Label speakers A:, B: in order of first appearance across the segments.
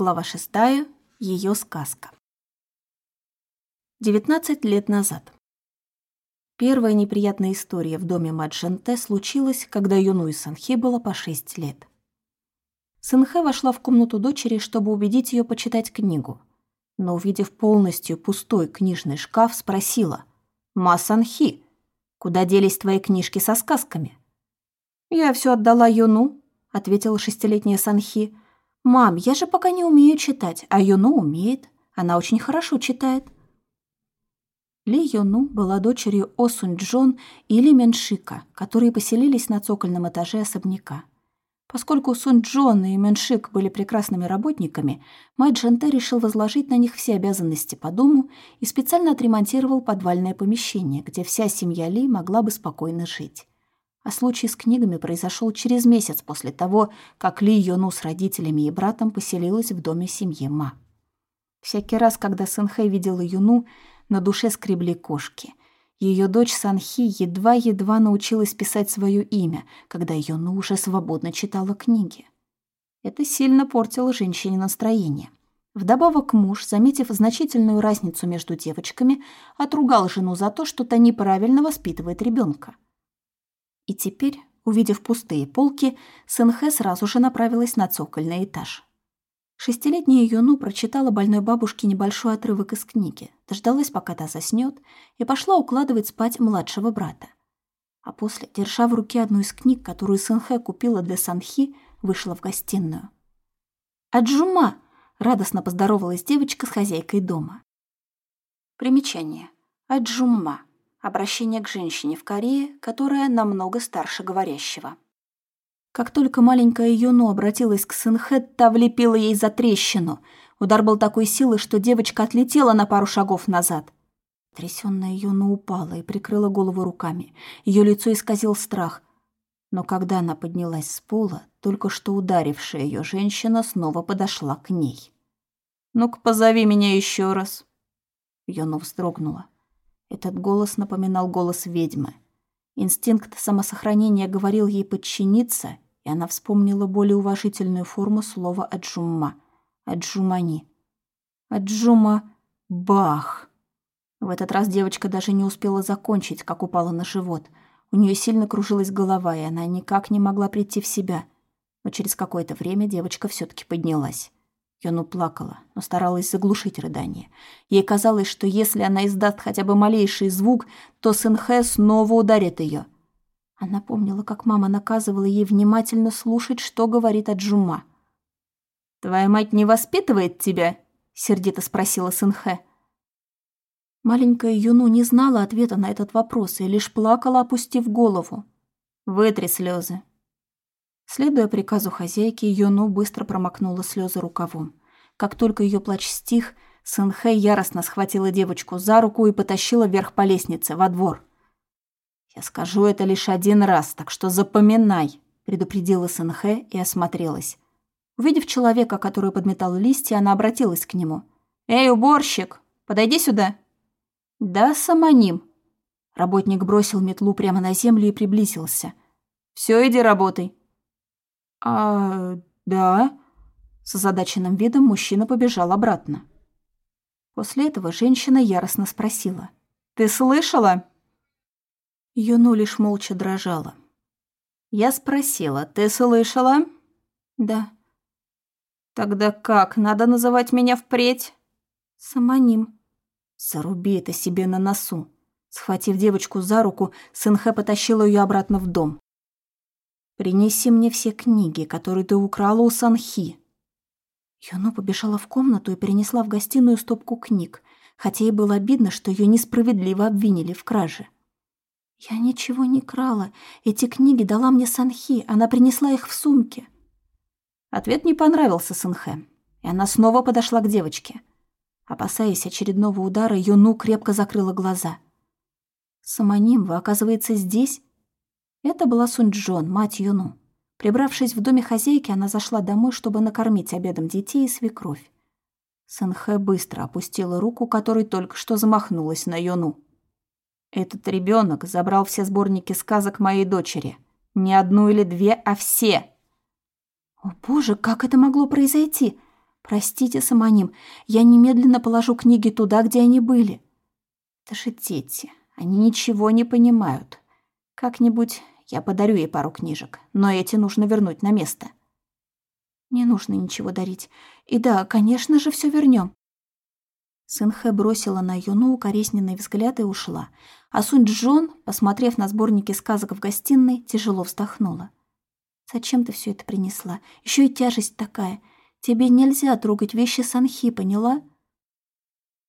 A: Глава шестая. Ее сказка. 19 лет назад. Первая неприятная история в доме Мадженте случилась, когда Юну и Санхи было по 6 лет. Сынхэ вошла в комнату дочери, чтобы убедить ее почитать книгу, но, увидев полностью пустой книжный шкаф, спросила «Ма Санхи, куда делись твои книжки со сказками?» «Я все отдала Юну», — ответила шестилетняя Санхи, — «Мам, я же пока не умею читать, а Юну умеет. Она очень хорошо читает». Ли Юну была дочерью О Сунь Джон и Ли Меншика, которые поселились на цокольном этаже особняка. Поскольку Сунь Джон и Меншик были прекрасными работниками, мать Джанте решил возложить на них все обязанности по дому и специально отремонтировал подвальное помещение, где вся семья Ли могла бы спокойно жить а случай с книгами произошел через месяц после того, как Ли Йону с родителями и братом поселилась в доме семьи Ма. Всякий раз, когда Сэнхэ видела Юну, на душе скребли кошки. Ее дочь Санхи едва-едва научилась писать свое имя, когда Юну уже свободно читала книги. Это сильно портило женщине настроение. Вдобавок муж, заметив значительную разницу между девочками, отругал жену за то, что та неправильно воспитывает ребенка. И теперь, увидев пустые полки, Сэнхэ сразу же направилась на цокольный этаж. Шестилетняя Юну прочитала больной бабушке небольшой отрывок из книги, дождалась, пока та заснет, и пошла укладывать спать младшего брата. А после, держа в руке одну из книг, которую Сэнхэ купила для Санхи, вышла в гостиную. «Аджума!» — радостно поздоровалась девочка с хозяйкой дома. Примечание. Аджумма Обращение к женщине в Корее, которая намного старше говорящего. Как только маленькая Юну обратилась к Сынхэ, та влепила ей за трещину. Удар был такой силы, что девочка отлетела на пару шагов назад. Трясённая Юну упала и прикрыла голову руками. Ее лицо исказил страх. Но когда она поднялась с пола, только что ударившая ее женщина снова подошла к ней. «Ну-ка, позови меня еще раз». Юну вздрогнула. Этот голос напоминал голос ведьмы. Инстинкт самосохранения говорил ей подчиниться, и она вспомнила более уважительную форму слова «аджумма» — «аджумани». «Аджума... Бах!» В этот раз девочка даже не успела закончить, как упала на живот. У нее сильно кружилась голова, и она никак не могла прийти в себя. Но через какое-то время девочка все таки поднялась. Йону плакала, но старалась заглушить рыдание. Ей казалось, что если она издаст хотя бы малейший звук, то Сэнхэ снова ударит ее. Она помнила, как мама наказывала ей внимательно слушать, что говорит Аджума. «Твоя мать не воспитывает тебя?» — сердито спросила Сэнхэ. Маленькая Юну не знала ответа на этот вопрос и лишь плакала, опустив голову. «Вытри слезы. Следуя приказу хозяйки, Йону быстро промокнула слезы рукавом. Как только ее плач стих, Сэнхэ яростно схватила девочку за руку и потащила вверх по лестнице, во двор. «Я скажу это лишь один раз, так что запоминай», — предупредила Сэнхэ и осмотрелась. Увидев человека, который подметал листья, она обратилась к нему. «Эй, уборщик, подойди сюда». «Да, самоним». Работник бросил метлу прямо на землю и приблизился. «Все, иди работай». «А, да?» С озадаченным видом мужчина побежал обратно. После этого женщина яростно спросила. «Ты слышала?» Юну лишь молча дрожала. Я спросила, «Ты слышала?» «Да». «Тогда как надо называть меня впредь?» «Самоним». «Заруби это себе на носу». Схватив девочку за руку, Сынхэ потащила ее обратно в дом. Принеси мне все книги, которые ты украла у Санхи». Юно побежала в комнату и принесла в гостиную стопку книг, хотя ей было обидно, что ее несправедливо обвинили в краже. «Я ничего не крала. Эти книги дала мне Санхи. Она принесла их в сумке». Ответ не понравился Санхэ, и она снова подошла к девочке. Опасаясь очередного удара, Юну крепко закрыла глаза. «Самоним, вы, оказывается, здесь?» Это была Сунь-Джон, мать Юну. Прибравшись в доме хозяйки, она зашла домой, чтобы накормить обедом детей и свекровь. Сэнхэ быстро опустила руку, которой только что замахнулась на Юну. «Этот ребенок забрал все сборники сказок моей дочери. Не одну или две, а все!» «О боже, как это могло произойти?» Простите, Саманим, я немедленно положу книги туда, где они были. Это же дети, они ничего не понимают. Как-нибудь я подарю ей пару книжек, но эти нужно вернуть на место. Не нужно ничего дарить. И да, конечно же, все вернем. Сынхэ бросила на Юну укоризненный взгляд и ушла. А Сунь Джон, посмотрев на сборники сказок в гостиной, тяжело вздохнула. «Зачем ты все это принесла? Еще и тяжесть такая. Тебе нельзя трогать вещи Санхи, поняла?»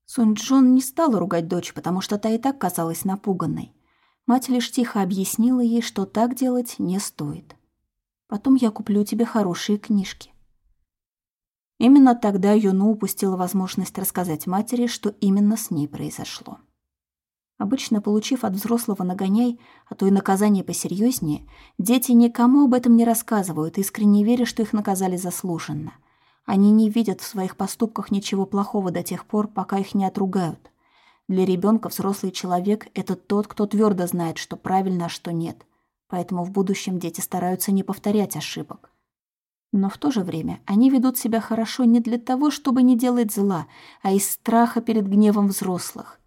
A: Сунь Джон не стала ругать дочь, потому что та и так казалась напуганной. Мать лишь тихо объяснила ей, что так делать не стоит. «Потом я куплю тебе хорошие книжки. Именно тогда Юну упустила возможность рассказать матери, что именно с ней произошло. Обычно, получив от взрослого нагоняй, а то и наказание посерьезнее, дети никому об этом не рассказывают, искренне веря, что их наказали заслуженно. Они не видят в своих поступках ничего плохого до тех пор, пока их не отругают. Для ребенка взрослый человек – это тот, кто твердо знает, что правильно, а что нет. Поэтому в будущем дети стараются не повторять ошибок. Но в то же время они ведут себя хорошо не для того, чтобы не делать зла, а из страха перед гневом взрослых.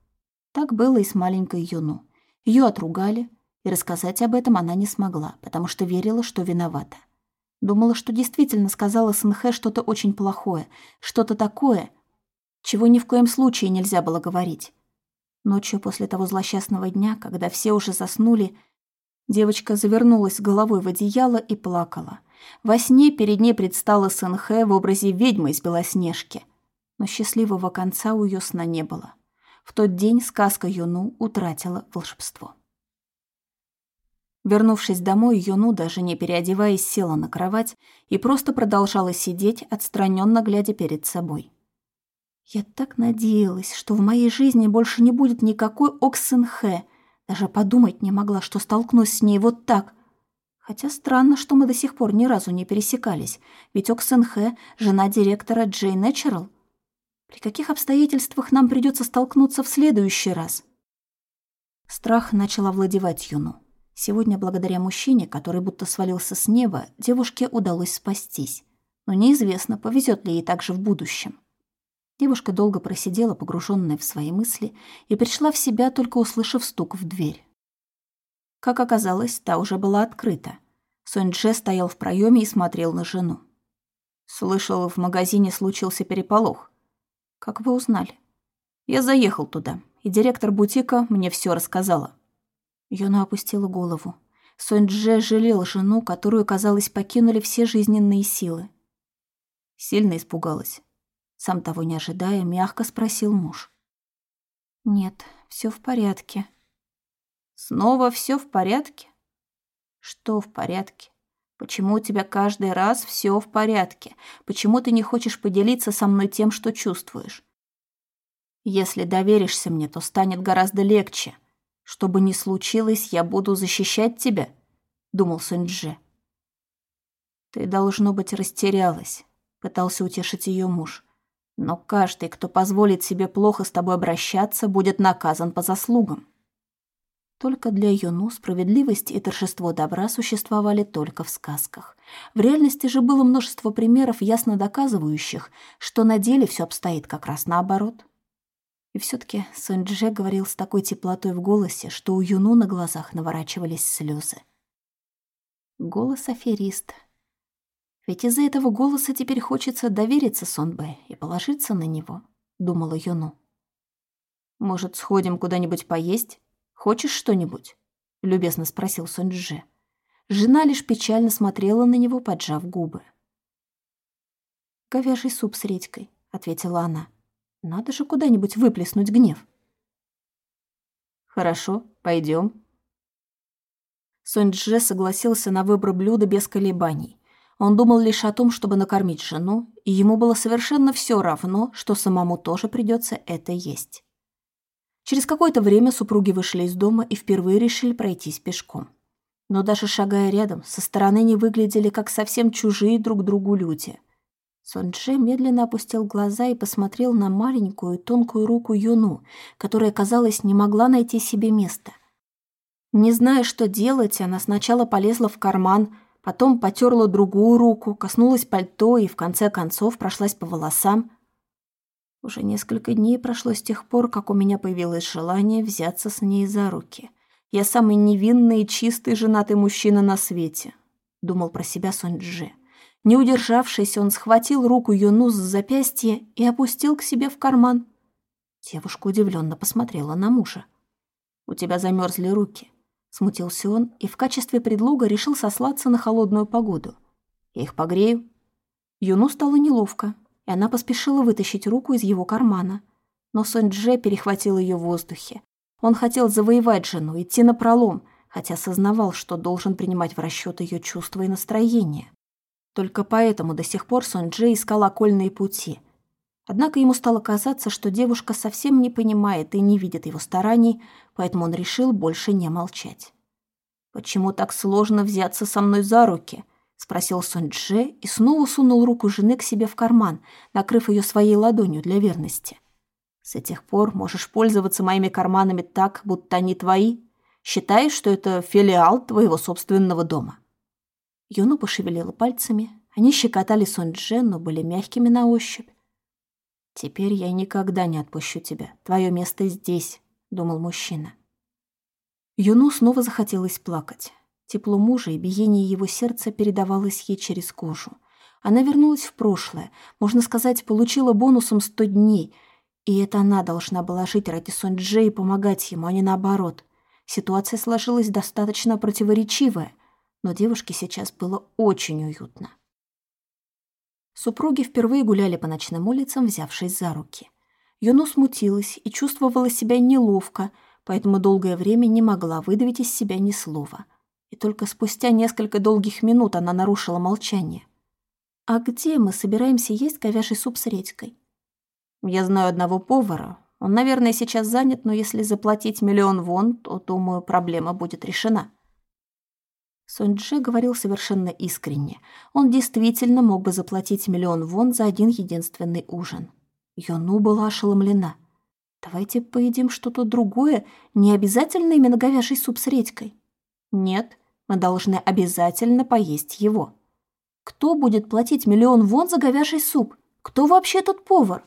A: Так было и с маленькой Юну. Ее отругали, и рассказать об этом она не смогла, потому что верила, что виновата. Думала, что действительно сказала Сэнхэ что-то очень плохое, что-то такое, чего ни в коем случае нельзя было говорить. Ночью после того злосчастного дня, когда все уже заснули, девочка завернулась головой в одеяло и плакала — во сне перед ней предстала Сэнхэ в образе ведьмы из Белоснежки. Но счастливого конца у ее сна не было. В тот день сказка Юну утратила волшебство. Вернувшись домой, Юну, даже не переодеваясь, села на кровать и просто продолжала сидеть, отстраненно глядя перед собой. Я так надеялась, что в моей жизни больше не будет никакой Оксенхэ. Даже подумать не могла, что столкнусь с ней вот так, Хотя странно, что мы до сих пор ни разу не пересекались, ведь Оксенхэ — жена директора Джей Нэчерал. При каких обстоятельствах нам придется столкнуться в следующий раз? Страх начал овладевать Юну. Сегодня, благодаря мужчине, который будто свалился с неба, девушке удалось спастись. Но неизвестно, повезет ли ей также в будущем. Девушка долго просидела, погруженная в свои мысли, и пришла в себя, только услышав стук в дверь. Как оказалось, та уже была открыта. Сонь-Дже стоял в проеме и смотрел на жену. «Слышал, в магазине случился переполох. Как вы узнали?» «Я заехал туда, и директор бутика мне все рассказала». Юна опустила голову. Сонь-Дже жалел жену, которую, казалось, покинули все жизненные силы. Сильно испугалась. Сам того не ожидая, мягко спросил муж. «Нет, все в порядке», Снова все в порядке? Что в порядке? Почему у тебя каждый раз все в порядке? Почему ты не хочешь поделиться со мной тем, что чувствуешь? Если доверишься мне, то станет гораздо легче. Что бы ни случилось, я буду защищать тебя, думал Суньдже. Ты, должно быть, растерялась, пытался утешить ее муж. Но каждый, кто позволит себе плохо с тобой обращаться, будет наказан по заслугам. Только для Юну справедливость и торжество добра существовали только в сказках. В реальности же было множество примеров, ясно доказывающих, что на деле все обстоит как раз наоборот. И все таки Сунь-Дже говорил с такой теплотой в голосе, что у Юну на глазах наворачивались слезы. Голос афериста. Ведь из-за этого голоса теперь хочется довериться Сонбэ и положиться на него, думала Юну. Может, сходим куда-нибудь поесть? Хочешь что-нибудь?» — любезно спросил Сонджи. Жена лишь печально смотрела на него, поджав губы. «Говяжий суп с редькой», — ответила она. «Надо же куда-нибудь выплеснуть гнев». «Хорошо, пойдем. Сонджи согласился на выбор блюда без колебаний. Он думал лишь о том, чтобы накормить жену, и ему было совершенно все равно, что самому тоже придется это есть. Через какое-то время супруги вышли из дома и впервые решили пройтись пешком. Но даже шагая рядом, со стороны не выглядели как совсем чужие друг другу люди. Сонджи медленно опустил глаза и посмотрел на маленькую тонкую руку Юну, которая, казалось, не могла найти себе места. Не зная, что делать, она сначала полезла в карман, потом потерла другую руку, коснулась пальто и в конце концов прошлась по волосам. Уже несколько дней прошло с тех пор, как у меня появилось желание взяться с ней за руки. Я самый невинный и чистый женатый мужчина на свете, думал про себя Сонджи. Не удержавшись, он схватил руку Юну с запястья и опустил к себе в карман. Девушка удивленно посмотрела на мужа. «У тебя замерзли руки», — смутился он и в качестве предлога решил сослаться на холодную погоду. «Я их погрею». Юну стало неловко, и она поспешила вытащить руку из его кармана. Но Сонь-Дже перехватил ее в воздухе. Он хотел завоевать жену, идти на пролом, хотя осознавал, что должен принимать в расчет ее чувства и настроения. Только поэтому до сих пор Сон Джей искал окольные пути. Однако ему стало казаться, что девушка совсем не понимает и не видит его стараний, поэтому он решил больше не молчать. «Почему так сложно взяться со мной за руки?» — спросил Сон Дже и снова сунул руку жены к себе в карман, накрыв ее своей ладонью для верности. «С этих пор можешь пользоваться моими карманами так, будто они твои. Считаешь, что это филиал твоего собственного дома?» Юну пошевелила пальцами. Они щекотали Сон-Дже, но были мягкими на ощупь. «Теперь я никогда не отпущу тебя. Твое место здесь», — думал мужчина. Юну снова захотелось плакать. Тепло мужа и биение его сердца передавалось ей через кожу. Она вернулась в прошлое, можно сказать, получила бонусом сто дней, и это она должна была жить ради Сон-Дже и помогать ему, а не наоборот. Ситуация сложилась достаточно противоречивая — но девушке сейчас было очень уютно. Супруги впервые гуляли по ночным улицам, взявшись за руки. Юну смутилась и чувствовала себя неловко, поэтому долгое время не могла выдавить из себя ни слова. И только спустя несколько долгих минут она нарушила молчание. «А где мы собираемся есть говяжий суп с редькой?» «Я знаю одного повара. Он, наверное, сейчас занят, но если заплатить миллион вон, то, думаю, проблема будет решена». Сонджи говорил совершенно искренне. Он действительно мог бы заплатить миллион вон за один единственный ужин. Йону была ошеломлена. «Давайте поедим что-то другое, не обязательно именно говяжий суп с редькой». «Нет, мы должны обязательно поесть его». «Кто будет платить миллион вон за говяжий суп? Кто вообще этот повар?»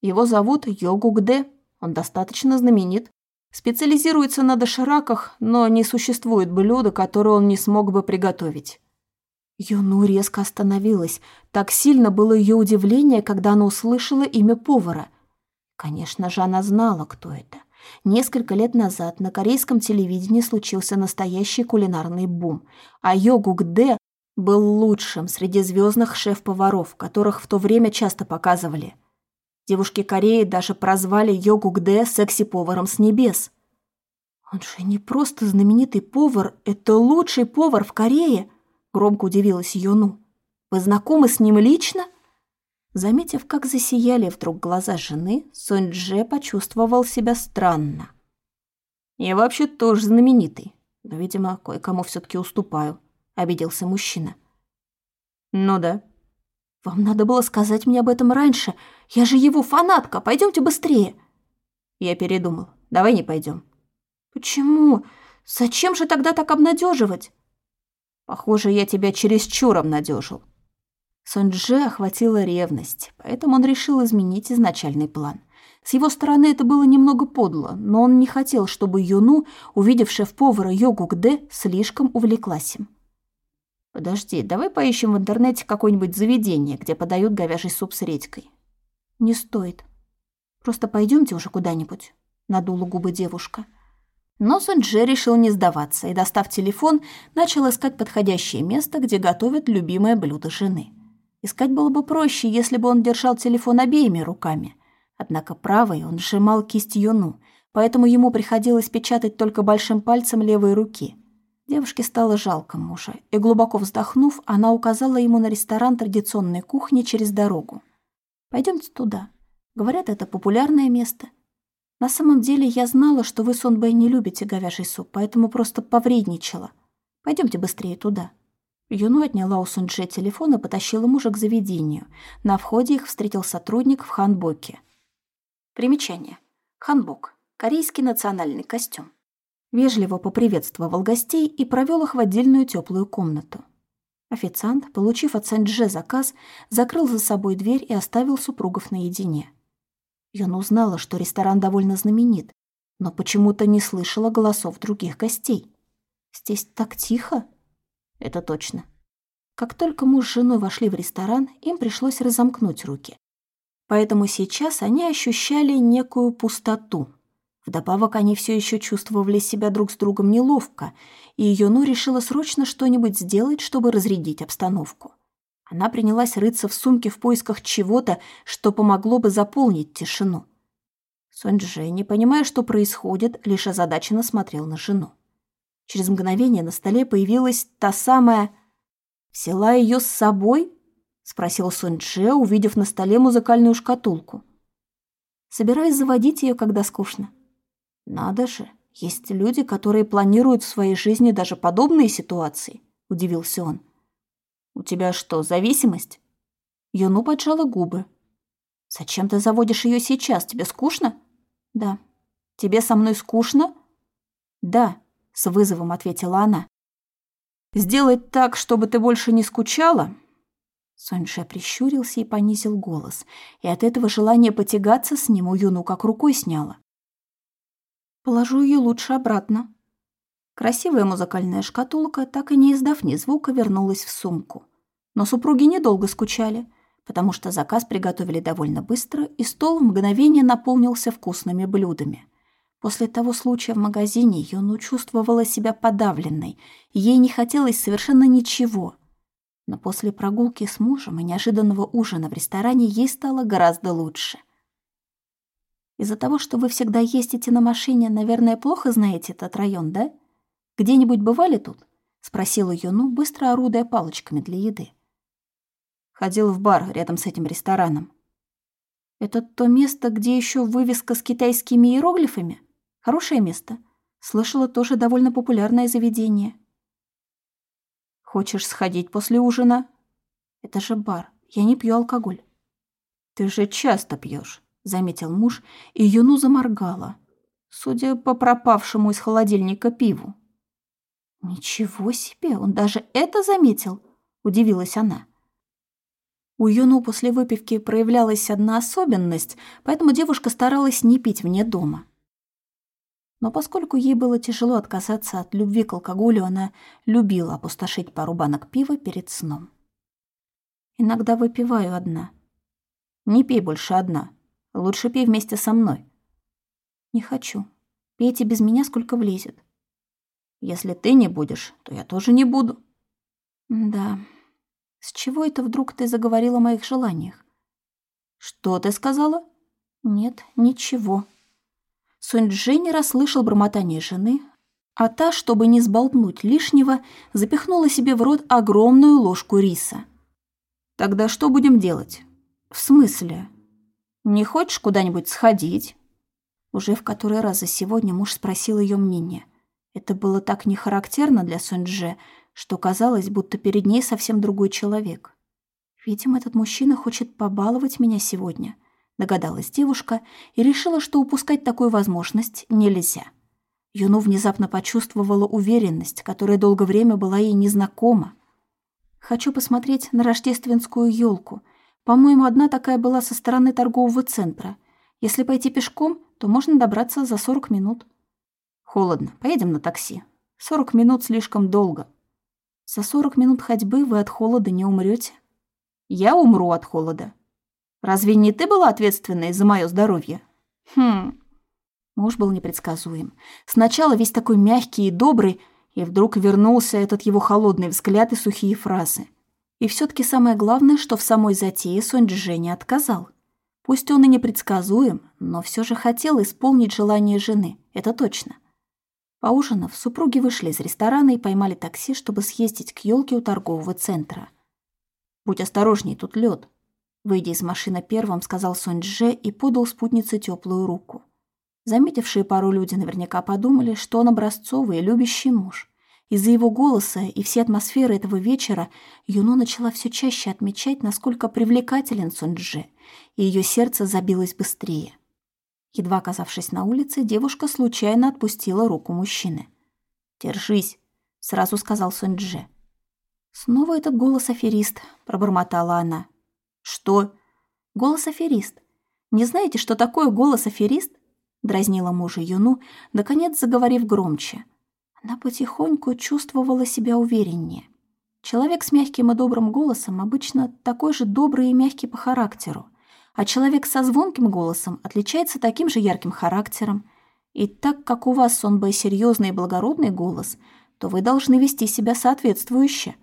A: «Его зовут Йогугде. Он достаточно знаменит. Специализируется на дошираках, но не существует блюда, которое он не смог бы приготовить. Юну резко остановилась. Так сильно было ее удивление, когда она услышала имя повара. Конечно же, она знала, кто это. Несколько лет назад на корейском телевидении случился настоящий кулинарный бум, а Йогук Дэ был лучшим среди звездных шеф-поваров, которых в то время часто показывали – Девушки Кореи даже прозвали Йогу Где секси-поваром с небес. «Он же не просто знаменитый повар, это лучший повар в Корее!» Громко удивилась Йону. «Вы знакомы с ним лично?» Заметив, как засияли вдруг глаза жены, Сонь Дже почувствовал себя странно. «Я вообще тоже знаменитый, но, видимо, кое-кому все таки уступаю», — обиделся мужчина. «Ну да, «Вам надо было сказать мне об этом раньше. Я же его фанатка. Пойдемте быстрее». Я передумал. Давай не пойдем. «Почему? Зачем же тогда так обнадеживать? «Похоже, я тебя чересчур обнадежил». Сонджи охватила ревность, поэтому он решил изменить изначальный план. С его стороны это было немного подло, но он не хотел, чтобы Юну, увидевшая в повара Йогу Где, слишком увлеклась им. Подожди, давай поищем в интернете какое-нибудь заведение, где подают говяжий суп с редькой. Не стоит. Просто пойдемте уже куда-нибудь, надула губы девушка. Но Сунджи решил не сдаваться и, достав телефон, начал искать подходящее место, где готовят любимое блюдо жены. Искать было бы проще, если бы он держал телефон обеими руками. Однако правой он сжимал кисть Юну, поэтому ему приходилось печатать только большим пальцем левой руки – Девушке стало жалко мужа, и глубоко вздохнув, она указала ему на ресторан традиционной кухни через дорогу. Пойдемте туда. Говорят, это популярное место. На самом деле я знала, что вы, Сонбэй, не любите говяжий суп, поэтому просто повредничала. Пойдемте быстрее туда». Юну отняла у Сунджи телефон и потащила мужа к заведению. На входе их встретил сотрудник в ханбоке. Примечание. Ханбок. Корейский национальный костюм. Вежливо поприветствовал гостей и провел их в отдельную теплую комнату. Официант, получив от Сэнь-Дже заказ, закрыл за собой дверь и оставил супругов наедине. Юн узнала, что ресторан довольно знаменит, но почему-то не слышала голосов других гостей. Здесь так тихо. Это точно. Как только муж с женой вошли в ресторан, им пришлось разомкнуть руки. Поэтому сейчас они ощущали некую пустоту. Вдобавок они все еще чувствовали себя друг с другом неловко, и Юну решила срочно что-нибудь сделать, чтобы разрядить обстановку. Она принялась рыться в сумке в поисках чего-то, что помогло бы заполнить тишину. Сонджи, не понимая, что происходит, лишь озадаченно смотрел на жену. Через мгновение на столе появилась та самая... «Взяла ее с собой?» — спросил Сонджи, увидев на столе музыкальную шкатулку. «Собираюсь заводить ее, когда скучно». «Надо же, есть люди, которые планируют в своей жизни даже подобные ситуации», — удивился он. «У тебя что, зависимость?» Юну поджала губы. «Зачем ты заводишь ее сейчас? Тебе скучно?» «Да». «Тебе со мной скучно?» «Да», — с вызовом ответила она. «Сделать так, чтобы ты больше не скучала?» Соньше прищурился и понизил голос, и от этого желание потягаться с ним у Юну как рукой сняло. «Положу ее лучше обратно». Красивая музыкальная шкатулка, так и не издав ни звука, вернулась в сумку. Но супруги недолго скучали, потому что заказ приготовили довольно быстро, и стол в мгновение наполнился вкусными блюдами. После того случая в магазине Юну чувствовала себя подавленной, ей не хотелось совершенно ничего. Но после прогулки с мужем и неожиданного ужина в ресторане ей стало гораздо лучше. Из-за того, что вы всегда ездите на машине, наверное, плохо знаете этот район, да? Где-нибудь бывали тут? спросила Юну, быстро орудуя палочками для еды. Ходил в бар рядом с этим рестораном. Это то место, где еще вывеска с китайскими иероглифами? Хорошее место. Слышала, тоже довольно популярное заведение. Хочешь сходить после ужина? Это же бар. Я не пью алкоголь. Ты же часто пьешь, заметил муж, и Юну заморгала, судя по пропавшему из холодильника пиву. Ничего себе, он даже это заметил, удивилась она. У Юну после выпивки проявлялась одна особенность, поэтому девушка старалась не пить вне дома. Но поскольку ей было тяжело отказаться от любви к алкоголю, она любила опустошить пару банок пива перед сном. «Иногда выпиваю одна». «Не пей больше одна. Лучше пей вместе со мной». «Не хочу. Пейте без меня, сколько влезет». «Если ты не будешь, то я тоже не буду». «Да», с чего это вдруг ты заговорила о моих желаниях? Что ты сказала? Нет, ничего. Сунь-Джи не расслышал бормотание жены, а та, чтобы не сболтнуть лишнего, запихнула себе в рот огромную ложку риса. «Тогда что будем делать?» «В смысле? Не хочешь куда-нибудь сходить?» Уже в который раз за сегодня муж спросил ее мнение. Это было так нехарактерно для Сунь-Дже, что казалось, будто перед ней совсем другой человек. «Видимо, этот мужчина хочет побаловать меня сегодня», — догадалась девушка и решила, что упускать такую возможность нельзя. Юну внезапно почувствовала уверенность, которая долгое время была ей незнакома. «Хочу посмотреть на рождественскую елку. По-моему, одна такая была со стороны торгового центра. Если пойти пешком, то можно добраться за 40 минут». «Холодно. Поедем на такси. 40 минут слишком долго», за сорок минут ходьбы вы от холода не умрете. Я умру от холода. Разве не ты была ответственной за мое здоровье? Хм. Муж был непредсказуем. Сначала весь такой мягкий и добрый, и вдруг вернулся этот его холодный взгляд и сухие фразы. И все таки самое главное, что в самой затее Сонджи не отказал. Пусть он и непредсказуем, но все же хотел исполнить желание жены, это точно. Поужинав, супруги вышли из ресторана и поймали такси, чтобы съездить к елке у торгового центра. «Будь осторожней, тут лед. Выйдя из машины первым, сказал Сонь-Дже и подал спутнице теплую руку. Заметившие пару люди наверняка подумали, что он образцовый и любящий муж. Из-за его голоса и всей атмосферы этого вечера Юно начала все чаще отмечать, насколько привлекателен Сонь-Дже, и ее сердце забилось быстрее. Едва оказавшись на улице, девушка случайно отпустила руку мужчины. «Держись», — сразу сказал Сунь-Дже. «Снова этот голос аферист», — пробормотала она. «Что?» «Голос аферист. Не знаете, что такое голос аферист?» Дразнила мужа Юну, наконец заговорив громче. Она потихоньку чувствовала себя увереннее. Человек с мягким и добрым голосом обычно такой же добрый и мягкий по характеру, а человек со звонким голосом отличается таким же ярким характером. И так как у вас, Сонбэй, серьезный и благородный голос, то вы должны вести себя соответствующе.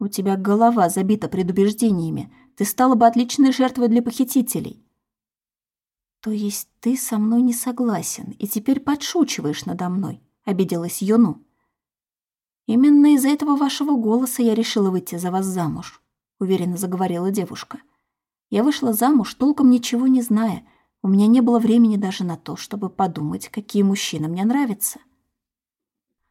A: У тебя голова забита предубеждениями. Ты стала бы отличной жертвой для похитителей. То есть ты со мной не согласен и теперь подшучиваешь надо мной, обиделась Юну. Именно из-за этого вашего голоса я решила выйти за вас замуж, уверенно заговорила девушка. Я вышла замуж, толком ничего не зная. У меня не было времени даже на то, чтобы подумать, какие мужчины мне нравятся.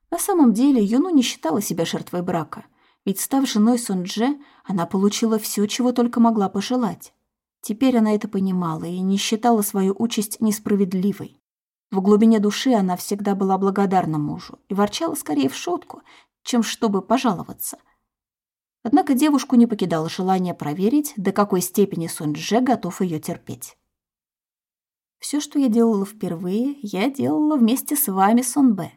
A: На самом деле Юну не считала себя жертвой брака. Ведь став женой Сунже, она получила все, чего только могла пожелать. Теперь она это понимала и не считала свою участь несправедливой. В глубине души она всегда была благодарна мужу и ворчала скорее в шутку, чем чтобы пожаловаться. Однако девушку не покидало желание проверить, до какой степени Сунже готов ее терпеть. Все, что я делала впервые, я делала вместе с вами, Сонбе.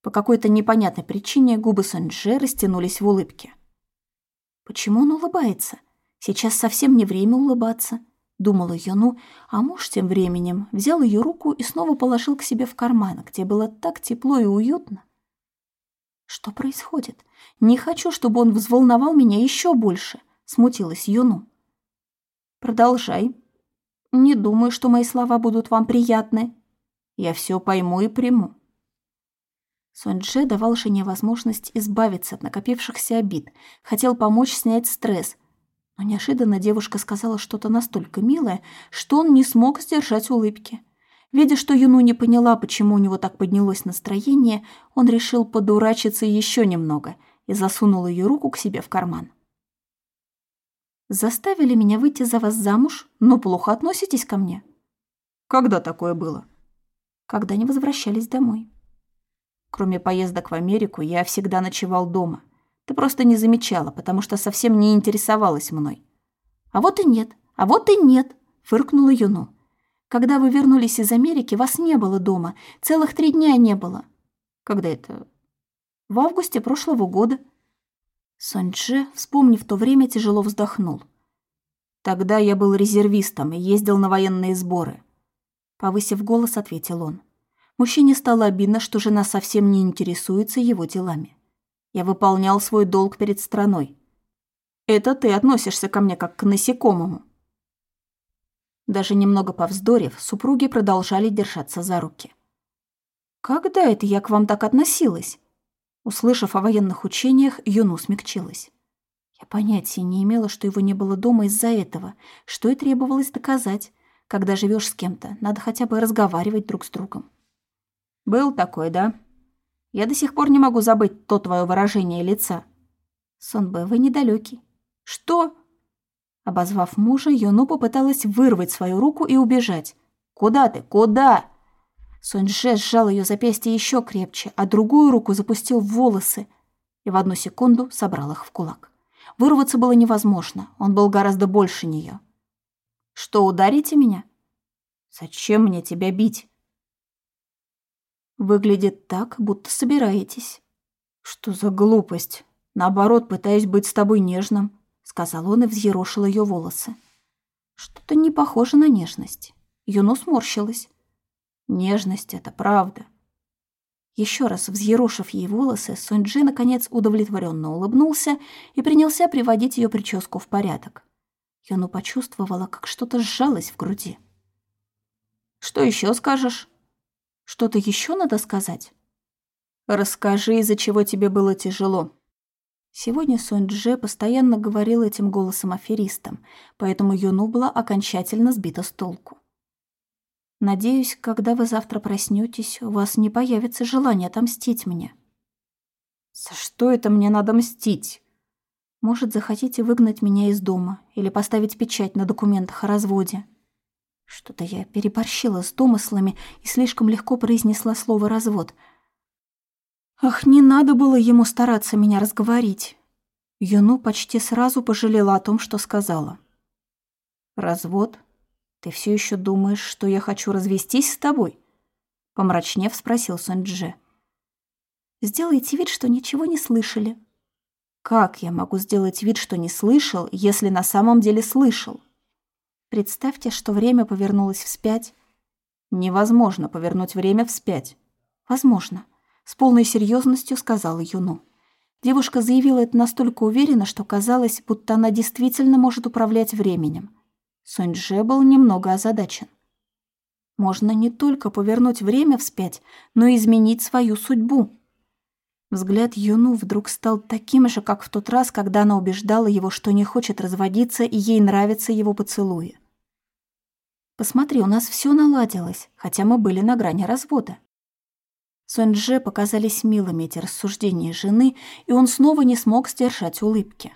A: По какой-то непонятной причине губы Сэнджи растянулись в улыбке. «Почему он улыбается? Сейчас совсем не время улыбаться», — думала Юну, а муж тем временем взял ее руку и снова положил к себе в карман, где было так тепло и уютно. «Что происходит? Не хочу, чтобы он взволновал меня еще больше», — смутилась Юну. «Продолжай. Не думаю, что мои слова будут вам приятны. Я все пойму и приму». Соньдже давал жене возможность избавиться от накопившихся обид, хотел помочь снять стресс. Но неожиданно девушка сказала что-то настолько милое, что он не смог сдержать улыбки. Видя, что Юну не поняла, почему у него так поднялось настроение, он решил подурачиться еще немного и засунул ее руку к себе в карман. «Заставили меня выйти за вас замуж, но плохо относитесь ко мне?» «Когда такое было?» «Когда не возвращались домой». Кроме поездок в Америку, я всегда ночевал дома. Ты просто не замечала, потому что совсем не интересовалась мной. А вот и нет, а вот и нет, фыркнула Юну. Когда вы вернулись из Америки, вас не было дома. Целых три дня не было. Когда это? В августе прошлого года. Сонджи, вспомнив то время, тяжело вздохнул. Тогда я был резервистом и ездил на военные сборы. Повысив голос, ответил он. Мужчине стало обидно, что жена совсем не интересуется его делами. Я выполнял свой долг перед страной. Это ты относишься ко мне как к насекомому. Даже немного повздорив, супруги продолжали держаться за руки. «Когда это я к вам так относилась?» Услышав о военных учениях, Юну смягчилась. Я понятия не имела, что его не было дома из-за этого, что и требовалось доказать. Когда живешь с кем-то, надо хотя бы разговаривать друг с другом. Был такой, да? Я до сих пор не могу забыть то твое выражение лица. Сонбэ, вы недалекий. Что? Обозвав мужа, Юну попыталась вырвать свою руку и убежать. Куда ты? Куда? Соньже сжал ее запястье еще крепче, а другую руку запустил в волосы и в одну секунду собрал их в кулак. Вырваться было невозможно, он был гораздо больше нее. «Что, ударите меня?» «Зачем мне тебя бить?» Выглядит так, будто собираетесь. Что за глупость? Наоборот, пытаюсь быть с тобой нежным, сказал он и взъерошил ее волосы. Что-то не похоже на нежность. Юно сморщилась. Нежность — это правда. Еще раз взъерошив ей волосы, Сунь-Джи наконец удовлетворенно улыбнулся и принялся приводить ее прическу в порядок. Юну почувствовала, как что-то сжалось в груди. «Что еще скажешь?» Что-то еще надо сказать? Расскажи, из-за чего тебе было тяжело. Сегодня Сонь Дже постоянно говорил этим голосом аферистом, поэтому Юну была окончательно сбита с толку. Надеюсь, когда вы завтра проснетесь, у вас не появится желание отомстить мне. За что это мне надо мстить? Может, захотите выгнать меня из дома или поставить печать на документах о разводе? Что-то я переборщила с домыслами и слишком легко произнесла слово «развод». Ах, не надо было ему стараться меня разговорить. Юну почти сразу пожалела о том, что сказала. «Развод? Ты все еще думаешь, что я хочу развестись с тобой?» Помрачнев спросил Сунь-Дже. «Сделайте вид, что ничего не слышали». «Как я могу сделать вид, что не слышал, если на самом деле слышал?» «Представьте, что время повернулось вспять». «Невозможно повернуть время вспять». «Возможно», — с полной серьезностью сказала Юну. Девушка заявила это настолько уверенно, что казалось, будто она действительно может управлять временем. Сунь-Дже был немного озадачен. Можно не только повернуть время вспять, но и изменить свою судьбу. Взгляд Юну вдруг стал таким же, как в тот раз, когда она убеждала его, что не хочет разводиться и ей нравятся его поцелуи. «Посмотри, у нас все наладилось, хотя мы были на грани развода». Сунь-Дже показались милыми эти рассуждения жены, и он снова не смог сдержать улыбки.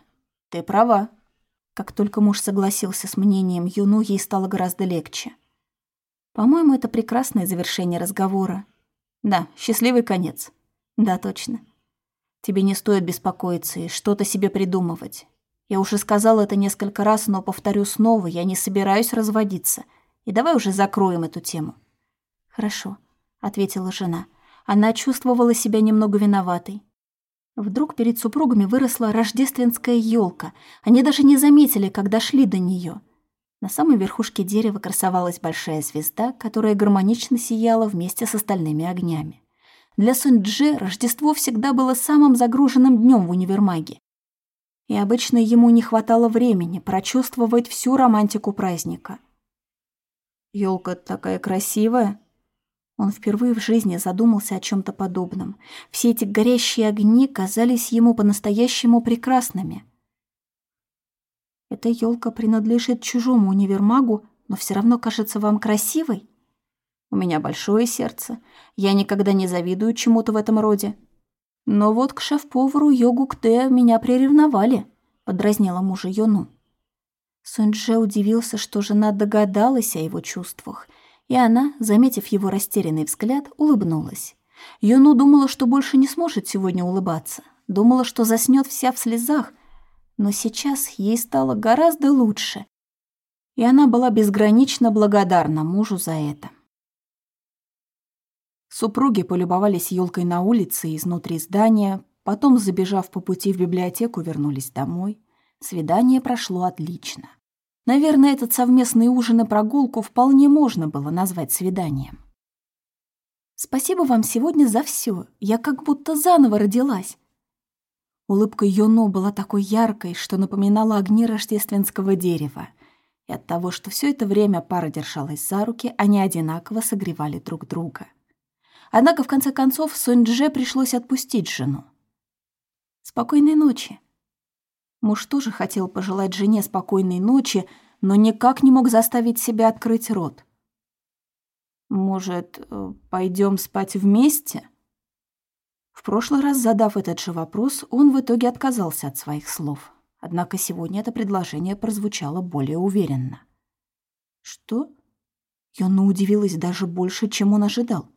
A: «Ты права», как только муж согласился с мнением Юну, ей стало гораздо легче. По-моему, это прекрасное завершение разговора. Да, счастливый конец. Да, точно. Тебе не стоит беспокоиться и что-то себе придумывать. Я уже сказала это несколько раз, но повторю снова, я не собираюсь разводиться. И давай уже закроем эту тему. Хорошо, ответила жена. Она чувствовала себя немного виноватой. Вдруг перед супругами выросла рождественская елка. Они даже не заметили, как дошли до нее. На самой верхушке дерева красовалась большая звезда, которая гармонично сияла вместе с остальными огнями. Для Сунь-Дже Рождество всегда было самым загруженным днем в универмаге. И обычно ему не хватало времени прочувствовать всю романтику праздника. Елка такая красивая», он впервые в жизни задумался о чем то подобном. Все эти горящие огни казались ему по-настоящему прекрасными. Эта елка принадлежит чужому универмагу, но все равно кажется вам красивой? У меня большое сердце. Я никогда не завидую чему-то в этом роде. Но вот к шеф-повару Йогу Кте меня приревновали, подразнила мужа Йону. Сунь-Дже удивился, что жена догадалась о его чувствах — и она, заметив его растерянный взгляд, улыбнулась. Юну думала, что больше не сможет сегодня улыбаться. Думала, что заснет вся в слезах. Но сейчас ей стало гораздо лучше. И она была безгранично благодарна мужу за это. Супруги полюбовались елкой на улице изнутри здания, потом, забежав по пути в библиотеку, вернулись домой. Свидание прошло отлично. Наверное, этот совместный ужин и прогулку вполне можно было назвать свиданием. «Спасибо вам сегодня за все. Я как будто заново родилась». Улыбка Йоно была такой яркой, что напоминала огни рождественского дерева. И от того, что все это время пара держалась за руки, они одинаково согревали друг друга. Однако, в конце концов, Сунь-Дже пришлось отпустить жену. «Спокойной ночи», Муж тоже хотел пожелать жене спокойной ночи, но никак не мог заставить себя открыть рот. «Может, э, пойдем спать вместе?» В прошлый раз, задав этот же вопрос, он в итоге отказался от своих слов. Однако сегодня это предложение прозвучало более уверенно. «Что?» Йона удивилась даже больше, чем он ожидал.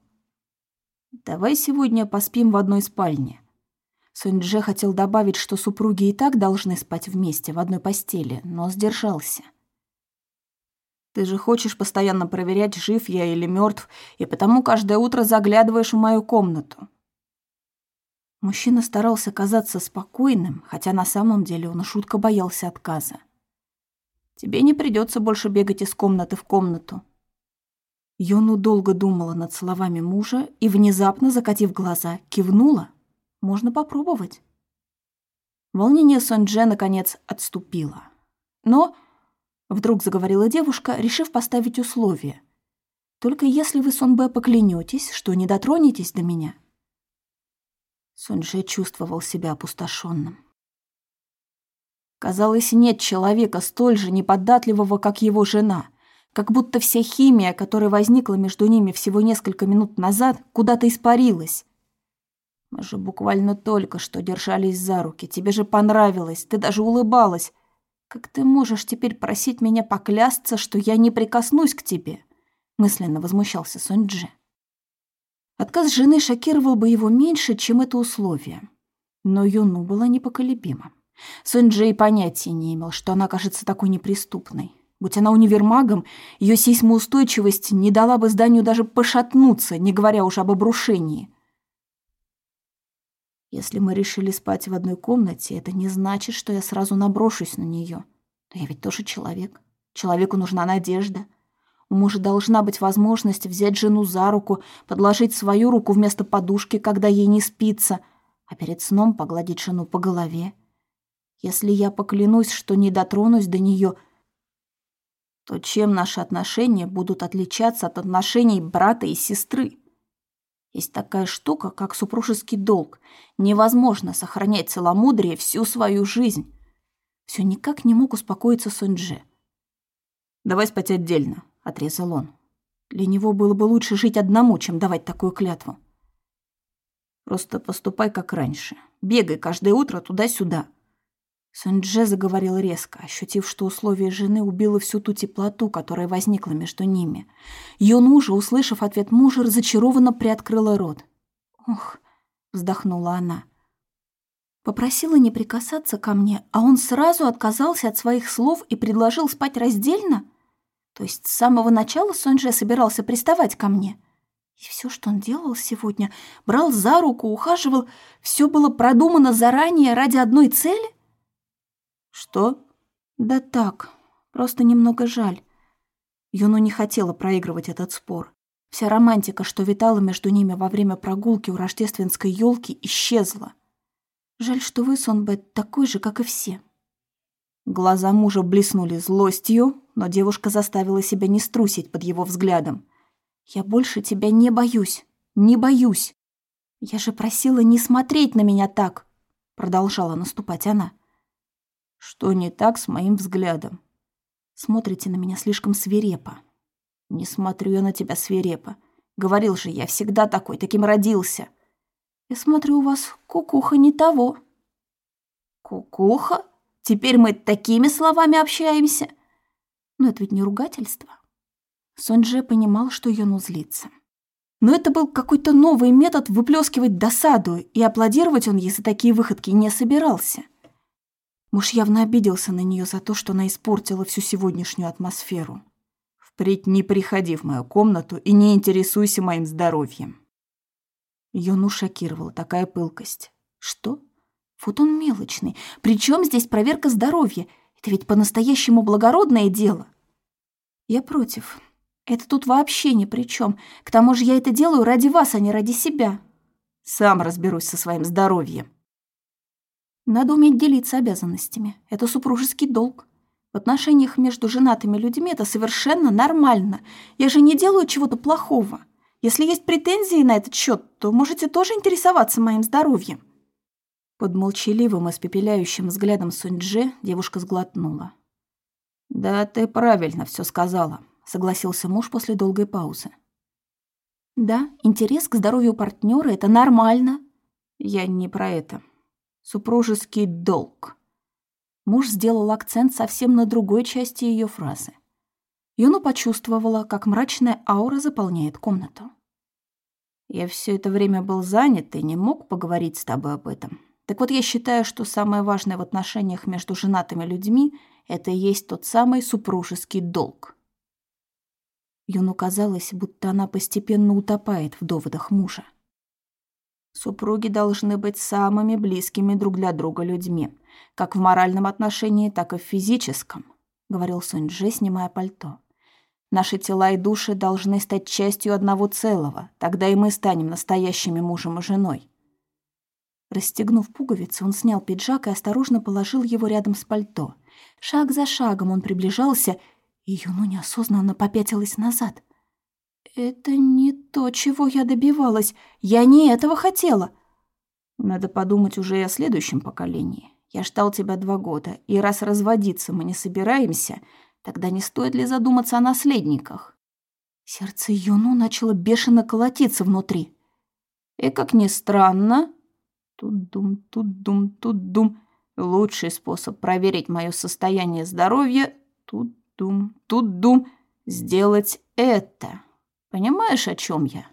A: «Давай сегодня поспим в одной спальне. Сунь-Дже хотел добавить, что супруги и так должны спать вместе в одной постели, но сдержался. «Ты же хочешь постоянно проверять, жив я или мертв, и потому каждое утро заглядываешь в мою комнату». Мужчина старался казаться спокойным, хотя на самом деле он шутко боялся отказа. «Тебе не придется больше бегать из комнаты в комнату». Йону долго думала над словами мужа и, внезапно закатив глаза, кивнула, можно попробовать. Волнение Сонже наконец отступило. Но, вдруг заговорила девушка, решив поставить условие. Только если вы, Сонбе, поклянетесь, что не дотронетесь до меня. Сонже чувствовал себя опустошенным. Казалось, нет человека столь же неподатливого, как его жена, как будто вся химия, которая возникла между ними всего несколько минут назад, куда-то испарилась, мы же буквально только что держались за руки. Тебе же понравилось, ты даже улыбалась. Как ты можешь теперь просить меня поклясться, что я не прикоснусь к тебе? Мысленно возмущался Сунь-Джи. Отказ жены шокировал бы его меньше, чем это условие. Но Юну была непоколебима. Сунь-Джей понятия не имел, что она кажется такой неприступной. Будь она универмагом, ее сейсмоустойчивость не дала бы зданию даже пошатнуться, не говоря уж об обрушении. Если мы решили спать в одной комнате, это не значит, что я сразу наброшусь на нее. Но я ведь тоже человек. Человеку нужна надежда. У мужа должна быть возможность взять жену за руку, подложить свою руку вместо подушки, когда ей не спится, а перед сном погладить жену по голове. Если я поклянусь, что не дотронусь до нее, то чем наши отношения будут отличаться от отношений брата и сестры? Есть такая штука, как супружеский долг. Невозможно сохранять целомудрие всю свою жизнь. Все никак не мог успокоиться Суньдже. «Давай спать отдельно», — отрезал он. Для него было бы лучше жить одному, чем давать такую клятву. Просто поступай как раньше. Бегай каждое утро туда-сюда. Сунь-Дже заговорил резко, ощутив, что условие жены убило всю ту теплоту, которая возникла между ними. Юну же, услышав ответ мужа, разочарованно приоткрыла рот. «Ох», — вздохнула она. Попросила не прикасаться ко мне, а он сразу отказался от своих слов и предложил спать раздельно? То есть с самого начала Сонже собирался приставать ко мне? И все, что он делал сегодня, брал за руку, ухаживал, все было продумано заранее ради одной цели? «Что?» «Да так, просто немного жаль». Юну не хотела проигрывать этот спор. Вся романтика, что витала между ними во время прогулки у рождественской елки, исчезла. Жаль, что вы, Сонбет, такой же, как и все. Глаза мужа блеснули злостью, но девушка заставила себя не струсить под его взглядом. «Я больше тебя не боюсь, не боюсь. Я же просила не смотреть на меня так», — продолжала наступать она. Что не так с моим взглядом? Смотрите на меня слишком свирепо. Не смотрю я на тебя свирепо. Говорил же, я всегда такой, таким родился. Я смотрю, у вас кукуха не того. Кукуха? Теперь мы такими словами общаемся? Но это ведь не ругательство. Сонже понимал, что Йону злится. Но это был какой-то новый метод выплескивать досаду, и аплодировать он за такие выходки не собирался. Муж явно обиделся на нее за то, что она испортила всю сегодняшнюю атмосферу. «Впредь не приходи в мою комнату и не интересуйся моим здоровьем». Йону шокировала такая пылкость. «Что? Вот он мелочный. Причем здесь проверка здоровья? Это ведь по-настоящему благородное дело». «Я против. Это тут вообще ни при чем. К тому же я это делаю ради вас, а не ради себя». «Сам разберусь со своим здоровьем», надо уметь делиться обязанностями. Это супружеский долг. В отношениях между женатыми людьми это совершенно нормально. Я же не делаю чего-то плохого. Если есть претензии на этот счет, то можете тоже интересоваться моим здоровьем». Под молчаливым, испепеляющим взглядом Сунь-Дже девушка сглотнула. «Да ты правильно все сказала», — согласился муж после долгой паузы. «Да, интерес к здоровью партнера это нормально». «Я не про это супружеский долг. Муж сделал акцент совсем на другой части ее фразы. Юна почувствовала, как мрачная аура заполняет комнату. «Я все это время был занят и не мог поговорить с тобой об этом. Так вот, я считаю, что самое важное в отношениях между женатыми людьми – это и есть тот самый супружеский долг». Юну казалось, будто она постепенно утопает в доводах мужа. Супруги должны быть самыми близкими друг для друга людьми, как в моральном отношении, так и в физическом, говорил Сунь-Дже, снимая пальто. Наши тела и души должны стать частью одного целого, тогда и мы станем настоящими мужем и женой. Расстегнув пуговицы, он снял пиджак и осторожно положил его рядом с пальто. Шаг за шагом он приближался, и Юну неосознанно попятилась назад. «Это не то, чего я добивалась. Я не этого хотела». «Надо подумать уже и о следующем поколении. Я ждал тебя два года, и раз разводиться мы не собираемся, тогда не стоит ли задуматься о наследниках?» Сердце Юну начало бешено колотиться внутри. И, как ни странно, тут-дум, тут-дум, тут-дум, лучший способ проверить мое состояние здоровья, тут-дум, тут-дум, сделать это. Понимаешь, о чем я?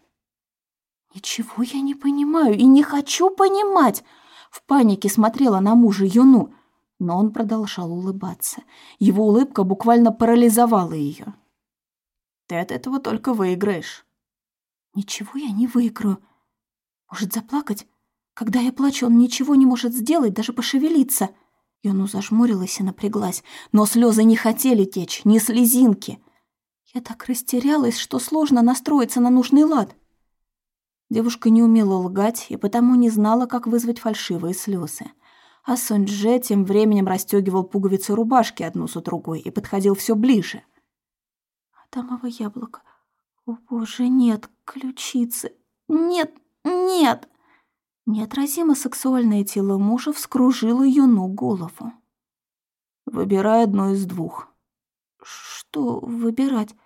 A: Ничего я не понимаю и не хочу понимать. В панике смотрела на мужа Юну, но он продолжал улыбаться. Его улыбка буквально парализовала ее. Ты от этого только выиграешь. Ничего я не выиграю. Может, заплакать? Когда я плачу, он ничего не может сделать, даже пошевелиться. Юну зажмурилась и напряглась, но слезы не хотели течь, ни слезинки. Я так растерялась, что сложно настроиться на нужный лад. Девушка не умела лгать и потому не знала, как вызвать фальшивые слезы. А Сонджи тем временем расстегивал пуговицы рубашки одну за другой и подходил все ближе. «Адамово яблоко. О, боже, нет, ключицы. Нет, нет!» Неотразимо сексуальное тело мужа вскружило Юну голову. «Выбирай одно из двух». «Что выбирать?»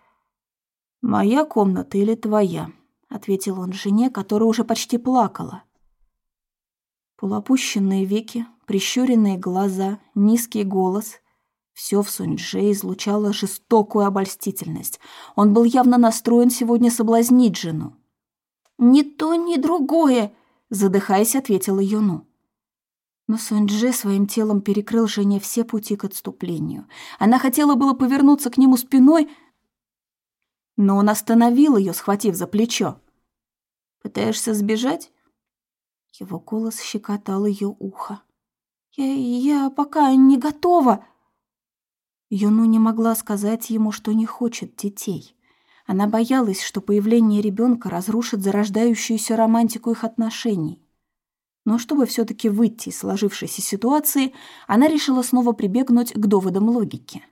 A: «Моя комната или твоя?» ответил он жене, которая уже почти плакала. Полуопущенные веки, прищуренные глаза, низкий голос — все в Суньдже излучало жестокую обольстительность. Он был явно настроен сегодня соблазнить жену. «Ни то, ни другое!» — задыхаясь, ответила Юну. Но Суньдже своим телом перекрыл жене все пути к отступлению. Она хотела было повернуться к нему спиной, но он остановил ее, схватив за плечо. «Пытаешься сбежать?» Его голос щекотал ее ухо. «Я, я пока не готова!» Юну не могла сказать ему, что не хочет детей. Она боялась, что появление ребенка разрушит зарождающуюся романтику их отношений. Но чтобы все таки выйти из сложившейся ситуации, она решила снова прибегнуть к доводам логики.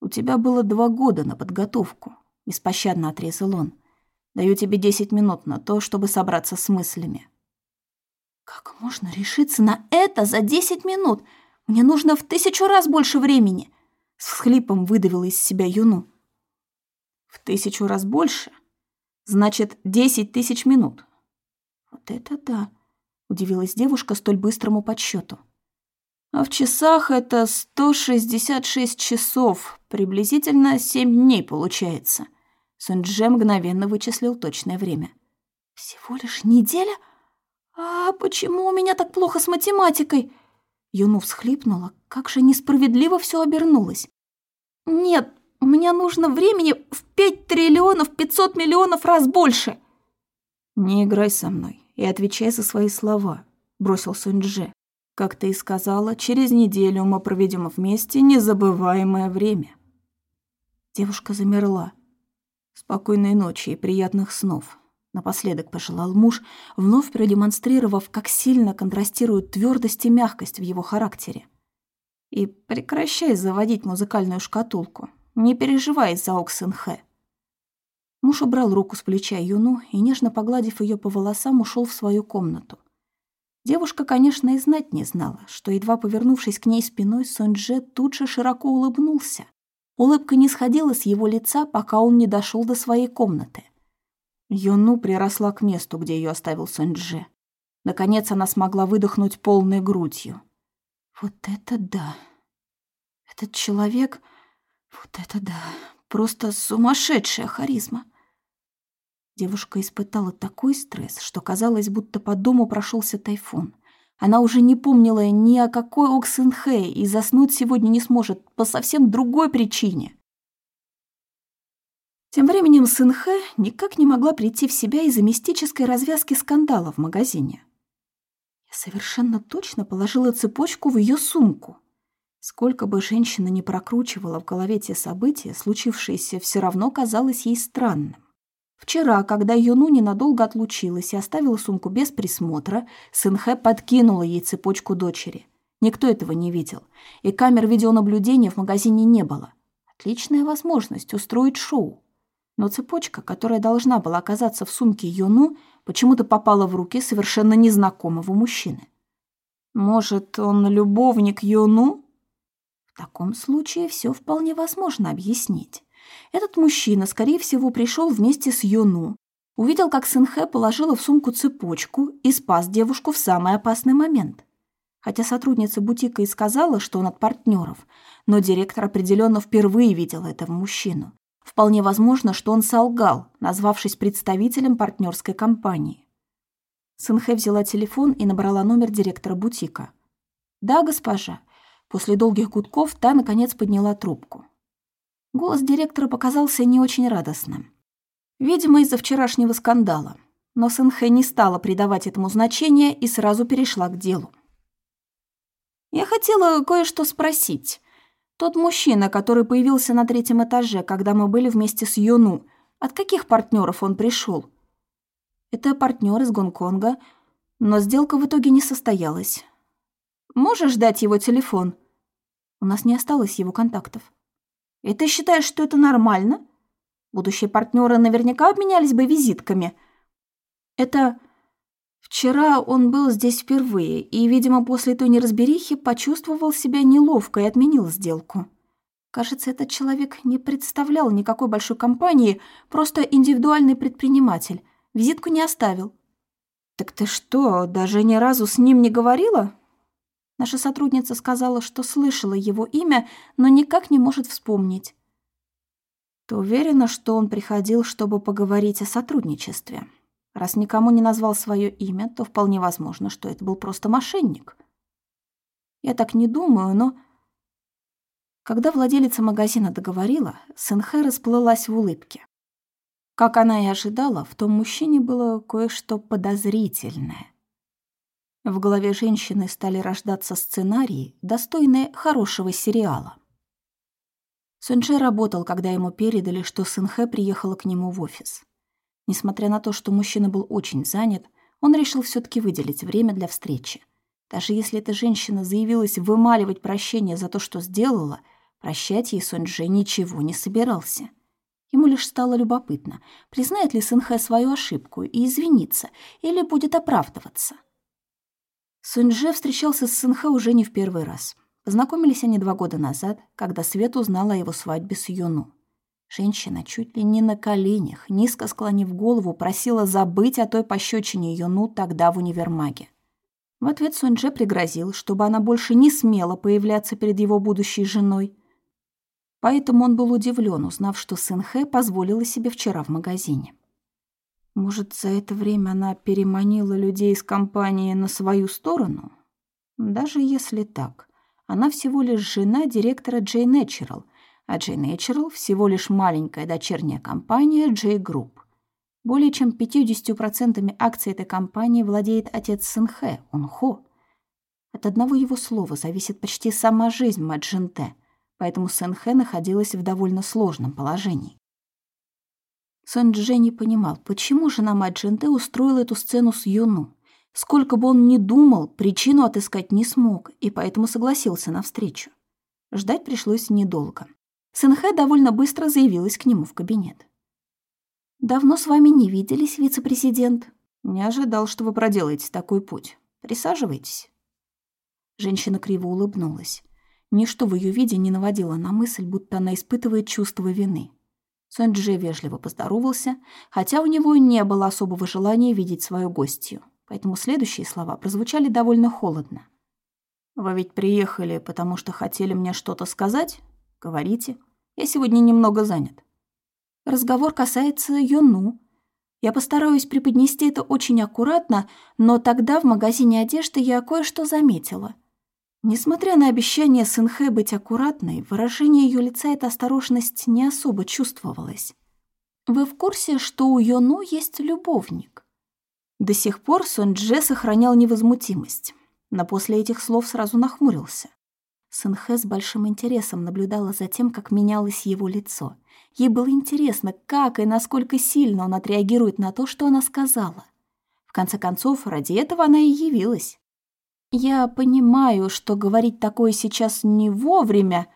A: «У тебя было два года на подготовку. — беспощадно отрезал он. «Даю тебе десять минут на то, чтобы собраться с мыслями». «Как можно решиться на это за десять минут? Мне нужно в тысячу раз больше времени!» С хлипом выдавила из себя Юну. «В тысячу раз больше? Значит, десять тысяч минут». «Вот это да!» — удивилась девушка столь быстрому подсчету. А в часах это 166 часов, приблизительно 7 дней получается. Сунджи мгновенно вычислил точное время. «Всего лишь неделя? А почему у меня так плохо с математикой?» Юну всхлипнула, как же несправедливо все обернулось. «Нет, мне нужно времени в 5 триллионов 500 миллионов раз больше!» «Не играй со мной и отвечай за свои слова», — бросил Сунджи. Как ты и сказала, через неделю мы проведем вместе незабываемое время. Девушка замерла. Спокойной ночи и приятных снов. Напоследок пожелал муж, вновь продемонстрировав, как сильно контрастируют твердость и мягкость в его характере. И прекращай заводить музыкальную шкатулку. Не переживай за Оксенхэ. Муж убрал руку с плеча Юну и, нежно погладив ее по волосам, ушел в свою комнату. Девушка, конечно, и знать не знала, что, едва повернувшись к ней спиной, Сонже тут же широко улыбнулся. Улыбка не сходила с его лица, пока он не дошел до своей комнаты. Юну приросла к месту, где ее оставил Сонже. Наконец она смогла выдохнуть полной грудью. Вот это да! Этот человек... Вот это да! Просто сумасшедшая харизма! Девушка испытала такой стресс, что казалось, будто по дому прошелся тайфун. Она уже не помнила ни о какой Оксенхэ и заснуть сегодня не сможет по совсем другой причине. Тем временем Сынхэ никак не могла прийти в себя из-за мистической развязки скандала в магазине. Я совершенно точно положила цепочку в ее сумку. Сколько бы женщина ни прокручивала в голове те события, случившееся все равно казалось ей странным. Вчера, когда Юну ненадолго отлучилась и оставила сумку без присмотра, Сынхэ подкинула ей цепочку дочери. Никто этого не видел, и камер видеонаблюдения в магазине не было. Отличная возможность устроить шоу. Но цепочка, которая должна была оказаться в сумке Юну, почему-то попала в руки совершенно незнакомого мужчины. Может, он любовник Юну? В таком случае все вполне возможно объяснить. Этот мужчина, скорее всего, пришел вместе с Йону, увидел, как Сынхэ положила в сумку цепочку и спас девушку в самый опасный момент. Хотя сотрудница бутика и сказала, что он от партнеров, но директор определенно впервые видел этого мужчину. Вполне возможно, что он солгал, назвавшись представителем партнерской компании. Сынхэ взяла телефон и набрала номер директора бутика. «Да, госпожа». После долгих гудков та, наконец, подняла трубку. Голос директора показался не очень радостным. Видимо, из-за вчерашнего скандала. Но Сынхэ не стала придавать этому значения и сразу перешла к делу. «Я хотела кое-что спросить. Тот мужчина, который появился на третьем этаже, когда мы были вместе с Юну, от каких партнеров он пришел? Это партнер из Гонконга, но сделка в итоге не состоялась. Можешь дать его телефон? У нас не осталось его контактов. И ты считаешь, что это нормально? Будущие партнеры наверняка обменялись бы визитками. Это... Вчера он был здесь впервые, и, видимо, после той неразберихи почувствовал себя неловко и отменил сделку. Кажется, этот человек не представлял никакой большой компании, просто индивидуальный предприниматель. Визитку не оставил. «Так ты что, даже ни разу с ним не говорила?» Наша сотрудница сказала, что слышала его имя, но никак не может вспомнить. Ты уверена, что он приходил, чтобы поговорить о сотрудничестве? Раз никому не назвал свое имя, то вполне возможно, что это был просто мошенник. Я так не думаю, но... Когда владелица магазина договорила, Сэнхэ расплылась в улыбке. Как она и ожидала, в том мужчине было кое-что подозрительное. В голове женщины стали рождаться сценарии, достойные хорошего сериала. Сунчжэ работал, когда ему передали, что Сынхэ приехала к нему в офис. Несмотря на то, что мужчина был очень занят, он решил все таки выделить время для встречи. Даже если эта женщина заявилась вымаливать прощение за то, что сделала, прощать ей Сонджи ничего не собирался. Ему лишь стало любопытно, признает ли Сынхэ свою ошибку и извинится, или будет оправдываться. Суньже встречался с Сынхэ уже не в первый раз. Познакомились они два года назад, когда Свет узнала о его свадьбе с Юну. Женщина чуть ли не на коленях, низко склонив голову, просила забыть о той пощечине Юну тогда в универмаге. В ответ Суньже пригрозил, чтобы она больше не смела появляться перед его будущей женой. Поэтому он был удивлен, узнав, что сын Хэ позволила себе вчера в магазине. Может, за это время она переманила людей из компании на свою сторону? Даже если так, она всего лишь жена директора Джей Natural, а J Natural всего лишь маленькая дочерняя компания J Group. Более чем 50% акций этой компании владеет отец Сынхэ, Унхо. От одного его слова зависит почти сама жизнь Маджинте, поэтому Сынхэ находилась в довольно сложном положении. Сэн Дже не понимал, почему жена Маджинте устроила эту сцену с Юну. Сколько бы он ни думал, причину отыскать не смог, и поэтому согласился на встречу. Ждать пришлось недолго. Сэнхэ довольно быстро заявилась к нему в кабинет. «Давно с вами не виделись, вице-президент. Не ожидал, что вы проделаете такой путь. Присаживайтесь». Женщина криво улыбнулась. Ничто в ее виде не наводило на мысль, будто она испытывает чувство вины. Сэнджи вежливо поздоровался, хотя у него не было особого желания видеть свою гостью, поэтому следующие слова прозвучали довольно холодно. «Вы ведь приехали, потому что хотели мне что-то сказать?» Говорите. Я сегодня немного занят. Разговор касается Юну. Я постараюсь преподнести это очень аккуратно, но тогда в магазине одежды я кое-что заметила. Несмотря на обещание Сынхэ быть аккуратной, выражение ее лица эта осторожность не особо чувствовалась. Вы в курсе, что у Йону есть любовник? До сих пор Сон Дже сохранял невозмутимость, но после этих слов сразу нахмурился. Сэнхэ с большим интересом наблюдала за тем, как менялось его лицо. Ей было интересно, как и насколько сильно он отреагирует на то, что она сказала. В конце концов, ради этого она и явилась. «Я понимаю, что говорить такое сейчас не вовремя.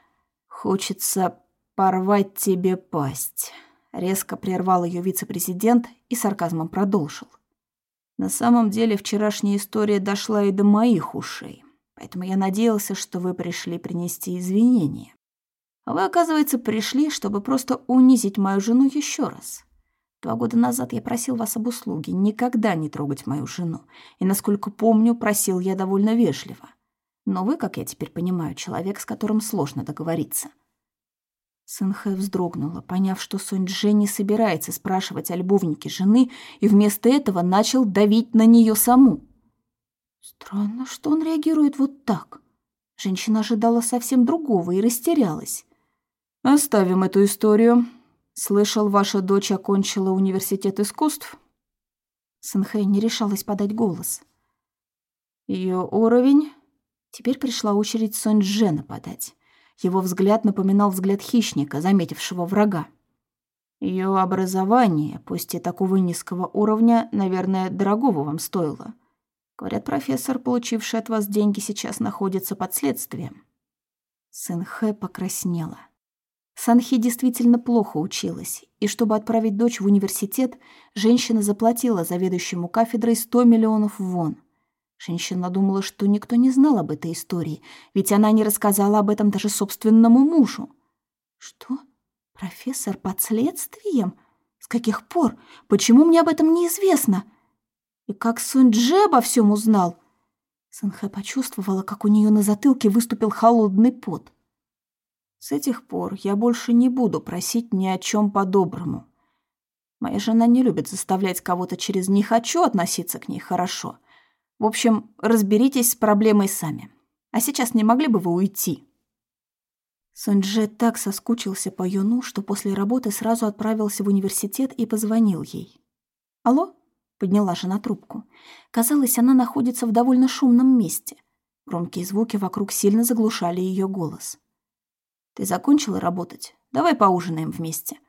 A: Хочется порвать тебе пасть», — резко прервал ее вице-президент и сарказмом продолжил. «На самом деле вчерашняя история дошла и до моих ушей. Поэтому я надеялся, что вы пришли принести извинения. А вы, оказывается, пришли, чтобы просто унизить мою жену еще раз. Два года назад я просил вас об услуге никогда не трогать мою жену, и, насколько помню, просил я довольно вежливо. Но вы, как я теперь понимаю, человек, с которым сложно договориться. Сэнхэ вздрогнула, поняв, что Сонь-Дже не собирается спрашивать о любовнике жены, и вместо этого начал давить на нее саму. Странно, что он реагирует вот так. Женщина ожидала совсем другого и растерялась. «Оставим эту историю. Слышал, ваша дочь окончила университет искусств?» Сэнхэ не решалась подать голос. Ее уровень... Теперь пришла очередь Сонь-Дже нападать. Его взгляд напоминал взгляд хищника, заметившего врага. Ее образование, пусть и такого низкого уровня, наверное, дорогого вам стоило. Говорят, профессор, получивший от вас деньги, сейчас находится под следствием. Сын Хэ покраснела. Санхи действительно плохо училась, и чтобы отправить дочь в университет, женщина заплатила заведующему кафедрой 100 миллионов вон. Женщина думала, что никто не знал об этой истории, ведь она не рассказала об этом даже собственному мужу. Что? Профессор под следствием? С каких пор? Почему мне об этом неизвестно? И как Сунь Дже обо всем узнал? Сэнхэ почувствовала, как у нее на затылке выступил холодный пот. С этих пор я больше не буду просить ни о чем по-доброму. Моя жена не любит заставлять кого-то через «не хочу» относиться к ней хорошо — в общем, разберитесь с проблемой сами. А сейчас не могли бы вы уйти?» Сунджи так соскучился по Юну, что после работы сразу отправился в университет и позвонил ей. «Алло?» — подняла жена трубку. Казалось, она находится в довольно шумном месте. Громкие звуки вокруг сильно заглушали ее голос. «Ты закончила работать? Давай поужинаем вместе».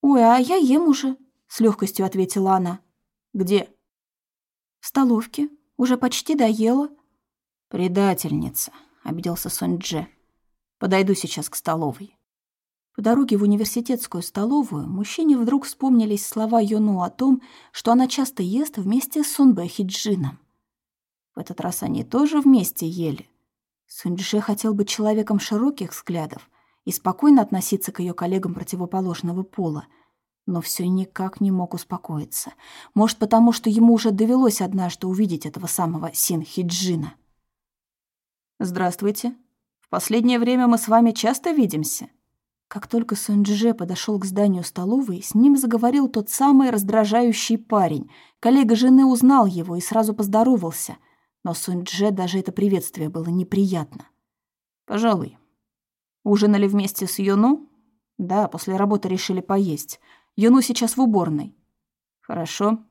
A: «Ой, а я ем уже», — с легкостью ответила она. «Где?» «В столовке. Уже почти доела». «Предательница», — обиделся Сонь Дже. «Подойду сейчас к столовой». По дороге в университетскую столовую мужчине вдруг вспомнились слова Юну о том, что она часто ест вместе с Сунбэ Хиджином. В этот раз они тоже вместе ели. Сунь-Дже хотел быть человеком широких взглядов и спокойно относиться к ее коллегам противоположного пола — но все никак не мог успокоиться. Может, потому что ему уже довелось однажды увидеть этого самого Синхиджина. «Здравствуйте. В последнее время мы с вами часто видимся». Как только Сунджи подошел к зданию столовой, с ним заговорил тот самый раздражающий парень. Коллега жены узнал его и сразу поздоровался, но Сунджи даже это приветствие было неприятно. «Пожалуй. Ужинали вместе с Юну?» «Да, после работы решили поесть. Юну сейчас в уборной». «Хорошо».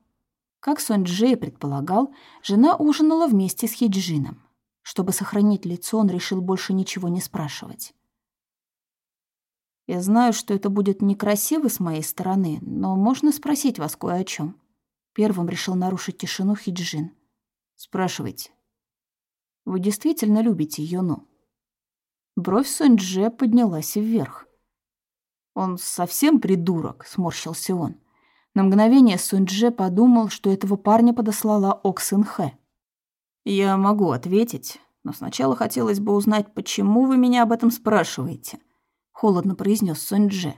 A: Как Сон Джей предполагал, жена ужинала вместе с Хиджином. Чтобы сохранить лицо, он решил больше ничего не спрашивать. «Я знаю, что это будет некрасиво с моей стороны, но можно спросить вас кое о чем. Первым решил нарушить тишину Хиджин. «Спрашивайте. Вы действительно любите Юну?» Бровь Сунь-Дже поднялась вверх. «Он совсем придурок», — сморщился он. На мгновение Сунь-Дже подумал, что этого парня подослала Ок Сын-Хэ. «Я могу ответить, но сначала хотелось бы узнать, почему вы меня об этом спрашиваете», — холодно произнес Сунь-Дже.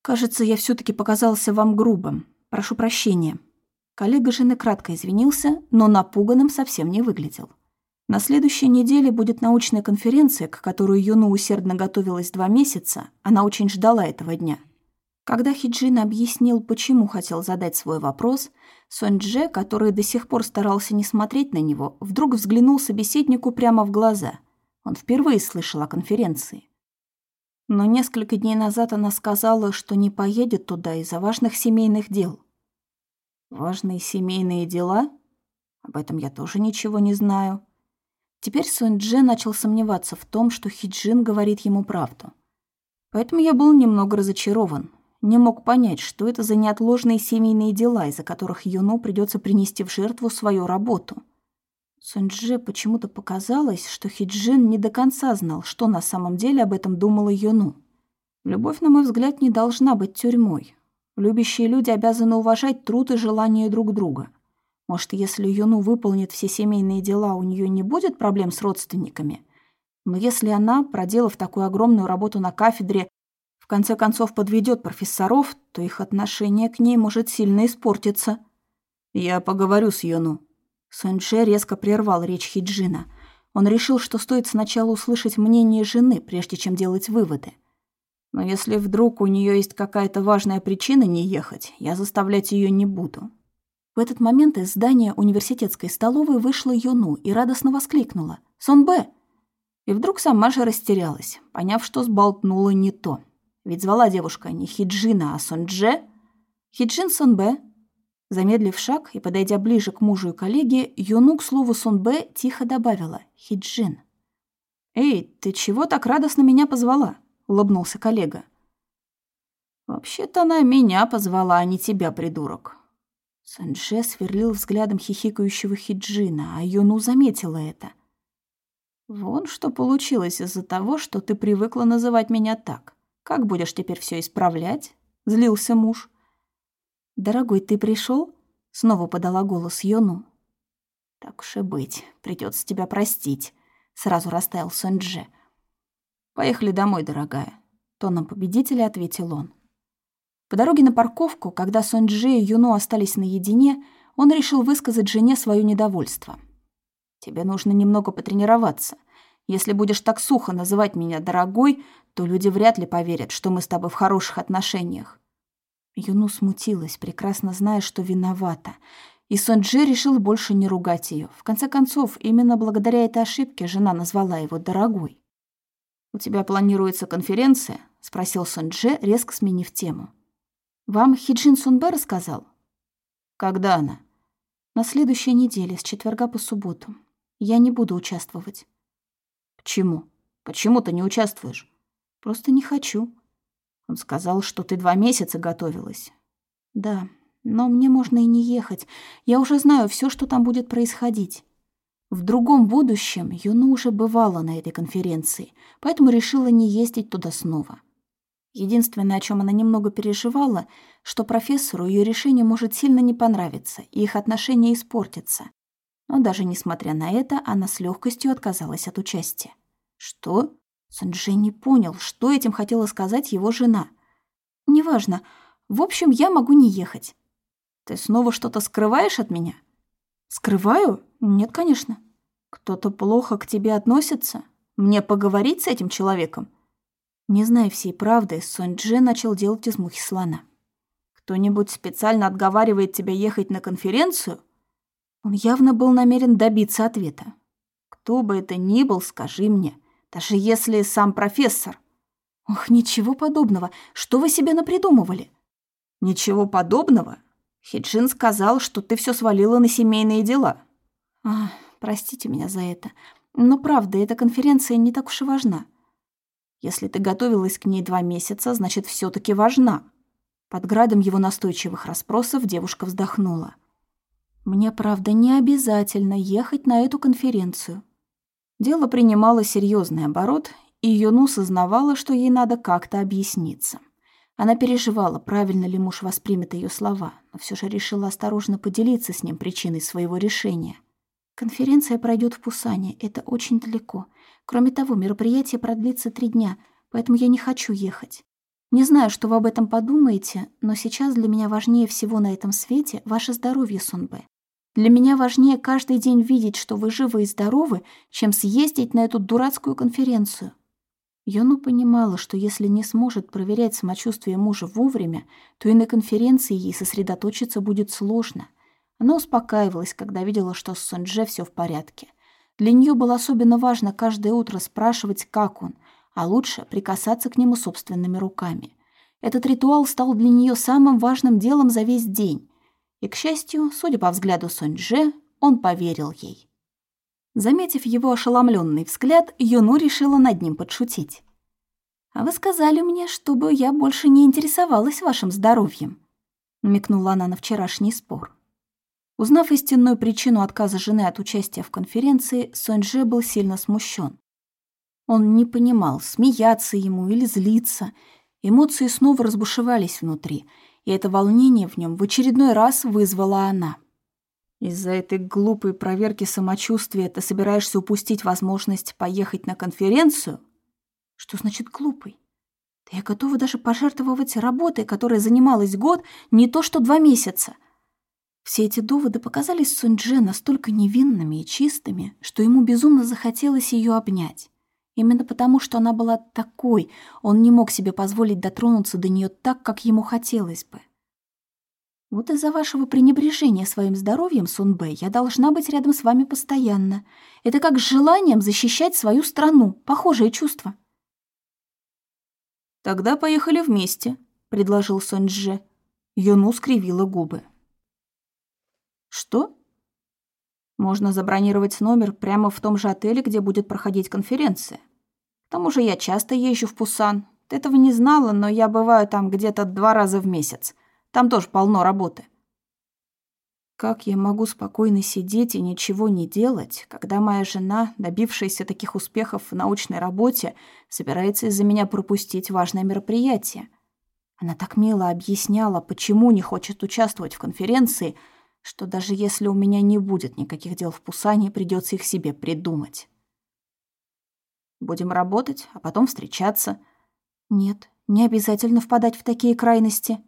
A: «Кажется, я все таки показался вам грубым. Прошу прощения». Коллега жены кратко извинился, но напуганным совсем не выглядел. На следующей неделе будет научная конференция, к которой Юну усердно готовилась два месяца. Она очень ждала этого дня. Когда Хиджин объяснил, почему хотел задать свой вопрос, Сонь-Дже, который до сих пор старался не смотреть на него, вдруг взглянул собеседнику прямо в глаза. Он впервые слышал о конференции. Но несколько дней назад она сказала, что не поедет туда из-за важных семейных дел. «Важные семейные дела? Об этом я тоже ничего не знаю». Теперь Сунь-Дже начал сомневаться в том, что Хиджин говорит ему правду. Поэтому я был немного разочарован. Не мог понять, что это за неотложные семейные дела, из-за которых Юну придется принести в жертву свою работу. Сунь-Дже почему-то показалось, что Хиджин не до конца знал, что на самом деле об этом думала Юну. Любовь, на мой взгляд, не должна быть тюрьмой. Любящие люди обязаны уважать труд и желания друг друга. Может, если Юну выполнит все семейные дела, у нее не будет проблем с родственниками? Но если она, проделав такую огромную работу на кафедре, в конце концов подведет профессоров, то их отношение к ней может сильно испортиться. «Я поговорю с Юну». Суньше резко прервал речь Хиджина. Он решил, что стоит сначала услышать мнение жены, прежде чем делать выводы. Но если вдруг у нее есть какая-то важная причина не ехать, я заставлять ее не буду. В этот момент из здания университетской столовой вышла Юну и радостно воскликнула. «Сон Б!» И вдруг сама же растерялась, поняв, что сболтнула не то. Ведь звала девушка не Хиджина, а Сондже. Хиджин Сонбе. Замедлив шаг и подойдя ближе к мужу и коллеге, Юну к слову Сонбе тихо добавила «Хиджин». «Эй, ты чего так радостно меня позвала?» — улыбнулся коллега. «Вообще-то она меня позвала, а не тебя, придурок». Санже сверлил взглядом хихикающего Хиджина, а Юну заметила это. «Вон что получилось из-за того, что ты привыкла называть меня так. Как будешь теперь все исправлять?» — злился муж. «Дорогой, ты пришел? снова подала голос Юну. «Так уж и быть, придется тебя простить», — сразу растаял Сунже. «Поехали домой, дорогая», — тоном победителя ответил он. По дороге на парковку, когда Сонджи и Юно остались наедине, он решил высказать жене свое недовольство. «Тебе нужно немного потренироваться. Если будешь так сухо называть меня дорогой, то люди вряд ли поверят, что мы с тобой в хороших отношениях». Юну смутилась, прекрасно зная, что виновата. И Сонджи решил больше не ругать ее. В конце концов, именно благодаря этой ошибке жена назвала его дорогой. «У тебя планируется конференция?» — спросил Сунже, резко сменив тему. «Вам Хиджин Сунбе рассказал?» «Когда она?» «На следующей неделе, с четверга по субботу. Я не буду участвовать». «Почему? Почему ты не участвуешь?» «Просто не хочу». Он сказал, что ты два месяца готовилась. «Да, но мне можно и не ехать. Я уже знаю все, что там будет происходить». В другом будущем Юна уже бывала на этой конференции, поэтому решила не ездить туда снова. Единственное, о чем она немного переживала, что профессору ее решение может сильно не понравиться, и их отношения испортятся. Но даже несмотря на это, она с легкостью отказалась от участия. Что? Санджей не понял, что этим хотела сказать его жена. «Неважно. В общем, я могу не ехать». «Ты снова что-то скрываешь от меня?» «Скрываю? Нет, конечно. Кто-то плохо к тебе относится? Мне поговорить с этим человеком? Не зная всей правды, Сонь-Дже начал делать из мухи слона. Кто-нибудь специально отговаривает тебя ехать на конференцию? Он явно был намерен добиться ответа. Кто бы это ни был, скажи мне, даже если сам профессор. Ох, ничего подобного. Что вы себе напридумывали? Ничего подобного? Хиджин сказал, что ты все свалила на семейные дела. А, Простите меня за это. Но правда, эта конференция не так уж и важна. Если ты готовилась к ней два месяца, значит, все таки важна. Под градом его настойчивых расспросов девушка вздохнула. Мне, правда, не обязательно ехать на эту конференцию. Дело принимало серьезный оборот, и Юну сознавала, что ей надо как-то объясниться. Она переживала, правильно ли муж воспримет ее слова, но все же решила осторожно поделиться с ним причиной своего решения. Конференция пройдет в Пусане, это очень далеко. Кроме того, мероприятие продлится три дня, поэтому я не хочу ехать. Не знаю, что вы об этом подумаете, но сейчас для меня важнее всего на этом свете ваше здоровье, Сунбэ. Для меня важнее каждый день видеть, что вы живы и здоровы, чем съездить на эту дурацкую конференцию. Йону понимала, что если не сможет проверять самочувствие мужа вовремя, то и на конференции ей сосредоточиться будет сложно. Она успокаивалась, когда видела, что с Сунже все в порядке. Для нее было особенно важно каждое утро спрашивать, как он, а лучше прикасаться к нему собственными руками. Этот ритуал стал для нее самым важным делом за весь день. И, к счастью, судя по взгляду Сунже, он поверил ей. Заметив его ошеломленный взгляд, Юну решила над ним подшутить. «А вы сказали мне, чтобы я больше не интересовалась вашим здоровьем», намекнула она на вчерашний спор. Узнав истинную причину отказа жены от участия в конференции, Сонже был сильно смущен. Он не понимал, смеяться ему или злиться. Эмоции снова разбушевались внутри, и это волнение в нем в очередной раз вызвала она. «Из-за этой глупой проверки самочувствия ты собираешься упустить возможность поехать на конференцию?» «Что значит глупый? Да я готова даже пожертвовать работой, которой занималась год, не то что два месяца. Все эти доводы показались Сунь-Дже настолько невинными и чистыми, что ему безумно захотелось ее обнять. Именно потому, что она была такой, он не мог себе позволить дотронуться до нее так, как ему хотелось бы. Вот из-за вашего пренебрежения своим здоровьем, Сунбэ, я должна быть рядом с вами постоянно. Это как с желанием защищать свою страну. Похожее чувство.
B: Тогда поехали вместе, предложил Сонджи. Юну скривила губы. Что? Можно забронировать номер прямо в том же отеле, где будет проходить конференция. К тому же я часто езжу в Пусан. Ты этого не знала, но я бываю там где-то два раза в месяц. Там тоже полно работы. Как я могу спокойно сидеть и ничего не делать, когда моя жена, добившаяся таких успехов в научной работе, собирается из-за меня пропустить важное мероприятие? Она так мило объясняла, почему не хочет участвовать в конференции, что даже если у меня не будет никаких дел в Пусане, придется их себе придумать. Будем работать, а потом встречаться.
A: Нет, не обязательно впадать в такие крайности.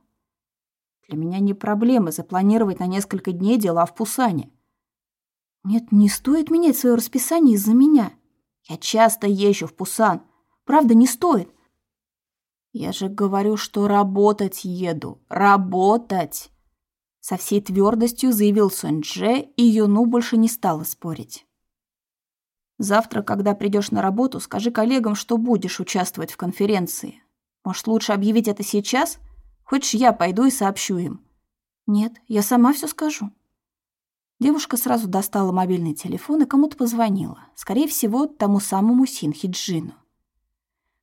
B: Для меня не проблема запланировать на несколько дней дела в Пусане.
A: Нет, не стоит менять свое расписание из-за меня. Я часто езжу в Пусан. Правда, не стоит.
B: Я же говорю, что работать еду. Работать! Со всей твердостью заявил Сунь-Дже, и Юну больше не стала спорить. Завтра, когда придешь на работу, скажи коллегам, что будешь участвовать в конференции. Может, лучше объявить это сейчас? Хочешь, я пойду и сообщу им?»
A: «Нет, я сама все скажу».
B: Девушка сразу достала мобильный телефон и кому-то позвонила. Скорее всего, тому самому Синхи Джину.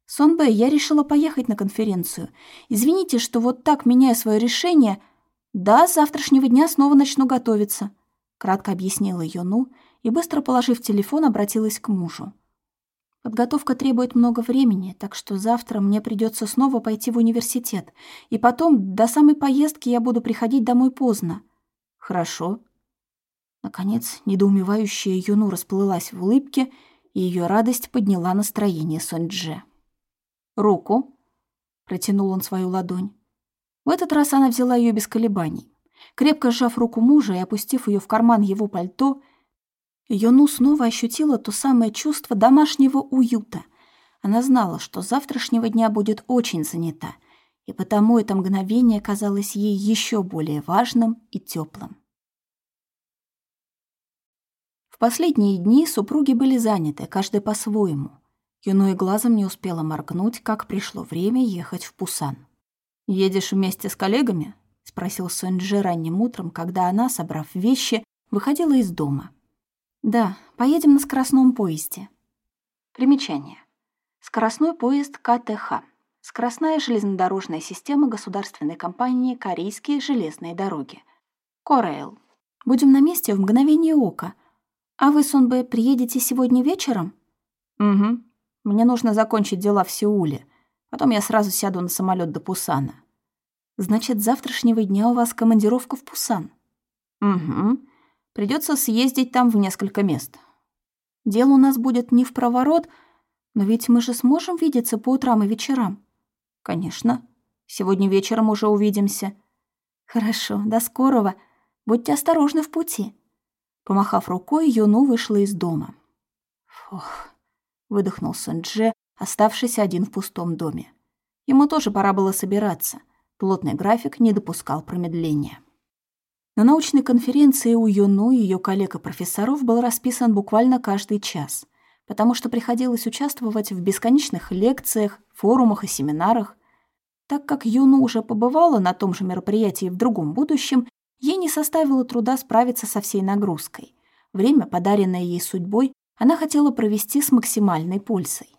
A: «Сонбэ, я решила поехать на конференцию. Извините, что вот так меняя свое решение. Да, с завтрашнего дня снова начну готовиться», — кратко объяснила Йону и, быстро положив телефон, обратилась к мужу. Подготовка требует много времени, так что завтра мне придется снова пойти в университет. И потом, до самой поездки я буду приходить домой поздно.
B: Хорошо. Наконец, недоумевающая Юну расплылась в улыбке, и ее радость подняла настроение Сонь-Дже. «Руку!» — протянул он свою ладонь. В этот раз она взяла ее без колебаний. Крепко сжав руку мужа и опустив ее в карман его пальто, Йону снова ощутила то самое чувство домашнего уюта. Она знала, что завтрашнего дня будет очень занята, и потому это мгновение казалось ей еще более важным и теплым. В последние дни супруги были заняты, каждый по-своему. Юну и глазом не успела моргнуть, как пришло время ехать в Пусан. «Едешь вместе с коллегами?» — спросил Сунджи ранним утром, когда она, собрав вещи, выходила из дома.
A: Да, поедем на скоростном поезде.
C: Примечание. Скоростной поезд КТХ. Скоростная железнодорожная система государственной компании «Корейские железные дороги». Корейл.
A: Будем на месте в мгновение ока. А вы, Сонбэ, приедете сегодня вечером?
B: Угу. Мне нужно закончить дела в Сеуле. Потом я сразу сяду на самолет до Пусана.
A: Значит, завтрашнего дня у вас командировка в Пусан?
B: Угу. Придется съездить там в несколько мест.
A: Дело у нас будет не в проворот, но ведь мы же сможем видеться по утрам и вечерам.
B: Конечно. Сегодня вечером уже увидимся.
A: Хорошо, до скорого. Будьте осторожны в пути. Помахав рукой, Юну вышла из дома.
B: Фух, выдохнул Сандже, оставшись один в пустом доме. Ему тоже пора было собираться. Плотный график не допускал промедления. На научной конференции у Юну и ее коллег и профессоров был расписан буквально каждый час, потому что приходилось участвовать в бесконечных лекциях, форумах и семинарах. Так как Юну уже побывала на том же мероприятии в другом будущем, ей не составило труда справиться со всей нагрузкой. Время, подаренное ей судьбой, она хотела провести с максимальной пользой.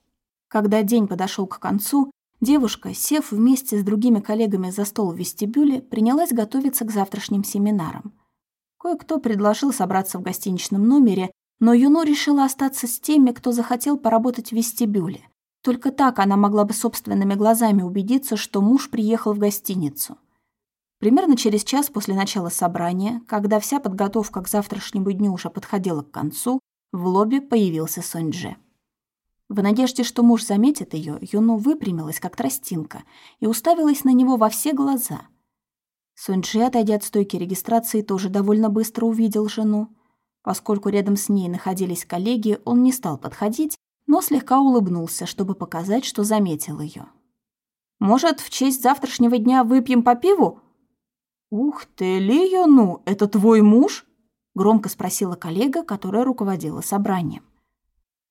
B: Когда день подошел к концу, Девушка, сев вместе с другими коллегами за стол в вестибюле, принялась готовиться к завтрашним семинарам. Кое-кто предложил собраться в гостиничном номере, но Юно решила остаться с теми, кто захотел поработать в вестибюле. Только так она могла бы собственными глазами убедиться, что муж приехал в гостиницу. Примерно через час после начала собрания, когда вся подготовка к завтрашнему дню уже подходила к концу, в лобби появился Сонь-Дже. В надежде, что муж заметит ее, Юну выпрямилась, как тростинка, и уставилась на него во все глаза. Суньчжи, отойдя от стойки регистрации, тоже довольно быстро увидел жену. Поскольку рядом с ней находились коллеги, он не стал подходить,
A: но слегка улыбнулся, чтобы показать, что заметил ее. «Может, в честь завтрашнего дня выпьем по пиву?» «Ух ты, Лия, ну, это твой муж?» — громко спросила коллега, которая руководила собранием.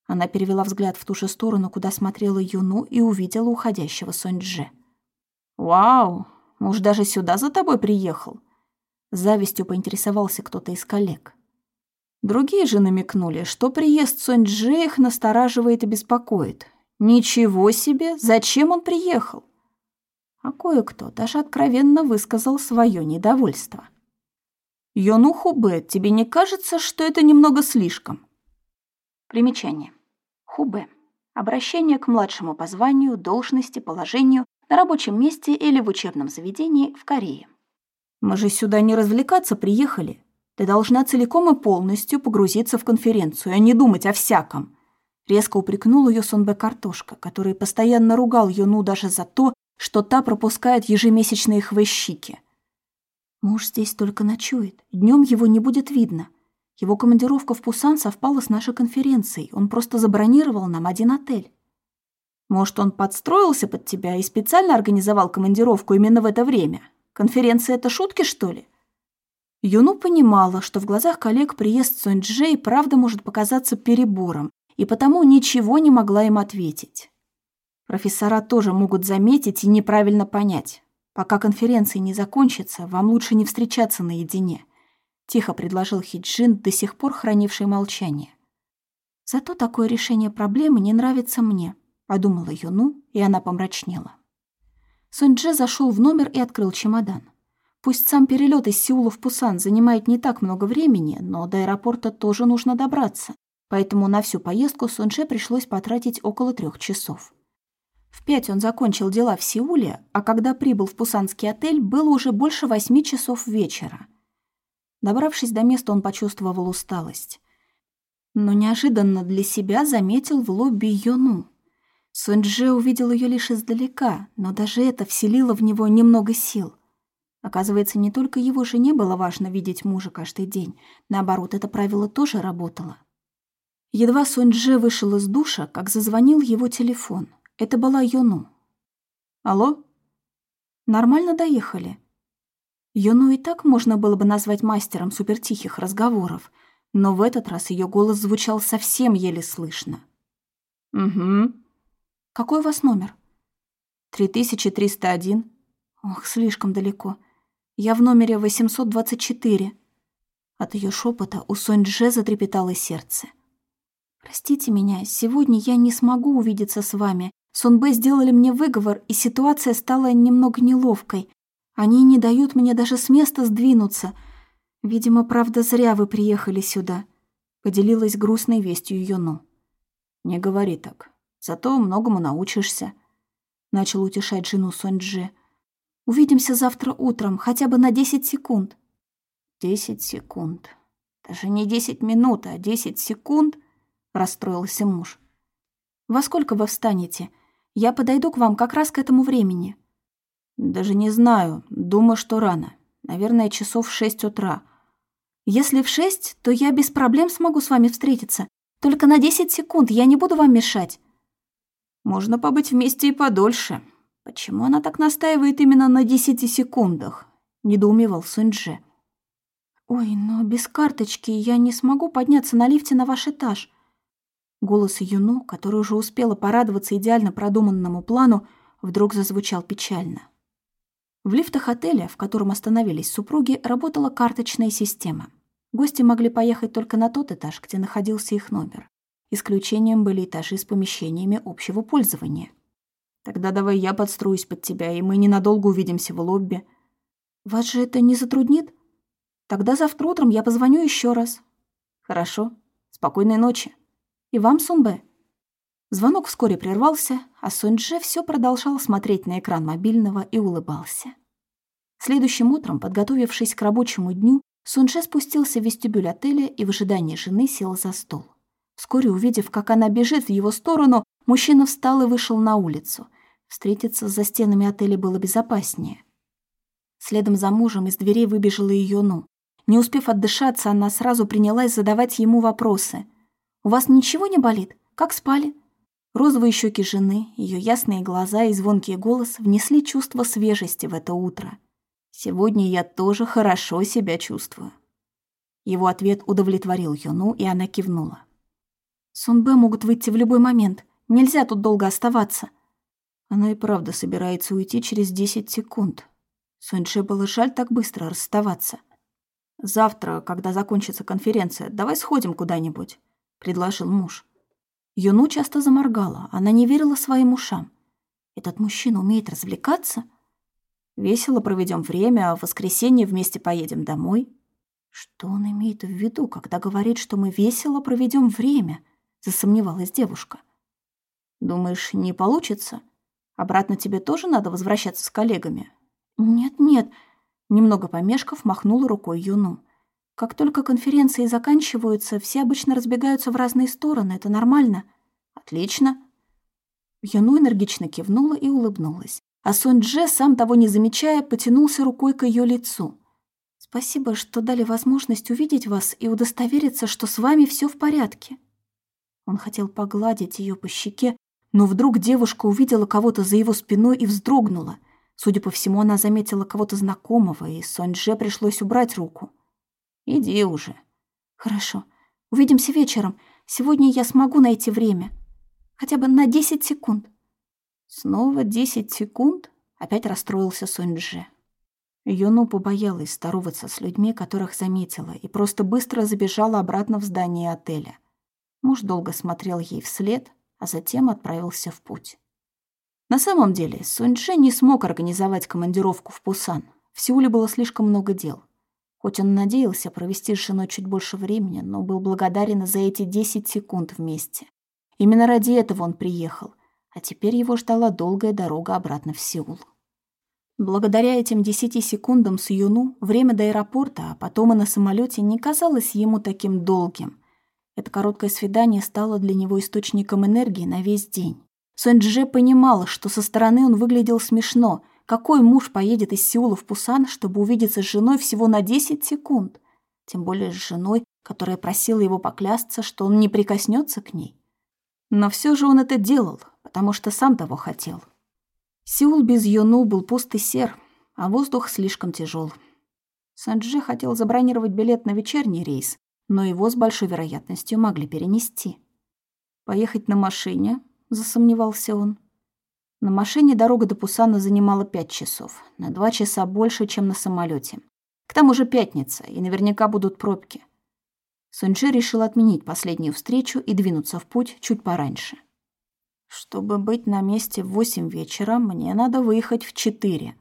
A: Она перевела взгляд в ту же сторону, куда смотрела Юну, и увидела уходящего Сонь-Дже. «Вау, муж даже сюда за тобой приехал?» Завистью поинтересовался кто-то из коллег. Другие же намекнули, что приезд Сонь-Дже их настораживает и беспокоит. Ничего себе, зачем он приехал? А кое-кто даже откровенно высказал свое недовольство. «Йону Хубе, тебе не кажется, что это немного слишком?»
C: Примечание. Хубе. Обращение к младшему по званию, должности, положению на рабочем месте или в учебном заведении в Корее.
A: «Мы же сюда не развлекаться приехали. Ты должна целиком и полностью погрузиться в конференцию, а не думать о всяком». Резко упрекнул ее Сонбе Картошка, который постоянно ругал Юну даже за то, что та пропускает ежемесячные хвощики. Муж здесь только ночует, днем его не будет видно. Его командировка в Пусан совпала с нашей конференцией. Он просто забронировал нам один отель. Может, он подстроился под тебя и специально организовал командировку именно в это время? Конференция — это шутки, что ли? Юну понимала, что в глазах коллег приезд Сунь-Джей правда может показаться перебором, и потому ничего не могла им ответить. Профессора тоже могут заметить и неправильно понять. Пока конференция не закончится, вам лучше не встречаться наедине. — тихо предложил Хиджин, до сих пор хранивший молчание. «Зато такое решение проблемы не нравится мне», — подумала Юну, и она помрачнела. Сунь-Дже зашел в номер и открыл чемодан. Пусть сам перелет из Сеула в Пусан занимает не так много времени, но до аэропорта тоже нужно добраться, поэтому на всю поездку Сунь-Дже пришлось потратить около трех часов. В пять он закончил дела в Сеуле, а когда прибыл в пусанский отель, было уже больше восьми часов вечера — Добравшись до места, он почувствовал усталость. Но неожиданно для себя заметил в лобби Йону. Сунь-Дже увидел ее лишь издалека, но даже это вселило в него немного сил. Оказывается, не только его жене было важно видеть мужа каждый день. Наоборот, это правило тоже работало. Едва Сунь-Дже вышел из душа, как зазвонил его телефон. Это была Йону. «Алло?» «Нормально доехали. Юну и так можно было бы назвать мастером супертихих разговоров, но в этот раз ее голос звучал совсем еле слышно. «Угу. Какой у вас номер?» «3301». «Ох, слишком далеко. Я в номере 824». От ее шепота у Сонь-Дже затрепетало сердце. «Простите меня, сегодня я не смогу увидеться с вами. Сонбэ сделали мне выговор, и ситуация стала немного неловкой. Они не дают мне даже с места сдвинуться. Видимо, правда, зря вы приехали сюда», — поделилась грустной вестью Юну. «Не говори так. Зато многому научишься», — начал утешать жену Сонджи. «Увидимся завтра утром, хотя бы на десять секунд». «Десять секунд. Даже не десять минут, а десять секунд», — расстроился муж. «Во сколько вы встанете? Я подойду к вам как раз к этому времени». Даже не знаю. Думаю, что рано. Наверное, часов в шесть утра. Если в шесть, то я без проблем смогу с вами встретиться. Только на десять секунд, я не буду вам мешать. Можно побыть вместе и подольше. Почему она так настаивает именно на десяти секундах? Недоумевал Суньджи. Ой, но без карточки я не смогу подняться на лифте на ваш этаж. Голос Юну, который уже успела порадоваться идеально продуманному плану, вдруг зазвучал печально. В лифтах отеля, в котором остановились супруги, работала карточная система. Гости могли поехать только на тот этаж, где находился их номер. Исключением были этажи с помещениями общего пользования. «Тогда давай я подстроюсь под тебя, и мы ненадолго увидимся в лобби». «Вас же это не затруднит? Тогда завтра утром я позвоню еще раз». «Хорошо. Спокойной ночи. И вам, Сунбэ». Звонок вскоре прервался, а Суньдже все продолжал смотреть на экран мобильного и улыбался. Следующим утром, подготовившись к рабочему дню, Суньдже спустился в вестибюль отеля и в ожидании жены сел за стол. Вскоре, увидев, как она бежит в его сторону, мужчина встал и вышел на улицу. Встретиться за стенами отеля было безопаснее. Следом за мужем из дверей выбежала и Йону. Не успев отдышаться, она сразу принялась задавать ему вопросы. «У вас ничего не болит? Как спали? Розовые щеки жены, ее ясные глаза и звонкий голос внесли чувство свежести в это утро. «Сегодня я тоже хорошо себя чувствую». Его ответ удовлетворил Юну, и она кивнула. «Сунбэ могут выйти в любой момент. Нельзя тут долго оставаться». Она и правда собирается уйти через 10 секунд. Суньше было жаль так быстро расставаться. «Завтра, когда закончится конференция, давай сходим куда-нибудь», — предложил муж. Юну часто заморгала, она не верила своим ушам. «Этот мужчина умеет развлекаться?» «Весело проведем время, а в воскресенье вместе поедем домой». «Что он имеет в виду, когда говорит, что мы весело проведем время?» — засомневалась девушка. «Думаешь, не получится? Обратно тебе тоже надо возвращаться с коллегами?» «Нет-нет», — немного помешков махнула рукой Юну. Как только конференции заканчиваются, все обычно разбегаются в разные стороны, это нормально. Отлично. Юну энергично кивнула и улыбнулась. А Сон Дже, сам того не замечая, потянулся рукой к ее лицу. Спасибо, что дали возможность увидеть вас и удостовериться, что с вами все в порядке. Он хотел погладить ее по щеке, но вдруг девушка увидела кого-то за его спиной и вздрогнула. Судя по всему, она заметила кого-то знакомого, и Соньже пришлось убрать руку. Иди уже. Хорошо. Увидимся вечером. Сегодня я смогу найти время. Хотя бы на 10 секунд. Снова 10 секунд? Опять расстроился Суньджи. Юну побоялась здороваться с людьми, которых заметила, и просто быстро забежала обратно в здание отеля. Муж долго смотрел ей вслед, а затем отправился в путь. На самом деле, Суньджи не смог организовать командировку в Пусан. В Сеуле было слишком много дел. Хоть он надеялся провести с женой чуть больше времени, но был благодарен за эти 10 секунд вместе. Именно ради этого он приехал, а теперь его ждала долгая дорога обратно в Сеул. Благодаря этим 10 секундам с Юну время до аэропорта, а потом и на самолете не казалось ему таким долгим. Это короткое свидание стало для него источником энергии на весь день. Сэнджи понимал, что со стороны он выглядел смешно – какой муж поедет из Сеула в Пусан, чтобы увидеться с женой всего на 10 секунд? Тем более с женой, которая просила его поклясться, что он не прикоснется к ней. Но все же он это делал, потому что сам того хотел. Сеул без Юну был пуст и сер, а воздух слишком тяжел. Санджи хотел забронировать билет на вечерний рейс, но его с большой вероятностью могли перенести. «Поехать на машине?» – засомневался он. На машине дорога до Пусана занимала пять часов, на два часа больше, чем на самолете. К тому же пятница, и наверняка будут пробки. Сунджи решил отменить последнюю встречу и двинуться в путь чуть пораньше. Чтобы быть на месте в восемь вечера, мне надо выехать в четыре.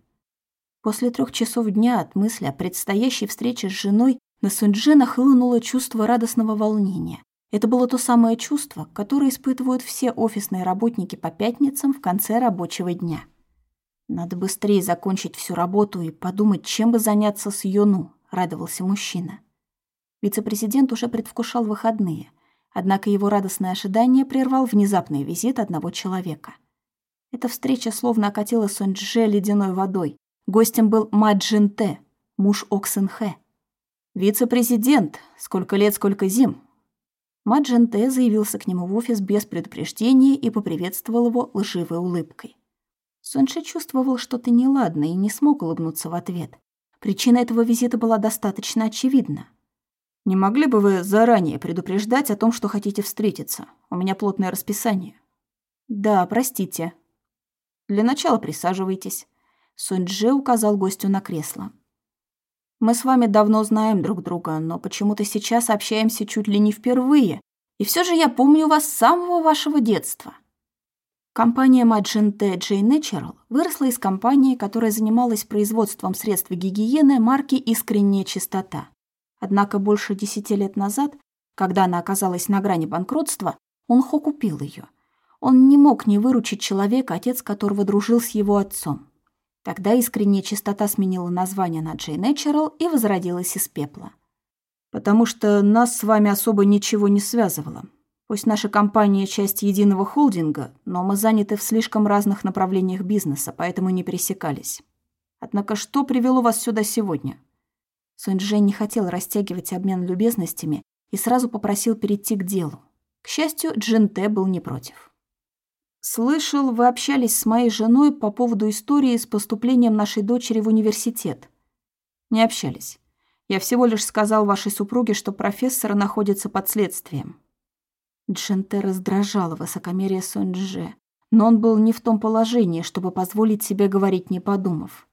A: После трех часов дня от мысли о предстоящей встрече с женой на Сунджи нахлынуло чувство радостного волнения. Это было то самое чувство, которое испытывают все офисные работники по пятницам в конце рабочего дня. «Надо быстрее закончить всю работу и подумать, чем бы заняться с Йону», — радовался мужчина. Вице-президент уже предвкушал выходные, однако его радостное ожидание прервал внезапный визит одного человека. Эта встреча словно окатила Сонджи ледяной водой. Гостем был Ма Джин Тэ, муж Оксен Хэ. «Вице-президент, сколько лет, сколько зим», Маджин Т. заявился к нему в офис без предупреждения и поприветствовал его лживой улыбкой. Сунши чувствовал что-то неладное и не смог улыбнуться в ответ. Причина этого визита была достаточно очевидна. «Не могли бы вы заранее предупреждать о том, что хотите встретиться? У меня плотное расписание». «Да, простите». «Для начала присаживайтесь». Сунджи указал гостю на кресло. Мы с вами давно знаем друг друга, но почему-то сейчас общаемся чуть ли не впервые. И все же я помню вас с самого вашего детства. Компания Magente J Natural выросла из компании, которая занималась производством средств гигиены марки «Искренняя чистота». Однако больше десяти лет назад, когда она оказалась на грани банкротства, он Хо купил ее. Он не мог не выручить человека, отец которого дружил с его отцом. Тогда искренняя чистота сменила название на J Natural и возродилась из пепла. Потому что нас с вами особо ничего не связывало. Пусть наша компания часть единого холдинга, но мы заняты в слишком разных направлениях бизнеса, поэтому не пересекались. Однако что привело вас сюда сегодня? Сунь-Джей не хотел растягивать обмен любезностями и сразу попросил перейти к делу. К счастью, Джин Тэ был не против. Слышал, вы общались с моей женой по поводу истории с поступлением нашей дочери в университет. Не общались. Я всего лишь сказал вашей супруге, что профессор находится под следствием. Дженте раздражало высокомерие Сонджи, но он был не в том положении, чтобы позволить себе говорить, не подумав.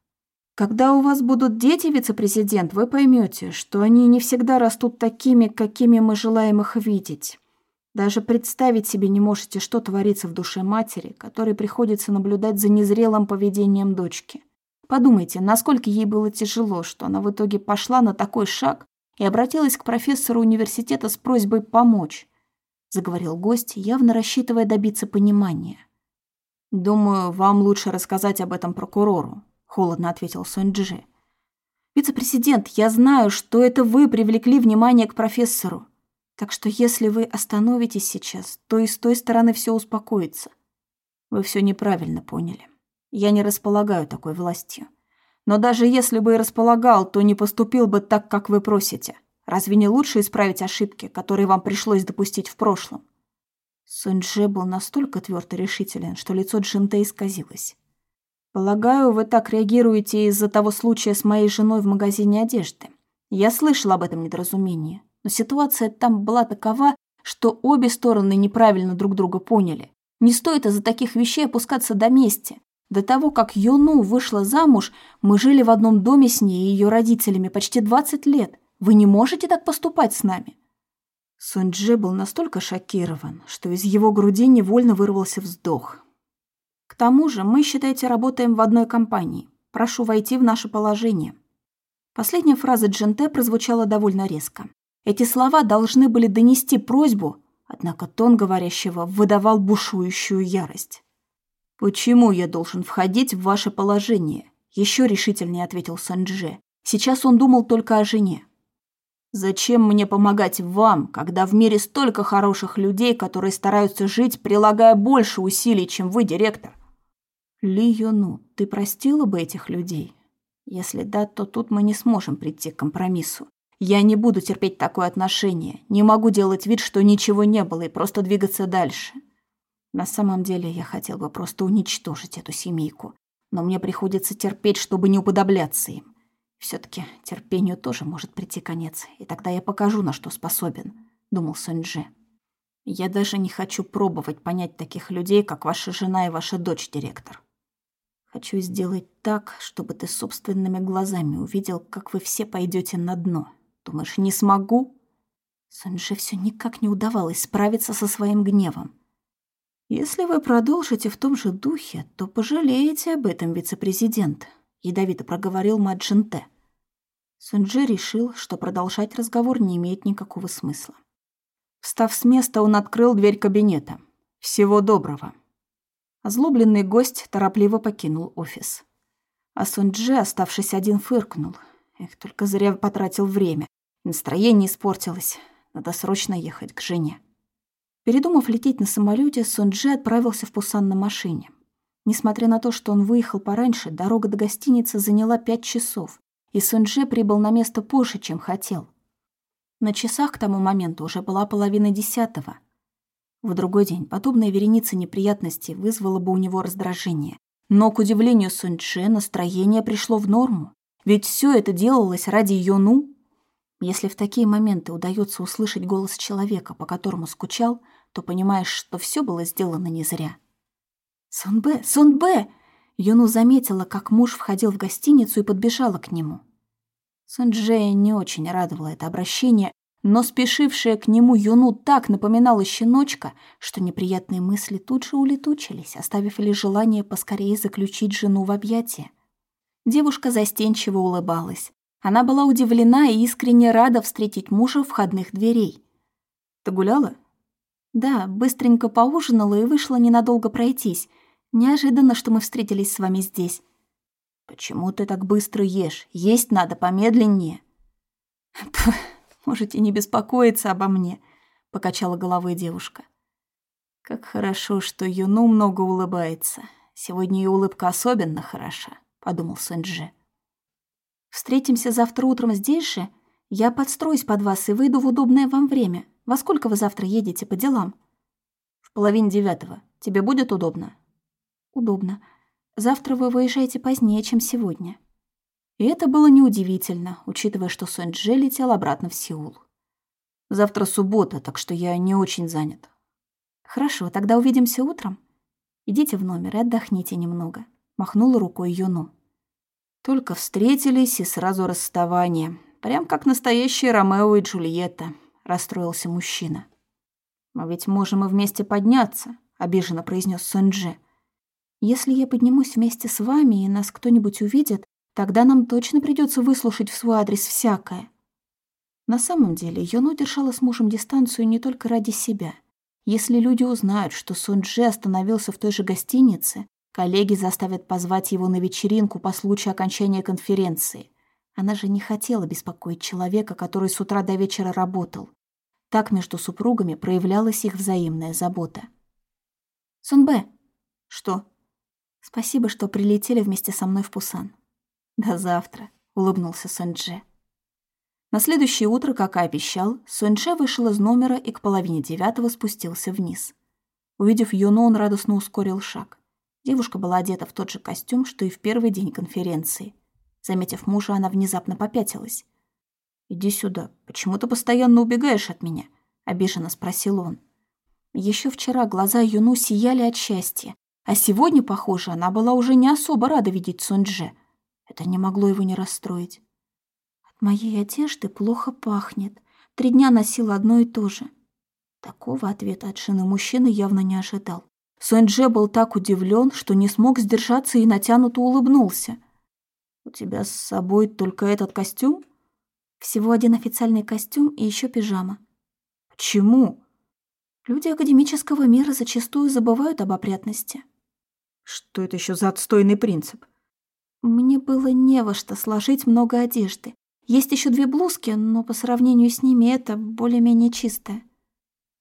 A: Когда у вас будут дети, вице-президент, вы поймете, что они не всегда растут такими, какими мы желаем их видеть. Даже представить себе не можете, что творится в душе матери, которой приходится наблюдать за незрелым поведением дочки. Подумайте, насколько ей было тяжело, что она в итоге пошла на такой шаг и обратилась к профессору университета с просьбой помочь, заговорил гость, явно рассчитывая добиться понимания. Думаю, вам лучше рассказать об этом прокурору, холодно ответил Сонджи. Вице-президент, я знаю, что это вы привлекли внимание к профессору. Так что если вы остановитесь сейчас, то и с той стороны все успокоится. Вы все неправильно поняли. Я не располагаю такой властью. Но даже если бы и располагал, то не поступил бы так, как вы просите. Разве не лучше исправить ошибки, которые вам пришлось допустить в прошлом? Суньчжэ был настолько твердо решителен, что лицо Джинте исказилось. «Полагаю, вы так реагируете из-за того случая с моей женой в магазине одежды. Я слышал об этом недоразумении но ситуация там была такова, что обе стороны неправильно друг друга поняли. Не стоит из-за таких вещей опускаться до мести. До того, как Йону вышла замуж, мы жили в одном доме с ней и ее родителями почти 20 лет. Вы не можете так поступать с нами. Сунджи был настолько шокирован, что из его груди невольно вырвался вздох. К тому же мы, считайте, работаем в одной компании. Прошу войти в наше положение. Последняя фраза Дженте прозвучала довольно резко. Эти слова должны были донести просьбу, однако тон говорящего выдавал бушующую ярость. «Почему я должен входить в ваше положение?» Еще решительнее ответил Санджи. Сейчас он думал только о жене. «Зачем мне помогать вам, когда в мире столько хороших людей, которые стараются жить, прилагая больше усилий, чем вы, директор?» «Ли Йону, ты простила бы этих людей? Если да, то тут мы не сможем прийти к компромиссу. Я не буду терпеть такое отношение. Не могу делать вид, что ничего не было, и просто двигаться дальше. На самом деле я хотел бы просто уничтожить эту семейку. Но мне приходится терпеть, чтобы не уподобляться им. все таки терпению тоже может прийти конец, и тогда я покажу, на что способен», — думал Сунджи. «Я даже не хочу пробовать понять таких людей, как ваша жена и ваша дочь, директор. Хочу сделать так, чтобы ты собственными глазами увидел, как вы все пойдете на дно». Думаешь, не смогу? Санже все никак не удавалось справиться со своим гневом. Если вы продолжите в том же духе, то пожалеете об этом, вице-президент, ядовито проговорил Маджинте. Сунджи решил, что продолжать разговор не имеет никакого смысла. Встав с места, он открыл дверь кабинета. «Всего доброго». Озлобленный гость торопливо покинул офис. А Сунджи, оставшись один, фыркнул. Эх, только зря потратил время. Настроение испортилось. Надо срочно ехать к жене. Передумав лететь на самолете, Сунджи отправился в Пусан на машине. Несмотря на то, что он выехал пораньше, дорога до гостиницы заняла пять часов, и Сунджи прибыл на место позже, чем хотел. На часах к тому моменту уже была половина десятого. В другой день подобная вереница неприятностей вызвала бы у него раздражение. Но, к удивлению Сунджи, настроение пришло в норму. Ведь все это делалось ради Йону. Если в такие моменты удается услышать голос человека, по которому скучал, то понимаешь, что все было сделано не зря. «Сонбэ! Сонбэ!» Юну заметила, как муж входил в гостиницу и подбежала к нему. Сонджея не очень радовало это обращение, но спешившая к нему Юну так напоминала щеночка, что неприятные мысли тут же улетучились, оставив лишь желание поскорее заключить жену в объятия. Девушка застенчиво улыбалась. Она была удивлена и искренне рада встретить мужа входных дверей. «Ты гуляла?» «Да, быстренько поужинала и вышла ненадолго пройтись. Неожиданно, что мы встретились с вами здесь». «Почему ты так быстро ешь? Есть надо помедленнее». «Пф, можете не беспокоиться обо мне», — покачала головой девушка. «Как хорошо, что Юну много улыбается. Сегодня ее улыбка особенно хороша». — подумал Сэнджи. «Встретимся завтра утром здесь же? Я подстроюсь под вас и выйду в удобное вам время. Во сколько вы завтра едете по делам?» В половине девятого. Тебе будет удобно?
B: Удобно. Завтра вы выезжаете позднее, чем сегодня.
A: И это было неудивительно, учитывая, что Сонь-Дже летел обратно в Сеул. Завтра суббота, так что я не очень занят.
B: Хорошо, тогда увидимся утром. Идите в номер и отдохните немного. Махнула рукой Юну.
A: Только встретились и сразу расставание. Прям как настоящие Ромео и Джульетта, расстроился мужчина. Мы ведь можем и вместе подняться, обиженно произнес Сонджи.
B: Если я поднимусь вместе с вами и нас кто-нибудь увидит, тогда нам точно придется выслушать в свой адрес всякое. На самом деле, Йону держала с мужем дистанцию не только ради себя. Если люди узнают, что Сунджи остановился в той же гостинице, коллеги заставят позвать его на вечеринку по случаю окончания конференции. Она же не хотела беспокоить человека, который с утра до вечера работал. Так между супругами проявлялась их взаимная забота. «Сунбэ!»
A: «Что?»
B: Спасибо, что прилетели вместе со мной в Пусан.
A: До завтра, улыбнулся Сонджи. На следующее утро, как и обещал, Сонджи вышел из номера и к половине девятого спустился вниз. Увидев Юну, он радостно ускорил шаг. Девушка была одета в тот же костюм, что и в первый день конференции. Заметив мужа, она внезапно попятилась. «Иди сюда. Почему ты постоянно убегаешь от меня?» — обиженно спросил он. Еще вчера глаза Юну сияли от счастья, а сегодня, похоже, она была уже не особо рада видеть Сунже. Это не могло его не расстроить.
B: От моей одежды плохо пахнет. Три дня носила одно и то же. Такого ответа от жены мужчины явно не ожидал.
A: Сунже был так удивлен, что не смог сдержаться и натянуто улыбнулся. «У тебя с собой только этот костюм?»
B: «Всего один официальный костюм и еще пижама».
A: «Почему?»
B: «Люди академического мира зачастую забывают об опрятности».
A: Что это еще за отстойный принцип?
B: Мне было не во что сложить много одежды. Есть еще две блузки, но по сравнению с ними это более-менее чистое.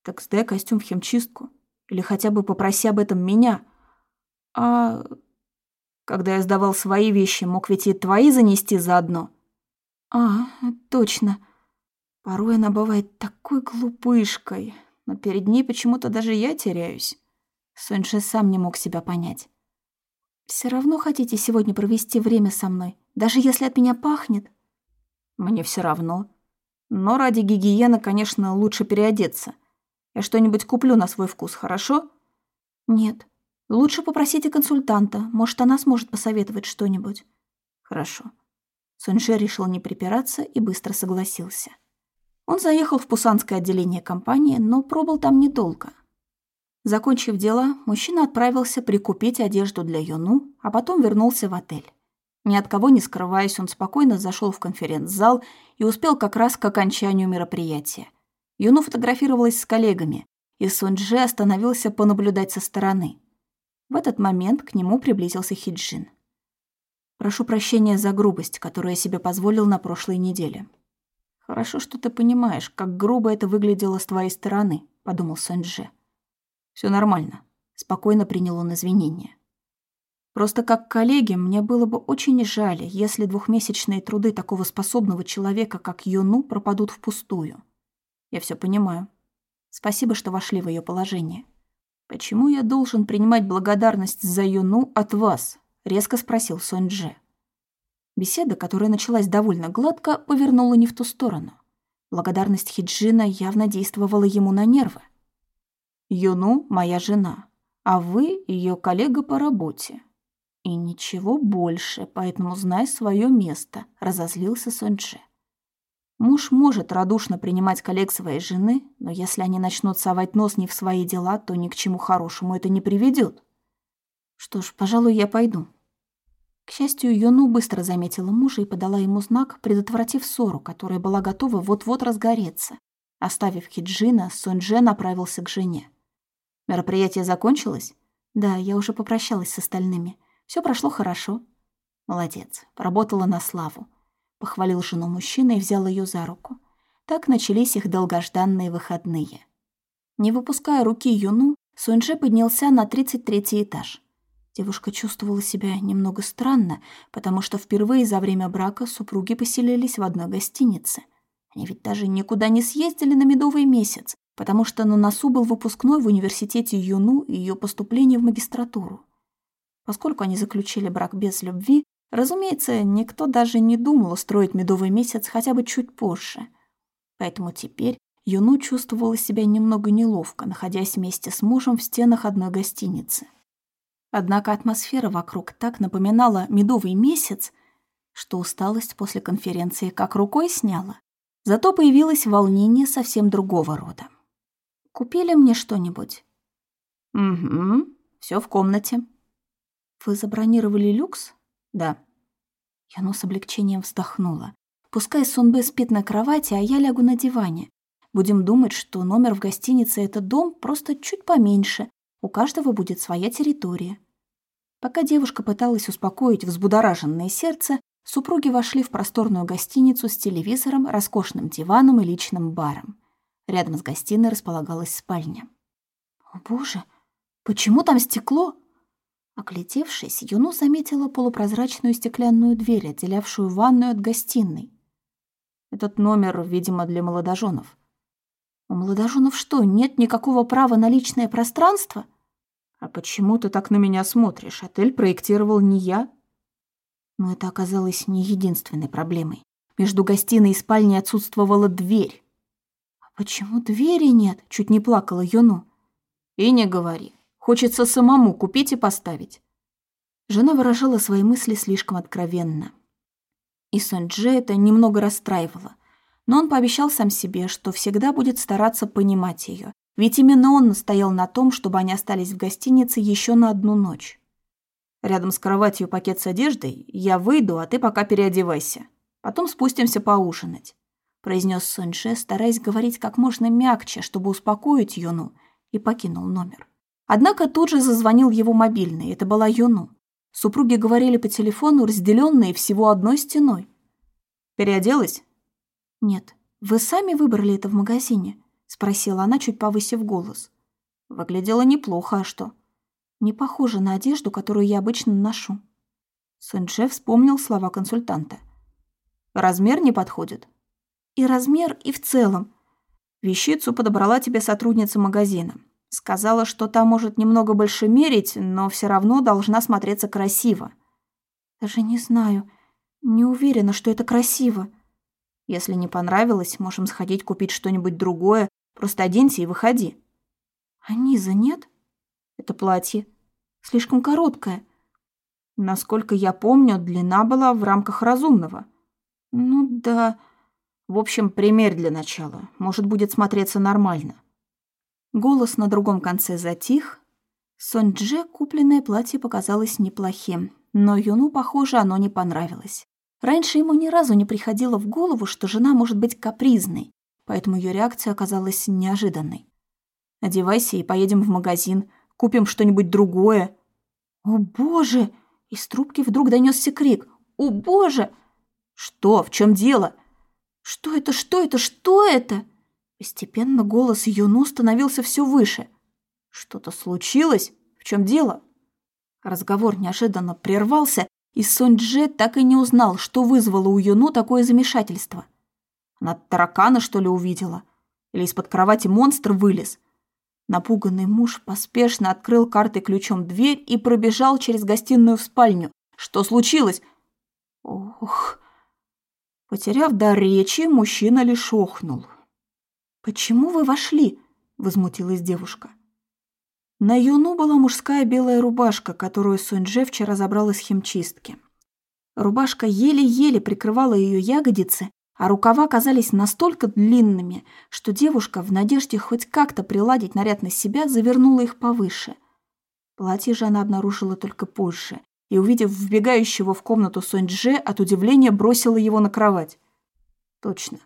A: Так сдай костюм в химчистку. Или хотя бы попроси об этом меня. А когда я сдавал свои вещи, мог ведь и твои занести заодно.
B: А, точно.
A: Порой она бывает такой глупышкой, но перед ней почему-то даже я теряюсь. Соньше сам не мог себя понять.
B: Все равно хотите сегодня провести время со мной, даже если от меня пахнет?
A: Мне все равно. Но ради гигиены, конечно, лучше переодеться. Я что-нибудь куплю на свой вкус, хорошо?
B: Нет. Лучше попросите консультанта, может, она сможет посоветовать что-нибудь.
A: Хорошо. Суньше решил не припираться и быстро согласился. Он заехал в пусанское отделение компании, но пробыл там недолго. Закончив дела, мужчина отправился прикупить одежду для Юну, а потом вернулся в отель. Ни от кого не скрываясь, он спокойно зашел в конференц-зал и успел как раз к окончанию мероприятия. Юну фотографировалась с коллегами, и Сунджи остановился понаблюдать со стороны. В этот момент к нему приблизился Хиджин. «Прошу прощения за грубость, которую я себе позволил на прошлой неделе». «Хорошо, что ты понимаешь, как грубо это выглядело с твоей стороны», — подумал Сунджи. Все нормально. Спокойно принял он извинения. Просто как коллеге мне было бы очень жаль, если двухмесячные труды такого способного человека, как Юну, пропадут впустую. Я все понимаю. Спасибо, что вошли в ее положение. Почему я должен принимать благодарность за Юну от вас? резко спросил Сонджи. Беседа, которая началась довольно гладко, повернула не в ту сторону. Благодарность Хиджина явно действовала ему на нервы. Юну – моя жена, а вы – ее коллега по работе. И ничего больше, поэтому знай свое место, разозлился Сонджи. Муж может радушно принимать коллег своей жены, но если они начнут совать нос не в свои дела, то ни к чему хорошему это не приведет. Что ж, пожалуй, я пойду. К счастью, Юну быстро заметила мужа и подала ему знак, предотвратив ссору, которая была готова вот-вот разгореться. Оставив Хиджина, Сонджи направился к жене. Мероприятие закончилось?
B: Да, я уже попрощалась с остальными. Все прошло хорошо.
A: Молодец, поработала на славу. Похвалил жену мужчина и взял ее за руку. Так начались их долгожданные выходные. Не выпуская руки Юну, Суньже поднялся на 33 этаж. Девушка чувствовала себя немного странно, потому что впервые за время брака супруги поселились в одной гостинице. Они ведь даже никуда не съездили на медовый месяц, потому что на носу был выпускной в университете Юну и ее поступление в магистратуру. Поскольку они заключили брак без любви, разумеется, никто даже не думал устроить медовый месяц хотя бы чуть позже. Поэтому теперь Юну чувствовала себя немного неловко, находясь вместе с мужем в стенах одной гостиницы. Однако атмосфера вокруг так напоминала медовый месяц, что усталость после конференции как рукой сняла. Зато появилось волнение совсем другого рода. Купили мне что-нибудь? Угу, все в комнате. Вы забронировали люкс? Да. Яну с облегчением вздохнула. Пускай Сунбэ спит на кровати, а я лягу на диване. Будем думать, что номер в гостинице — это дом, просто чуть поменьше. У каждого будет своя территория. Пока девушка пыталась успокоить взбудораженное сердце, супруги вошли в просторную гостиницу с телевизором, роскошным диваном и личным баром. Рядом с гостиной располагалась спальня. «О, боже, почему там стекло?» Оглядевшись, Юну заметила полупрозрачную стеклянную дверь, отделявшую ванную от гостиной. Этот номер, видимо, для молодоженов. У молодоженов что, нет никакого права на личное пространство? А почему ты так на меня смотришь? Отель проектировал не я. Но это оказалось не единственной проблемой. Между гостиной и спальней отсутствовала дверь. «Почему двери нет?» — чуть не плакала Юну. «И не говори. Хочется самому купить и поставить». Жена выражала свои мысли слишком откровенно. И Сэнджи это немного расстраивало. Но он пообещал сам себе, что всегда будет стараться понимать ее, ведь именно он настоял на том, чтобы они остались в гостинице еще на одну ночь. Рядом с кроватью пакет с одеждой, я выйду, а ты пока переодевайся. Потом спустимся поужинать произнес Суньше, стараясь говорить как можно мягче, чтобы успокоить Юну, и покинул номер. Однако тут же зазвонил его мобильный, это была Юну. Супруги говорили по телефону, разделенные всего одной стеной. «Переоделась?» «Нет. Вы сами выбрали это в магазине?» — спросила она, чуть повысив голос. Выглядело неплохо, а что? Не похоже на одежду, которую я обычно ношу. Сэнже вспомнил слова консультанта. «Размер не подходит?» и размер, и в целом. Вещицу подобрала тебе сотрудница магазина. Сказала, что та может немного больше мерить, но все равно должна смотреться красиво. Даже не знаю. Не уверена, что это красиво. Если не понравилось, можем сходить купить что-нибудь другое. Просто оденься и выходи. А низа нет? Это платье. Слишком короткое. Насколько я помню, длина была в рамках разумного. Ну да, в общем, пример для начала. Может, будет смотреться нормально. Голос на другом конце затих. Сонь-Дже купленное платье показалось неплохим, но Юну, похоже, оно не понравилось. Раньше ему ни разу не приходило в голову, что жена может быть капризной, поэтому ее реакция оказалась неожиданной. «Одевайся и поедем в магазин, купим что-нибудь другое». «О, боже!» Из трубки вдруг донесся крик. «О, боже!» «Что? В чем дело?» Что это, что это, что это? Постепенно голос Юну становился все выше. Что-то случилось? В чем дело? Разговор неожиданно прервался, и Сонь-Дже так и не узнал, что вызвало у Юну такое замешательство. Она таракана, что ли, увидела? Или из-под кровати монстр вылез? Напуганный муж поспешно открыл картой ключом дверь и пробежал через гостиную в спальню. Что случилось? Ох, Потеряв дар речи, мужчина лишь охнул. «Почему вы вошли?» — возмутилась девушка. На Юну была мужская белая рубашка, которую Суньже вчера забрал из химчистки. Рубашка еле-еле прикрывала ее ягодицы, а рукава казались настолько длинными, что девушка, в надежде хоть как-то приладить наряд на себя, завернула их повыше. Платье же она обнаружила только позже, и, увидев вбегающего в комнату Сонь-Дже, от удивления бросила его на кровать. Точно.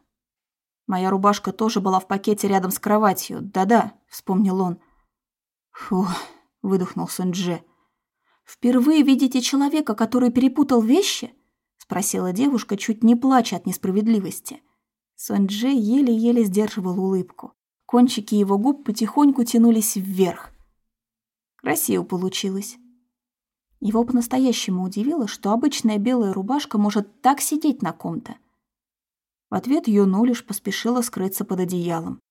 A: Моя рубашка тоже была в пакете рядом с кроватью. Да-да, вспомнил он. Фу, выдохнул Сонь-Дже. Впервые видите человека, который перепутал вещи? спросила девушка, чуть не плача от несправедливости. Сонь-Дже еле-еле сдерживал улыбку. Кончики его губ потихоньку тянулись вверх. Красиво получилось. Его по-настоящему удивило, что обычная белая рубашка может так сидеть на ком-то. В ответ Юну лишь поспешила скрыться под одеялом.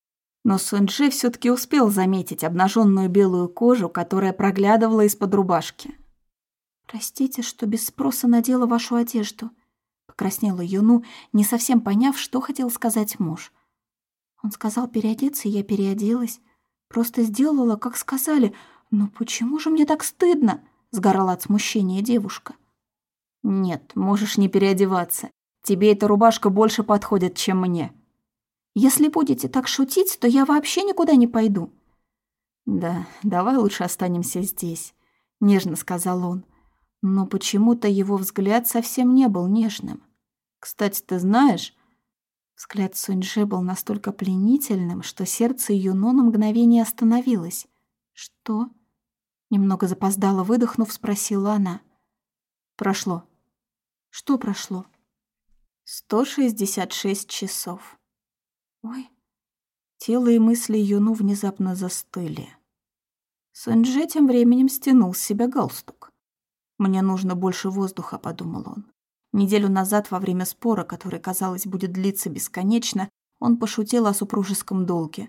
A: Но Сунджи все таки успел заметить обнаженную белую кожу, которая проглядывала из-под рубашки.
B: «Простите, что без спроса надела вашу одежду», — покраснела Юну, не совсем поняв, что хотел сказать муж. Он сказал переодеться, и я переоделась. Просто сделала, как сказали. Но почему же мне так стыдно?» — сгорала от смущения девушка.
A: «Нет, можешь не переодеваться. Тебе эта рубашка больше подходит, чем мне».
B: «Если будете так шутить, то я вообще никуда не пойду».
A: «Да, давай лучше останемся здесь», — нежно сказал он. Но почему-то его взгляд совсем не был нежным. «Кстати, ты знаешь...» Взгляд Суньжи был настолько пленительным, что сердце Юно на мгновение остановилось.
B: «Что?» Немного запоздало выдохнув, спросила она.
A: «Прошло».
B: «Что прошло?»
A: «166 часов».
B: «Ой».
A: Тело и мысли Юну внезапно застыли. Суньже тем временем стянул с себя галстук. «Мне нужно больше воздуха», — подумал он. Неделю назад, во время спора, который, казалось, будет длиться бесконечно, он пошутил о супружеском долге.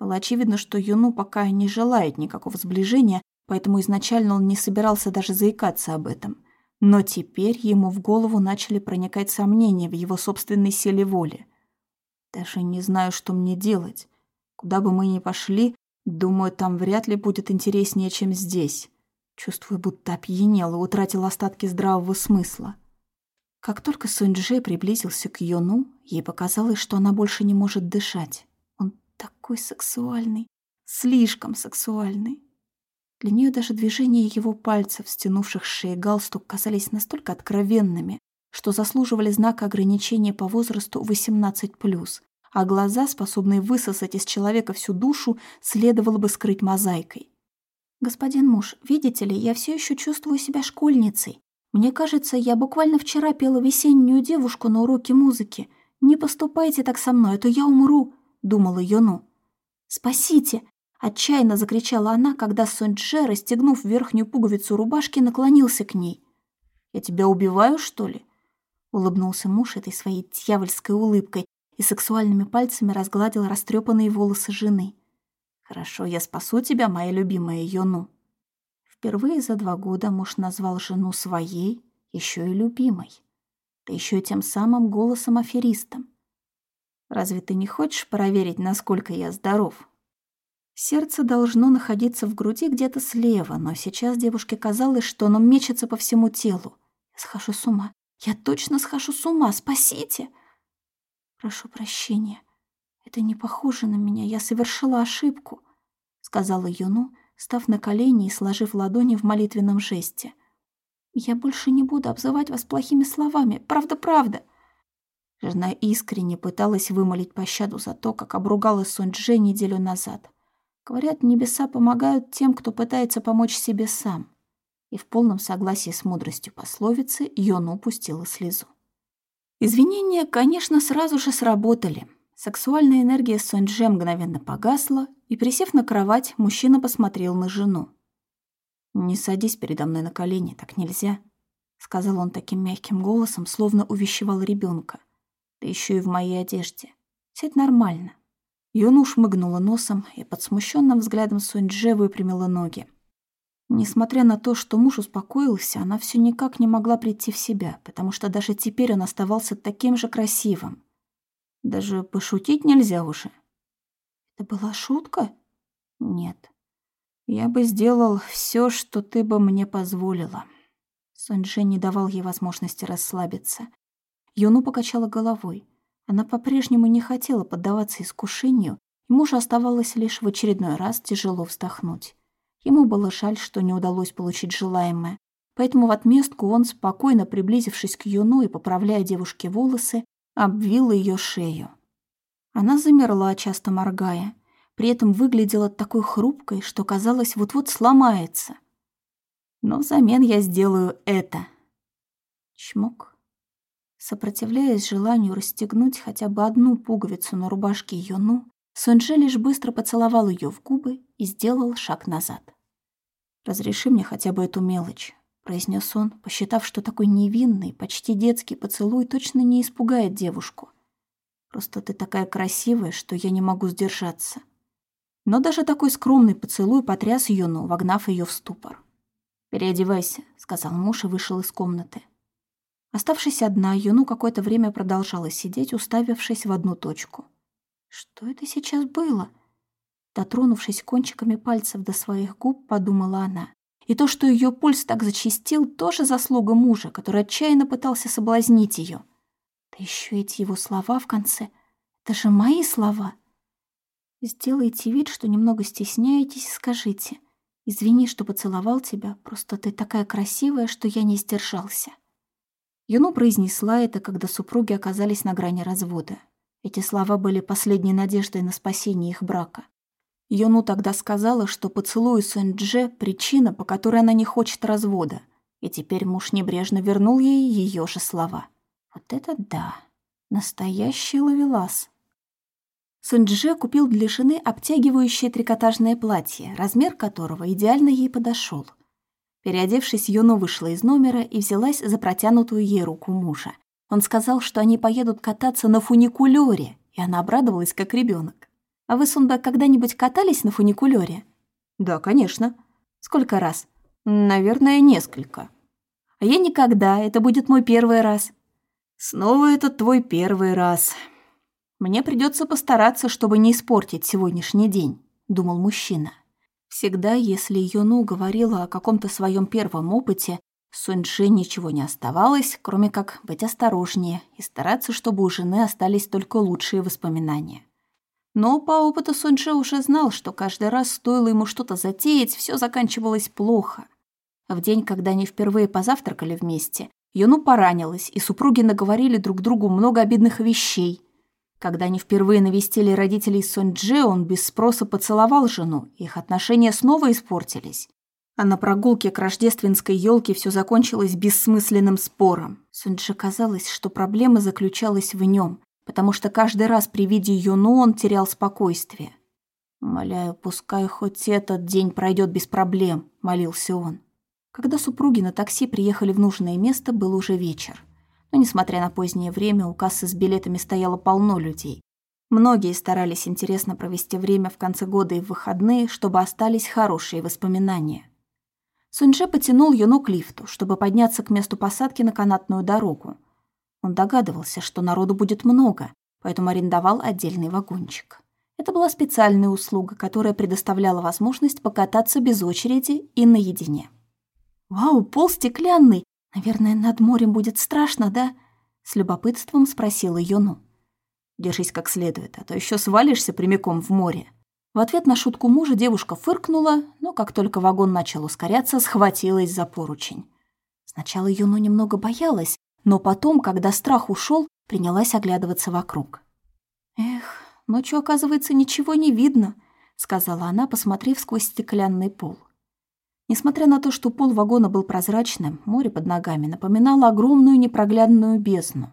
A: Было очевидно, что Юну пока не желает никакого сближения, поэтому изначально он не собирался даже заикаться об этом. Но теперь ему в голову начали проникать сомнения в его собственной силе воли. Даже не знаю, что мне делать. Куда бы мы ни пошли, думаю, там вряд ли будет интереснее, чем здесь. Чувствую, будто опьянел и утратил остатки здравого смысла. Как только Сунь-Дже приблизился к Йону, ей показалось, что она больше не может дышать. Он такой сексуальный, слишком сексуальный. Для нее даже движения его пальцев, стянувших шеи галстук, казались настолько откровенными, что заслуживали знака ограничения по возрасту 18+, а глаза, способные высосать из человека всю душу, следовало бы скрыть мозаикой.
B: «Господин муж, видите ли, я все еще чувствую себя школьницей. Мне кажется, я буквально вчера пела весеннюю девушку на уроке музыки. Не поступайте так со мной, а то я умру, думала Йону. Спасите! Отчаянно закричала она, когда Сонь-Дже, расстегнув верхнюю пуговицу рубашки, наклонился к ней.
A: «Я тебя убиваю, что ли?»
B: Улыбнулся муж этой своей дьявольской улыбкой и сексуальными пальцами разгладил растрепанные волосы жены.
A: «Хорошо, я спасу тебя, моя любимая Йону».
B: Впервые за два года муж назвал жену своей, еще и любимой. Да еще и тем самым голосом аферистом.
A: Разве ты не хочешь проверить, насколько я здоров?
B: Сердце должно находиться в груди где-то слева, но сейчас девушке казалось, что оно мечется по всему телу. Я схожу с ума. Я точно схожу с ума. Спасите! Прошу прощения. Это не похоже на меня. Я совершила ошибку, сказала Юну, став на колени и сложив ладони в молитвенном жесте. «Я больше не буду обзывать вас плохими словами. Правда-правда!»
A: Жена искренне пыталась вымолить пощаду за то, как обругала Сунь-Дже неделю назад. Говорят, небеса помогают тем, кто пытается помочь себе сам. И в полном согласии с мудростью пословицы Йону упустила слезу. Извинения, конечно, сразу же сработали. Сексуальная энергия Сонь-Дже мгновенно погасла, и, присев на кровать, мужчина посмотрел на жену. «Не садись передо мной на колени, так нельзя», — сказал он таким мягким голосом, словно увещевал ребенка. «Ты еще и в моей одежде. Сядь нормально». Юну шмыгнула носом и под смущенным взглядом Сунь-Дже выпрямила ноги. Несмотря на то, что муж успокоился, она все никак не могла прийти в себя, потому что даже теперь он оставался таким же красивым. Даже пошутить нельзя уже.
B: Это была шутка?
A: Нет. Я бы сделал все, что ты бы мне позволила. Сонджи не давал ей возможности расслабиться. Юну покачала головой. Она по-прежнему не хотела поддаваться искушению, и мужу оставалось лишь в очередной раз тяжело вздохнуть. Ему было жаль, что не удалось получить желаемое, поэтому в отместку он, спокойно приблизившись к Юну и поправляя девушке волосы, обвил ее шею. Она замерла, часто моргая, при этом выглядела такой хрупкой, что казалось, вот-вот сломается. Но взамен я сделаю это. Чмок. Сопротивляясь желанию расстегнуть хотя бы одну пуговицу на рубашке Йону, Сунже лишь быстро поцеловал ее в губы и сделал шаг назад. «Разреши мне хотя бы эту мелочь», — произнес он, посчитав, что такой невинный, почти детский поцелуй точно не испугает девушку. Просто ты такая красивая, что я не могу сдержаться». Но даже такой скромный поцелуй потряс Юну, вогнав ее в ступор. «Переодевайся», — сказал муж и вышел из комнаты. Оставшись одна, Юну какое-то время продолжала сидеть, уставившись в одну точку. «Что это сейчас было?» Дотронувшись кончиками пальцев до своих губ, подумала она. И то, что ее пульс так зачастил, тоже заслуга мужа, который отчаянно пытался соблазнить ее. Да еще эти его слова в конце. Это же мои слова. Сделайте вид, что немного стесняетесь, и скажите. Извини, что поцеловал тебя, просто ты такая красивая, что я не сдержался. Юну произнесла это, когда супруги оказались на грани развода. Эти слова были последней надеждой на спасение их брака. Юну тогда сказала, что поцелуй Сунь-Дже – причина, по которой она не хочет развода, и теперь муж небрежно вернул ей ее же слова. Вот это да! Настоящий ловелас. Сунь-Дже купил для жены обтягивающее трикотажное платье, размер которого идеально ей подошел. Переодевшись, Юну вышла из номера и взялась за протянутую ей руку мужа. Он сказал, что они поедут кататься на фуникулёре, и она обрадовалась, как ребенок. А вы, Сунда, когда-нибудь катались на фуникулёре? Да, конечно. Сколько раз? Наверное, несколько. А я никогда, это будет мой первый раз. Снова это твой первый раз. Мне придется постараться, чтобы не испортить сегодняшний день, думал мужчина. Всегда, если Юну говорила о каком-то своем первом опыте, Суньши ничего не оставалось, кроме как быть осторожнее и стараться, чтобы у жены остались только лучшие воспоминания. Но по опыту Суньше уже знал, что каждый раз стоило ему что-то затеять, все заканчивалось плохо. В день, когда они впервые позавтракали вместе, Юну поранилась, и супруги наговорили друг другу много обидных вещей. Когда они впервые навестили родителей Суньчжи, он без спроса поцеловал жену, их отношения снова испортились. А на прогулке к рождественской елке все закончилось бессмысленным спором. Суньчжи казалось, что проблема заключалась в нем, потому что каждый раз при виде Юну он терял спокойствие. «Моляю, пускай хоть этот день пройдет без проблем», — молился он. Когда супруги на такси приехали в нужное место, был уже вечер. Но, несмотря на позднее время, у кассы с билетами стояло полно людей. Многие старались интересно провести время в конце года и в выходные, чтобы остались хорошие воспоминания. Суньже потянул Юну к лифту, чтобы подняться к месту посадки на канатную дорогу. Он догадывался, что народу будет много, поэтому арендовал отдельный вагончик. Это была специальная услуга, которая предоставляла возможность покататься без очереди и наедине. «Вау, пол стеклянный! Наверное, над морем будет страшно, да?» С любопытством спросила Юну. «Держись как следует, а то еще свалишься прямиком в море». В ответ на шутку мужа девушка фыркнула, но как только вагон начал ускоряться, схватилась за поручень. Сначала Юну немного боялась, но потом, когда страх ушел, принялась оглядываться вокруг. «Эх, ночью, оказывается, ничего не видно», — сказала она, посмотрев сквозь стеклянный пол. Несмотря на то, что пол вагона был прозрачным, море под ногами напоминало огромную непроглядную бездну.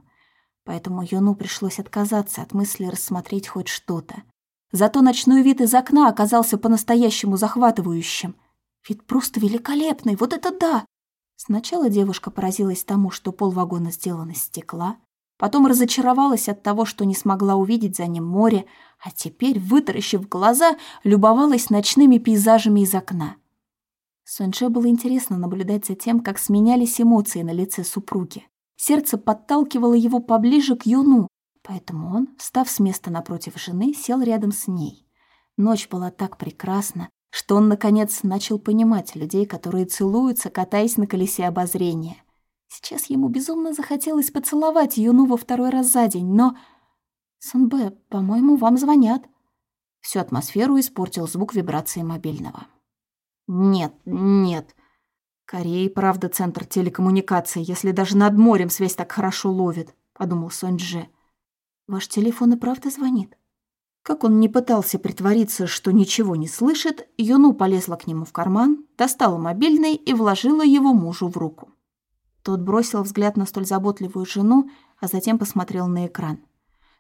A: Поэтому Юну пришлось отказаться от мысли рассмотреть хоть что-то. Зато ночной вид из окна оказался по-настоящему захватывающим. Вид просто великолепный, вот это да! Сначала девушка поразилась тому, что пол вагона сделан из стекла, потом разочаровалась от того, что не смогла увидеть за ним море, а теперь, вытаращив глаза, любовалась ночными пейзажами из окна. Сонже было интересно наблюдать за тем, как сменялись эмоции на лице супруги. Сердце подталкивало его поближе к Юну, поэтому он, встав с места напротив жены, сел рядом с ней. Ночь была так прекрасна, что он, наконец, начал понимать людей, которые целуются, катаясь на колесе обозрения. Сейчас ему безумно захотелось поцеловать Юну во второй раз за день, но... «Сунбэ, по-моему, вам звонят». Всю атмосферу испортил звук вибрации мобильного. «Нет, нет. Корея правда центр телекоммуникаций, если даже над морем связь так хорошо ловит», — подумал Сонджи. «Ваш телефон и правда звонит?» Как он не пытался притвориться, что ничего не слышит, Юну полезла к нему в карман, достала мобильный и вложила его мужу в руку. Тот бросил взгляд на столь заботливую жену, а затем посмотрел на экран.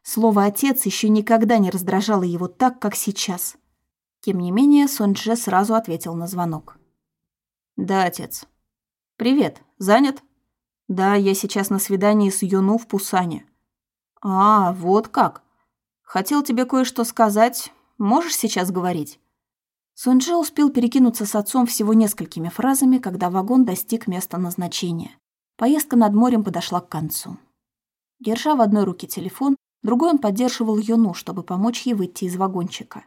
A: Слово «отец» еще никогда не раздражало его так, как сейчас. Тем не менее, Сонджи сразу ответил на звонок. «Да, отец». «Привет. Занят?» «Да, я сейчас на свидании с Юну в Пусане». «А, вот как. Хотел тебе кое-что сказать. Можешь сейчас говорить?» Сунджи успел перекинуться с отцом всего несколькими фразами, когда вагон достиг места назначения. Поездка над морем подошла к концу. Держа в одной руке телефон, другой он поддерживал Юну, чтобы помочь ей выйти из вагончика.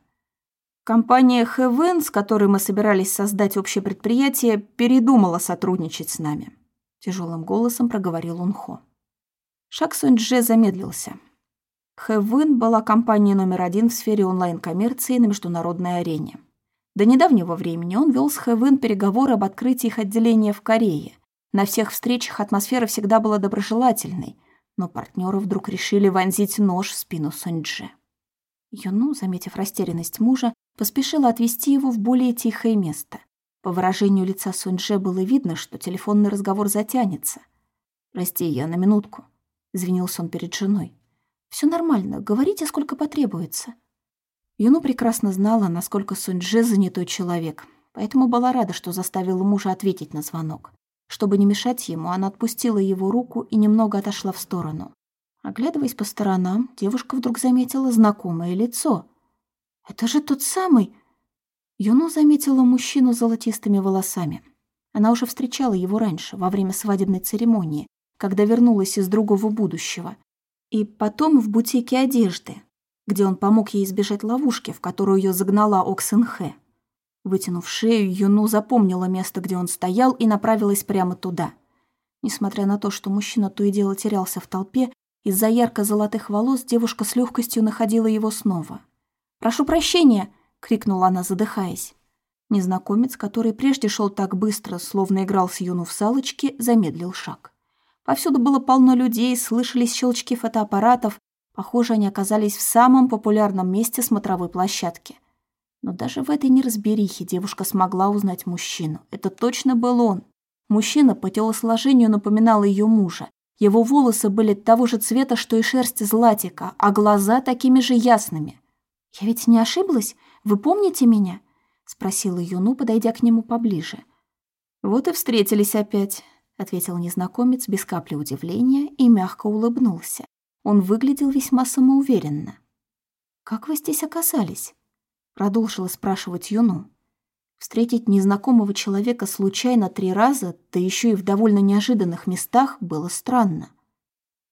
A: Компания Хэвен, с которой мы собирались создать общее предприятие, передумала сотрудничать с нами. Тяжелым голосом проговорил Унхо. Шаг Сунь-Дже замедлился. Хэвен была компанией номер один в сфере онлайн-коммерции на международной арене. До недавнего времени он вел с Хэвен переговоры об открытии их отделения в Корее. На всех встречах атмосфера всегда была доброжелательной, но партнеры вдруг решили вонзить нож в спину Сонджи. Юну, заметив растерянность мужа, поспешила отвести его в более тихое место. По выражению лица Сунже было видно, что телефонный разговор затянется. «Прости, я на минутку», — извинился он перед женой. Все нормально, говорите, сколько потребуется». Юну прекрасно знала, насколько Суньджи занятой человек, поэтому была рада, что заставила мужа ответить на звонок. Чтобы не мешать ему, она отпустила его руку и немного отошла в сторону. Оглядываясь по сторонам, девушка вдруг заметила знакомое лицо. «Это же тот самый...» Юну заметила мужчину с золотистыми волосами. Она уже встречала его раньше, во время свадебной церемонии, когда вернулась из другого будущего. И потом в бутике одежды, где он помог ей избежать ловушки, в которую ее загнала Оксенхэ. Вытянув шею, Юну запомнила место, где он стоял, и направилась прямо туда. Несмотря на то, что мужчина то и дело терялся в толпе, из-за ярко-золотых волос девушка с легкостью находила его снова. «Прошу прощения!» — крикнула она, задыхаясь. Незнакомец, который прежде шел так быстро, словно играл с Юну в салочки, замедлил шаг. Повсюду было полно людей, слышались щелчки фотоаппаратов, Похоже, они оказались в самом популярном месте смотровой площадки. Но даже в этой неразберихе девушка смогла узнать мужчину. Это точно был он. Мужчина по телосложению напоминал ее мужа. Его волосы были того же цвета, что и шерсть златика, а глаза такими же ясными. «Я ведь не ошиблась? Вы помните меня?» — спросила Юну, подойдя к нему поближе. «Вот и встретились опять», — ответил незнакомец без капли удивления и мягко улыбнулся. Он выглядел весьма самоуверенно. «Как вы здесь оказались?» — продолжила спрашивать Юну. Встретить незнакомого человека случайно три раза, да еще и в довольно неожиданных местах, было странно.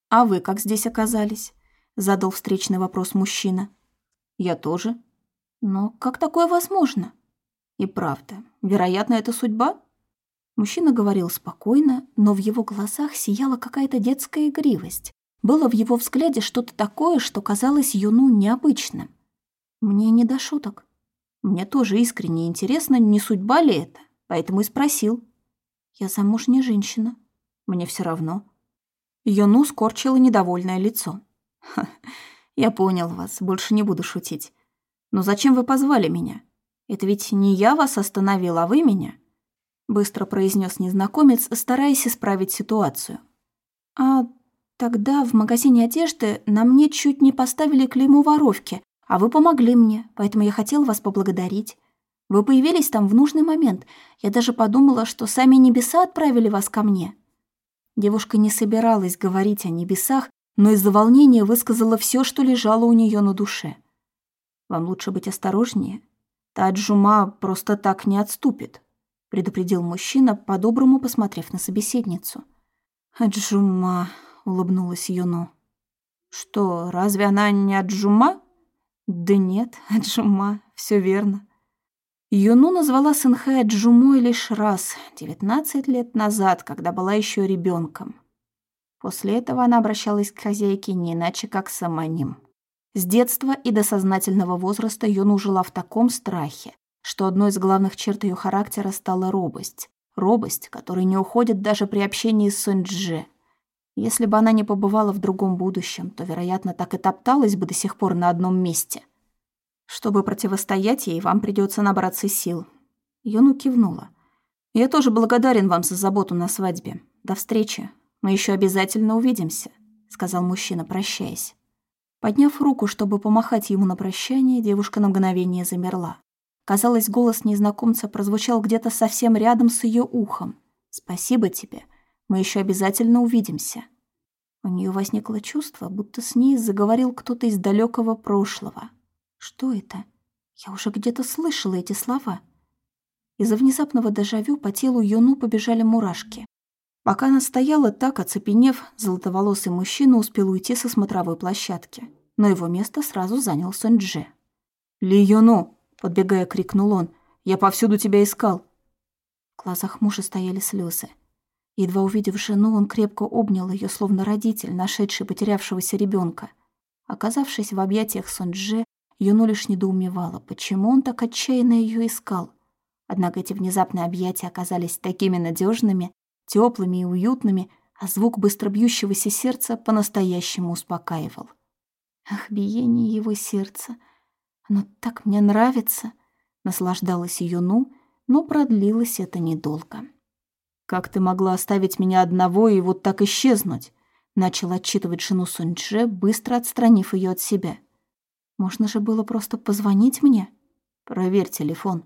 A: «А вы как здесь оказались?» — задал встречный вопрос мужчина. «Я тоже». «Но как такое возможно?» «И правда, вероятно, это судьба?» Мужчина говорил спокойно, но в его глазах сияла какая-то детская игривость. Было в его взгляде что-то такое, что казалось Юну необычным. Мне не до шуток. Мне тоже искренне интересно, не судьба ли это, поэтому и спросил. Я замужняя женщина. Мне все равно. Юну скорчила недовольное лицо. Ха, я понял вас, больше не буду шутить. Но зачем вы позвали меня? Это ведь не я вас остановил, а вы меня. Быстро произнес незнакомец, стараясь исправить ситуацию. А Тогда в магазине одежды на мне чуть не поставили клеймо воровки, а вы помогли мне, поэтому я хотел вас поблагодарить. Вы появились там в нужный момент. Я даже подумала, что сами небеса отправили вас ко мне». Девушка не собиралась говорить о небесах, но из-за волнения высказала все, что лежало у нее на душе. «Вам лучше быть осторожнее. Та Джума просто так не отступит», — предупредил мужчина, по-доброму посмотрев на собеседницу. «Аджума», — улыбнулась Юно. «Что, разве она не Аджума?» «Да нет, Аджума, все верно». Юну назвала Сэнхэ Аджумой лишь раз, 19 лет назад, когда была еще ребенком. После этого она обращалась к хозяйке не иначе, как самоним. С детства и до сознательного возраста Юну жила в таком страхе, что одной из главных черт ее характера стала робость. Робость, которая не уходит даже при общении с Сунь-Дже. Если бы она не побывала в другом будущем, то, вероятно, так и топталась бы до сих пор на одном месте. Чтобы противостоять ей, вам придется набраться сил. Юну кивнула. Я тоже благодарен вам за заботу на свадьбе. До встречи. Мы еще обязательно увидимся, сказал мужчина, прощаясь. Подняв руку, чтобы помахать ему на прощание, девушка на мгновение замерла. Казалось, голос незнакомца прозвучал где-то совсем рядом с ее ухом. «Спасибо тебе. Мы еще обязательно увидимся. У нее возникло чувство, будто с ней заговорил кто-то из далекого прошлого. Что это? Я уже где-то слышала эти слова. Из-за внезапного дежавю по телу Юну побежали мурашки. Пока она стояла так, оцепенев, золотоволосый мужчина успел уйти со смотровой площадки, но его место сразу занял Сунь-Дже. «Ли Юну!» — подбегая, крикнул он. «Я повсюду тебя искал!» В глазах мужа стояли слезы. Едва увидев жену, он крепко обнял ее, словно родитель, нашедший потерявшегося ребенка. Оказавшись в объятиях Сунь-Дже, Юну лишь недоумевала, почему он так отчаянно ее искал. Однако эти внезапные объятия оказались такими надежными, теплыми и уютными, а звук быстро бьющегося сердца по-настоящему успокаивал. Ах, биение его сердца! Оно так мне нравится! Наслаждалась Юну, но продлилось это недолго. «Как ты могла оставить меня одного и вот так исчезнуть?» Начал отчитывать жену Суньчже, быстро отстранив ее от себя. «Можно же было просто позвонить мне?» «Проверь телефон»,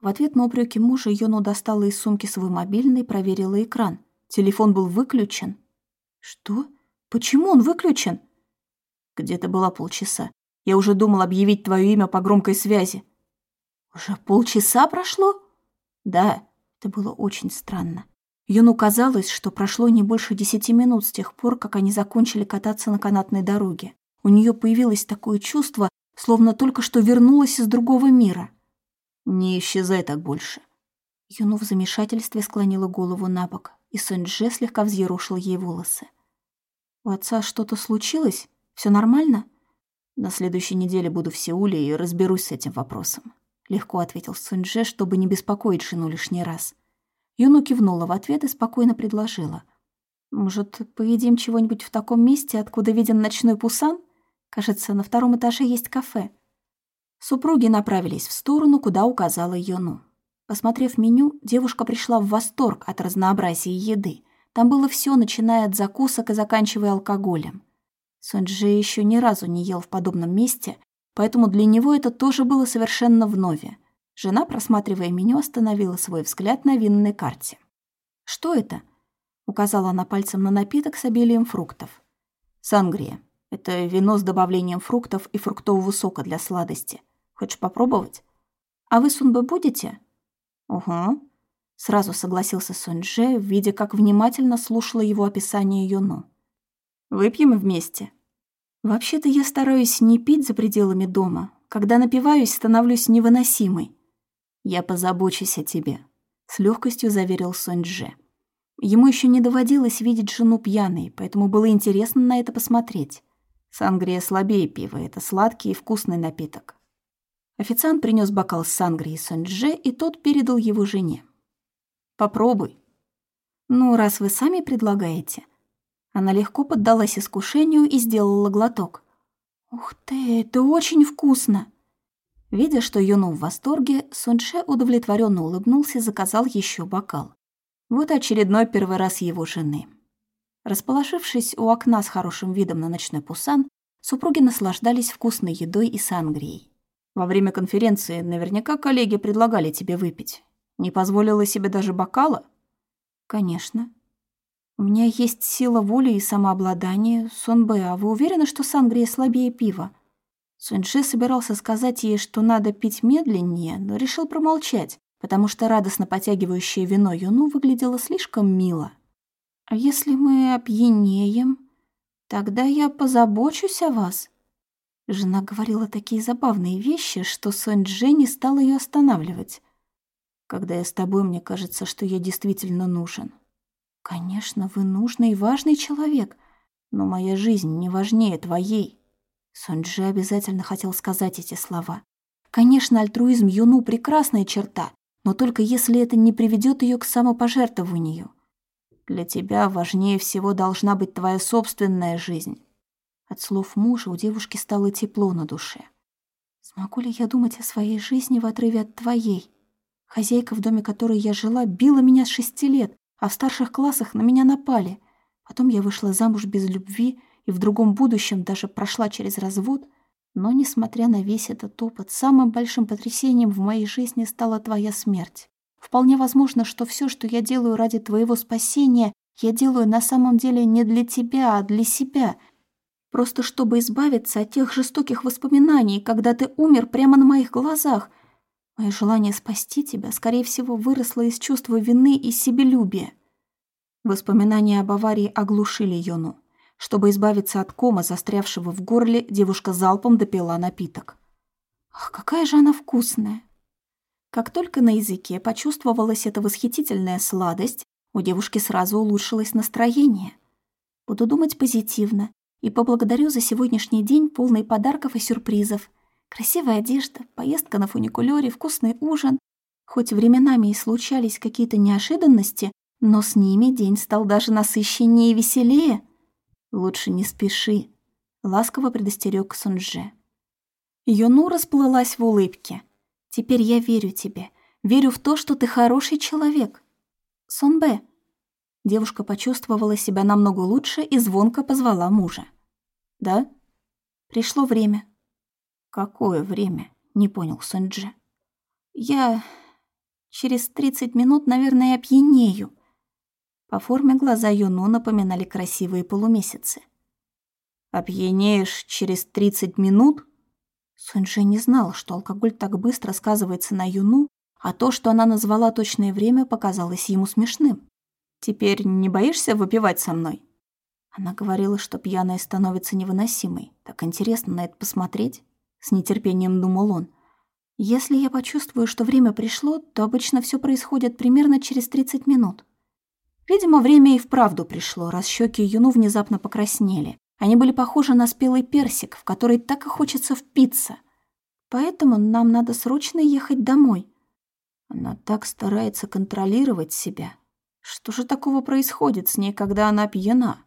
A: в ответ на упреки мужа Йону достала из сумки свой мобильный и проверила экран. Телефон был выключен. «Что? Почему он выключен?» «Где-то была полчаса. Я уже думал объявить твое имя по громкой связи». «Уже полчаса прошло?» «Да, это было очень странно. Юну казалось, что прошло не больше десяти минут с тех пор, как они закончили кататься на канатной дороге. У нее появилось такое чувство, словно только что вернулась из другого мира. «Не исчезай так больше». Юну в замешательстве склонила голову на бок, и Сунь-Дже слегка взъерошил ей волосы. «У отца что-то случилось? Все нормально?» «На следующей неделе буду в Сеуле и разберусь с этим вопросом», — легко ответил Сунь-Дже, чтобы не беспокоить жену лишний раз. Юну кивнула в ответ и спокойно предложила. «Может, поедим чего-нибудь в таком месте, откуда виден ночной Пусан? Кажется, на втором этаже есть кафе». Супруги направились в сторону, куда указала Йону. Посмотрев меню, девушка пришла в восторг от разнообразия еды. Там было все, начиная от закусок и заканчивая алкоголем. Сонджи еще ни разу не ел в подобном месте, поэтому для него это тоже было совершенно вновь. Жена, просматривая меню, остановила свой взгляд на винной карте. «Что это?» — указала она пальцем на напиток с обилием фруктов. «Сангрия. Это вино с добавлением фруктов и фруктового сока для сладости. Хочешь попробовать? А вы Сунбэ будете? Угу. Сразу согласился Суньже, видя, как внимательно слушала его описание Юну. Выпьем вместе. Вообще-то я стараюсь не пить за пределами дома. Когда напиваюсь, становлюсь невыносимой. Я позабочусь о тебе, с легкостью заверил Суньже. Ему еще не доводилось видеть жену пьяной, поэтому было интересно на это посмотреть. Сангрия слабее пива, это сладкий и вкусный напиток. Официант принес бокал с сангрией Сандже, и тот передал его жене. «Попробуй». «Ну, раз вы сами предлагаете». Она легко поддалась искушению и сделала глоток. «Ух ты, это очень вкусно!» Видя, что Юну в восторге, Сунше удовлетворенно улыбнулся и заказал еще бокал. Вот очередной первый раз его жены. Расположившись у окна с хорошим видом на ночной Пусан, супруги наслаждались вкусной едой и сангрией. Во время конференции наверняка коллеги предлагали тебе выпить. Не позволила себе даже бокала? Конечно. У меня есть сила воли и самообладание. Сонбэ, а вы уверены, что сангрия слабее пива? Суньши собирался сказать ей, что надо пить медленнее, но решил промолчать, потому что радостно потягивающее вино Юну выглядело слишком мило. «А если мы опьянеем, тогда я позабочусь о вас», Жена говорила такие забавные вещи, что Дже не стал ее останавливать. «Когда я с тобой, мне кажется, что я действительно нужен». «Конечно, вы нужный и важный человек, но моя жизнь не важнее твоей». Сонь Дже обязательно хотел сказать эти слова. Конечно, альтруизм Юну — прекрасная черта, но только если это не приведет ее к самопожертвованию. Для тебя важнее всего должна быть твоя собственная жизнь. От слов мужа у девушки стало тепло на душе. Смогу ли я думать о своей жизни в отрыве от твоей? Хозяйка, в доме которой я жила, била меня с шести лет, а в старших классах на меня напали. Потом я вышла замуж без любви и в другом будущем даже прошла через развод. Но, несмотря на весь этот опыт, самым большим потрясением в моей жизни стала твоя смерть. Вполне возможно, что все, что я делаю ради твоего спасения, Я делаю на самом деле не для тебя, а для себя. Просто чтобы избавиться от тех жестоких воспоминаний, когда ты умер прямо на моих глазах. Мое желание спасти тебя, скорее всего, выросло из чувства вины и себелюбия. Воспоминания об аварии оглушили Йону. Чтобы избавиться от кома, застрявшего в горле, девушка залпом допила напиток. Ах, какая же она вкусная! Как только на языке почувствовалась эта восхитительная сладость, у девушки сразу улучшилось настроение. Буду думать позитивно и поблагодарю за сегодняшний день, полный подарков и сюрпризов. Красивая одежда, поездка на фуникулёре, вкусный ужин. Хоть временами и случались какие-то неожиданности, но с ними день стал даже насыщеннее и веселее. Лучше не спеши, ласково предостерег Сунже. Юну расплылась в улыбке. Теперь я верю тебе, верю в то, что ты хороший человек. Сонбе. Девушка почувствовала себя намного лучше и звонко позвала мужа. Да? Пришло время. Какое время? Не понял Сонджи. Я через 30 минут, наверное, опьянею. По форме глаза Юну напоминали красивые полумесяцы. «Опьянеешь через 30 минут?» Суньжи не знал, что алкоголь так быстро сказывается на Юну, а то, что она назвала точное время, показалось ему смешным. «Теперь не боишься выпивать со мной?» Она говорила, что пьяная становится невыносимой. Так интересно на это посмотреть. С нетерпением думал он. Если я почувствую, что время пришло, то обычно все происходит примерно через 30 минут. Видимо, время и вправду пришло, раз щеки Юну внезапно покраснели. Они были похожи на спелый персик, в который так и хочется впиться. Поэтому нам надо срочно ехать домой. Она так старается контролировать себя. Что же такого происходит с ней, когда она пьяна?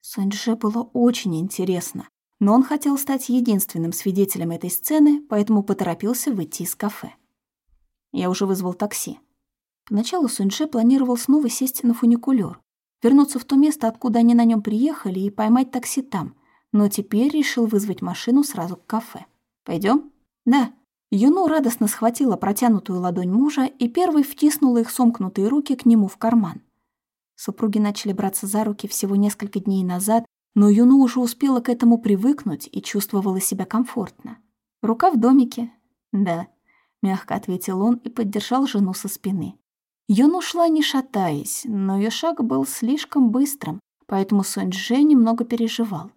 A: Сэньдже было очень интересно, но он хотел стать единственным свидетелем этой сцены, поэтому поторопился выйти из кафе. Я уже вызвал такси. Поначалу Суньше планировал снова сесть на фуникулёр, вернуться в то место, откуда они на нем приехали, и поймать такси там, но теперь решил вызвать машину сразу к кафе. Пойдем? Да. Юну радостно схватила протянутую ладонь мужа и первой втиснула их сомкнутые руки к нему в карман. Супруги начали браться за руки всего несколько дней назад, но Юну уже успела к этому привыкнуть и чувствовала себя комфортно. «Рука в домике?» «Да», — мягко ответил он и поддержал жену со спины. Юн ушла не шатаясь, но ее шаг был слишком быстрым, поэтому Сунь-Дже немного переживал.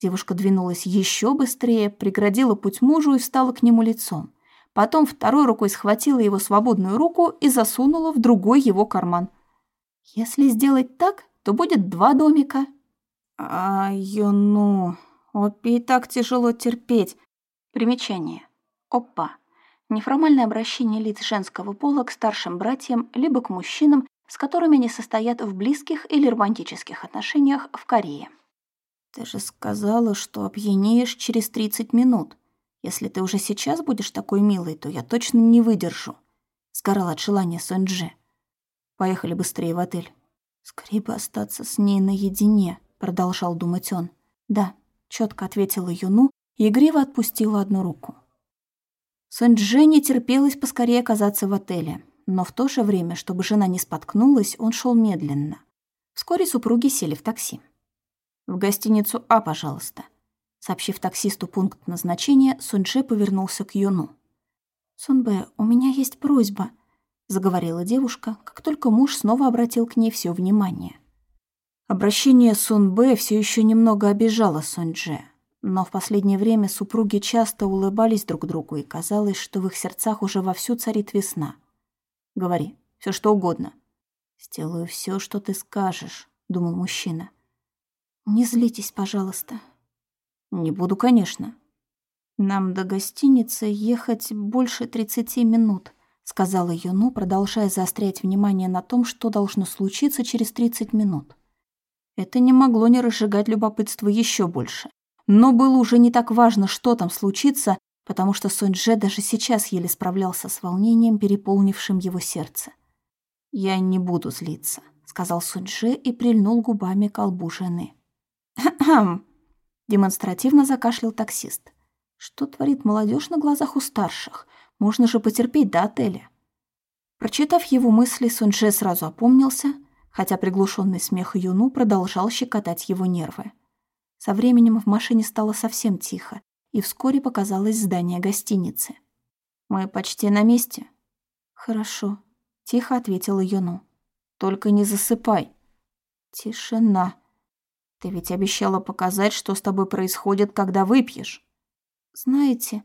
A: Девушка двинулась еще быстрее, преградила путь мужу и встала к нему лицом. Потом второй рукой схватила его свободную руку и засунула в другой его карман. «Если сделать так, то будет два домика». «А, Юну, Опи так тяжело терпеть».
C: Примечание. Опа неформальное обращение лиц женского пола к старшим братьям либо к мужчинам, с которыми они состоят в близких или романтических отношениях в Корее.
A: «Ты же сказала, что опьянеешь через 30 минут. Если ты уже сейчас будешь такой милой, то я точно не выдержу», — сгорал от желания Сунджи. «Поехали быстрее в отель». «Скорее бы остаться с ней наедине», — продолжал думать он. «Да», — четко ответила Юну и игриво отпустила одну руку. Сэнджи не терпелось поскорее оказаться в отеле, но в то же время, чтобы жена не споткнулась, он шел медленно. Вскоре супруги сели в такси. «В гостиницу А, пожалуйста», Сообщив таксисту пункт назначения, Сунже повернулся к Юну. «Сунбэ, у меня есть просьба», — заговорила девушка, как только муж снова обратил к ней все внимание. Обращение Сунбэ все еще немного обижало Сунже, но в последнее время супруги часто улыбались друг другу, и казалось, что в их сердцах уже вовсю царит весна. «Говори, все что угодно». «Сделаю все, что ты скажешь», — думал мужчина. «Не злитесь, пожалуйста». «Не буду, конечно». «Нам до гостиницы ехать больше тридцати минут», — сказала Юну, продолжая заострять внимание на том, что должно случиться через тридцать минут. Это не могло не разжигать любопытство еще больше. Но было уже не так важно, что там случится, потому что Соньже даже сейчас еле справлялся с волнением, переполнившим его сердце. «Я не буду злиться», — сказал Соньже и прильнул губами к колбу жены. «Хм!» — демонстративно закашлял таксист. «Что творит молодежь на глазах у старших? Можно же потерпеть до отеля». Прочитав его мысли, Сунже сразу опомнился — хотя приглушенный смех Юну продолжал щекотать его нервы. Со временем в машине стало совсем тихо, и вскоре показалось здание гостиницы. «Мы почти на месте». «Хорошо», — тихо ответила Юну. «Только не засыпай». «Тишина. Ты ведь обещала показать, что с тобой происходит, когда выпьешь». «Знаете,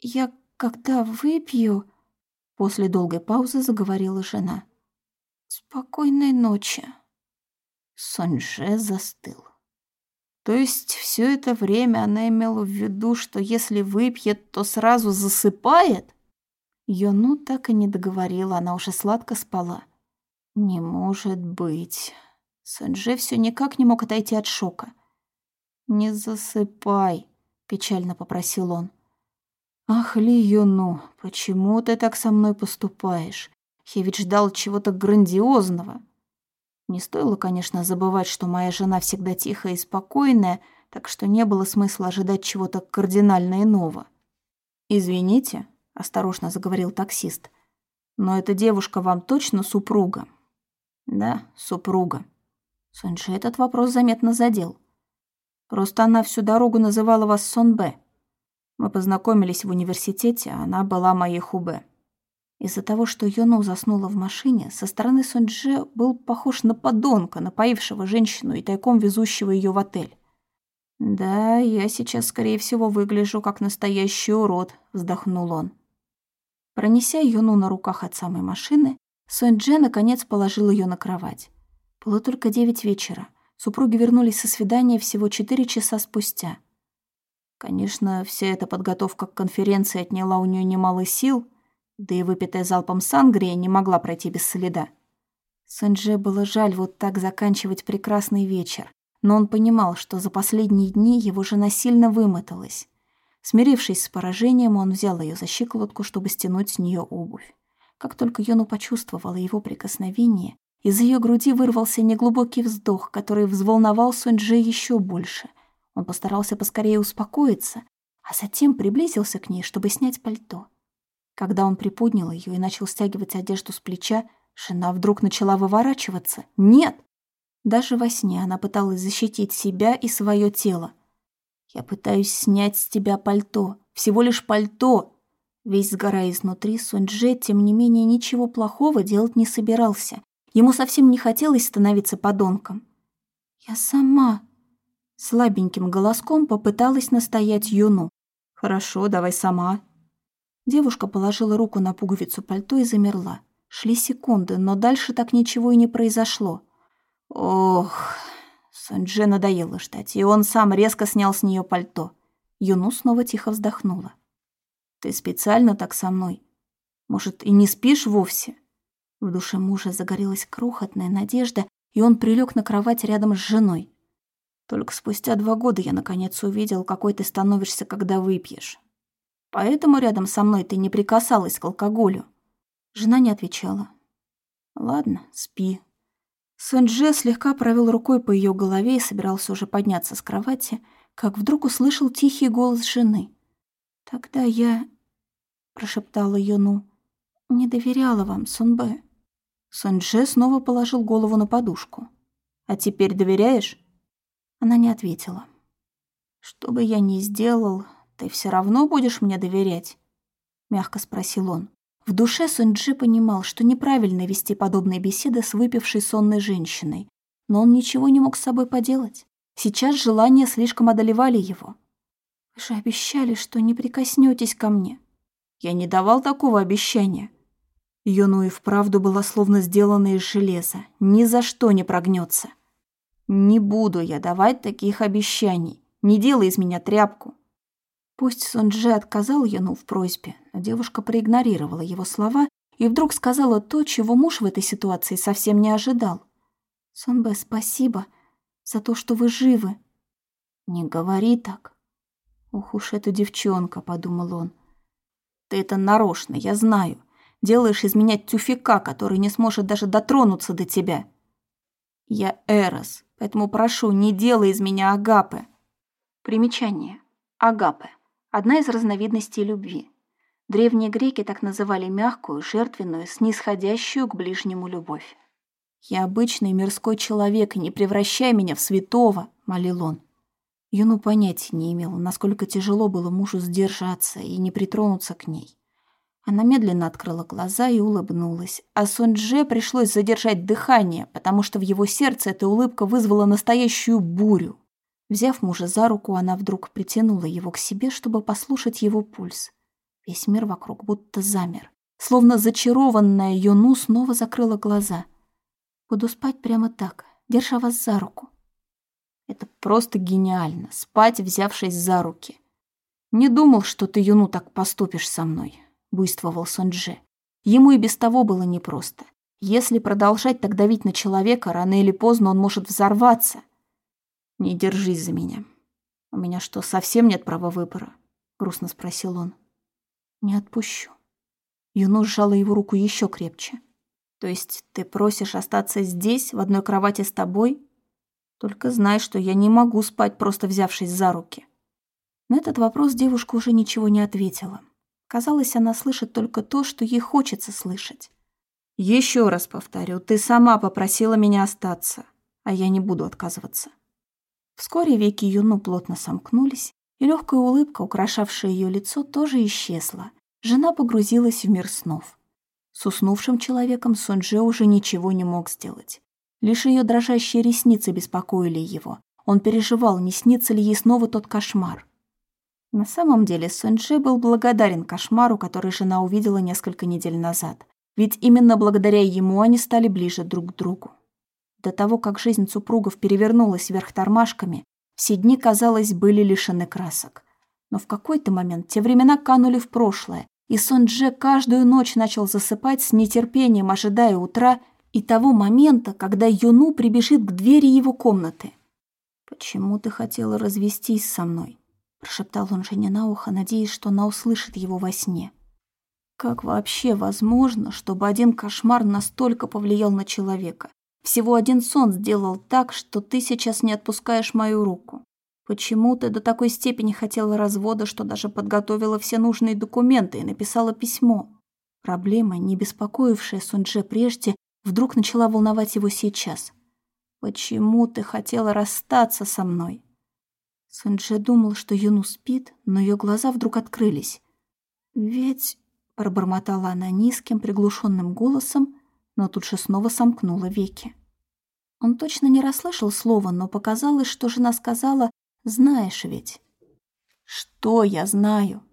A: я когда выпью...» После долгой паузы заговорила жена. «Спокойной ночи».
B: Сонже застыл. То есть все это время она имела в виду, что если выпьет, то сразу засыпает? Йону так и не договорила, она уже сладко спала. Не может быть. Санже все никак не мог отойти от шока. «Не засыпай», — печально попросил он. «Ах, Ли Йону, почему ты так со мной поступаешь? Я ведь ждал чего-то грандиозного». Не стоило, конечно, забывать, что моя жена всегда тихая и спокойная, так что не было смысла ожидать чего-то кардинально иного. «Извините», — осторожно заговорил таксист, «но эта девушка вам точно супруга?» «Да, супруга». Сонджи этот вопрос заметно задел. «Просто она всю дорогу называла вас Сонбе. Мы познакомились в университете, а она была моей Хубе». Из-за того, что Йону заснула в машине, со стороны Сунджи был похож на подонка, напоившего женщину и тайком везущего ее в отель. «Да, я сейчас, скорее всего, выгляжу как настоящий урод», — вздохнул он. Пронеся Юну на руках от самой машины, Сунджи наконец положил ее на кровать. Было только девять вечера. Супруги вернулись со свидания всего четыре часа спустя. Конечно, вся эта подготовка к конференции отняла у нее немало сил — да и выпитая залпом сангрия не могла пройти без следа. Сэнже было жаль вот так заканчивать прекрасный вечер, но он понимал, что за последние дни его жена сильно вымоталась. Смирившись с поражением, он взял ее за щиколотку, чтобы стянуть с нее обувь. Как только Йону почувствовала его прикосновение, из ее груди вырвался неглубокий вздох, который взволновал Суньджи еще больше. Он постарался поскорее успокоиться, а затем приблизился к ней, чтобы снять пальто. Когда он приподнял ее и начал стягивать одежду с плеча, жена вдруг начала выворачиваться. Нет! Даже во сне она пыталась защитить себя и свое тело. «Я пытаюсь снять с тебя пальто. Всего лишь пальто!» Весь сгорая изнутри, Суньдже, тем не менее, ничего плохого делать не собирался. Ему совсем не хотелось становиться подонком. «Я сама...» Слабеньким голоском попыталась настоять Юну. «Хорошо, давай сама», Девушка положила руку на пуговицу пальто и замерла. Шли секунды, но дальше так ничего и не произошло. Ох, Санже надоело ждать, и он сам резко снял с нее пальто. Юну снова тихо вздохнула. «Ты специально так со мной? Может, и не спишь вовсе?» В душе мужа загорелась крохотная надежда, и он прилег на кровать рядом с женой. Только спустя два года я наконец увидел, какой ты становишься, когда выпьешь. Поэтому рядом со мной ты не прикасалась к алкоголю. Жена не отвечала. Ладно, спи. Сэнже слегка провел рукой по ее голове и собирался уже подняться с кровати, как вдруг услышал тихий голос жены. «Тогда я...» — прошептала Юну. «Не доверяла вам, Сунбэ». Сунже снова положил голову на подушку. «А теперь доверяешь?» Она не ответила. «Что бы я ни сделал, ты все равно будешь мне доверять?» — мягко спросил он. В душе Сунджи понимал, что неправильно вести подобные беседы с выпившей сонной женщиной, но он ничего не мог с собой поделать. Сейчас желания слишком одолевали его. «Вы же обещали, что не прикоснетесь ко мне». «Я не давал такого обещания». Юну и вправду была словно сделана из железа, ни за что не прогнется. «Не буду я давать таких обещаний. Не делай из меня тряпку. Пусть Сунджи отказал Яну в просьбе, но девушка проигнорировала его слова и вдруг сказала то, чего муж в этой ситуации совсем не ожидал. «Сонбе, спасибо за то, что вы живы». «Не говори так». «Ух уж эта девчонка», — подумал он. «Ты это нарочно, я знаю. Делаешь из меня тюфика, который не сможет даже дотронуться до тебя. Я Эрос, поэтому прошу, не делай из меня агапы». Примечание. Агапе одна из разновидностей любви. Древние греки так называли мягкую, жертвенную, снисходящую к ближнему любовь.
A: «Я обычный мирской человек, не превращай меня в святого», — молил он. Юну понятия не имела, насколько тяжело было мужу сдержаться и не притронуться к ней. Она медленно открыла глаза и улыбнулась, а Сунже пришлось задержать дыхание, потому что в его сердце эта улыбка вызвала настоящую бурю. Взяв мужа за руку, она вдруг притянула его к себе, чтобы послушать его пульс. Весь мир вокруг будто замер. Словно зачарованная Юну снова закрыла глаза. «Буду спать прямо так, держа вас за руку». Это просто гениально, спать, взявшись за руки. Не думал, что ты, Юну, так поступишь со мной буйствовал Сонджи. Ему и без того было непросто. Если продолжать так давить на человека, рано или поздно он может взорваться. «Не держись за меня. У меня что, совсем нет права выбора?» — грустно спросил он. «Не отпущу». Юну сжала его руку еще крепче. «То есть ты просишь остаться здесь, в одной кровати с тобой? Только знай, что я не могу спать, просто взявшись за руки». На этот вопрос девушка уже ничего не ответила. Казалось, она слышит только то, что ей хочется слышать. Еще раз повторю, ты сама попросила меня остаться, а я не буду отказываться. Вскоре веки Юну плотно сомкнулись, и легкая улыбка, украшавшая ее лицо, тоже исчезла. Жена погрузилась в мир снов. С уснувшим человеком Сунже уже ничего не мог сделать. Лишь ее дрожащие ресницы беспокоили его. Он переживал, не снится ли ей снова тот кошмар. На самом деле Сунджи был благодарен кошмару, который жена увидела несколько недель назад. Ведь именно благодаря ему они стали ближе друг к другу. До того, как жизнь супругов перевернулась вверх тормашками, все дни, казалось, были лишены красок. Но в какой-то момент те времена канули в прошлое, и Сунджи каждую ночь начал засыпать с нетерпением, ожидая утра и того момента, когда Юну прибежит к двери его комнаты. «Почему ты хотела развестись со мной?» Прошептал он жене на ухо, надеясь, что она услышит его во сне. Как вообще возможно, чтобы один кошмар настолько повлиял на человека? Всего один сон сделал так, что ты сейчас не отпускаешь мою руку. Почему ты до такой степени хотела развода, что даже подготовила все нужные документы и написала письмо? Проблема, не беспокоившая Сунже прежде, вдруг начала волновать его сейчас. Почему ты хотела расстаться со мной? Сунже думал, что Юну спит, но ее глаза вдруг открылись. «Ведь...» — пробормотала она низким, приглушенным голосом, но тут же снова сомкнула веки. Он точно не расслышал слова, но показалось, что жена сказала «знаешь ведь». «Что я знаю?»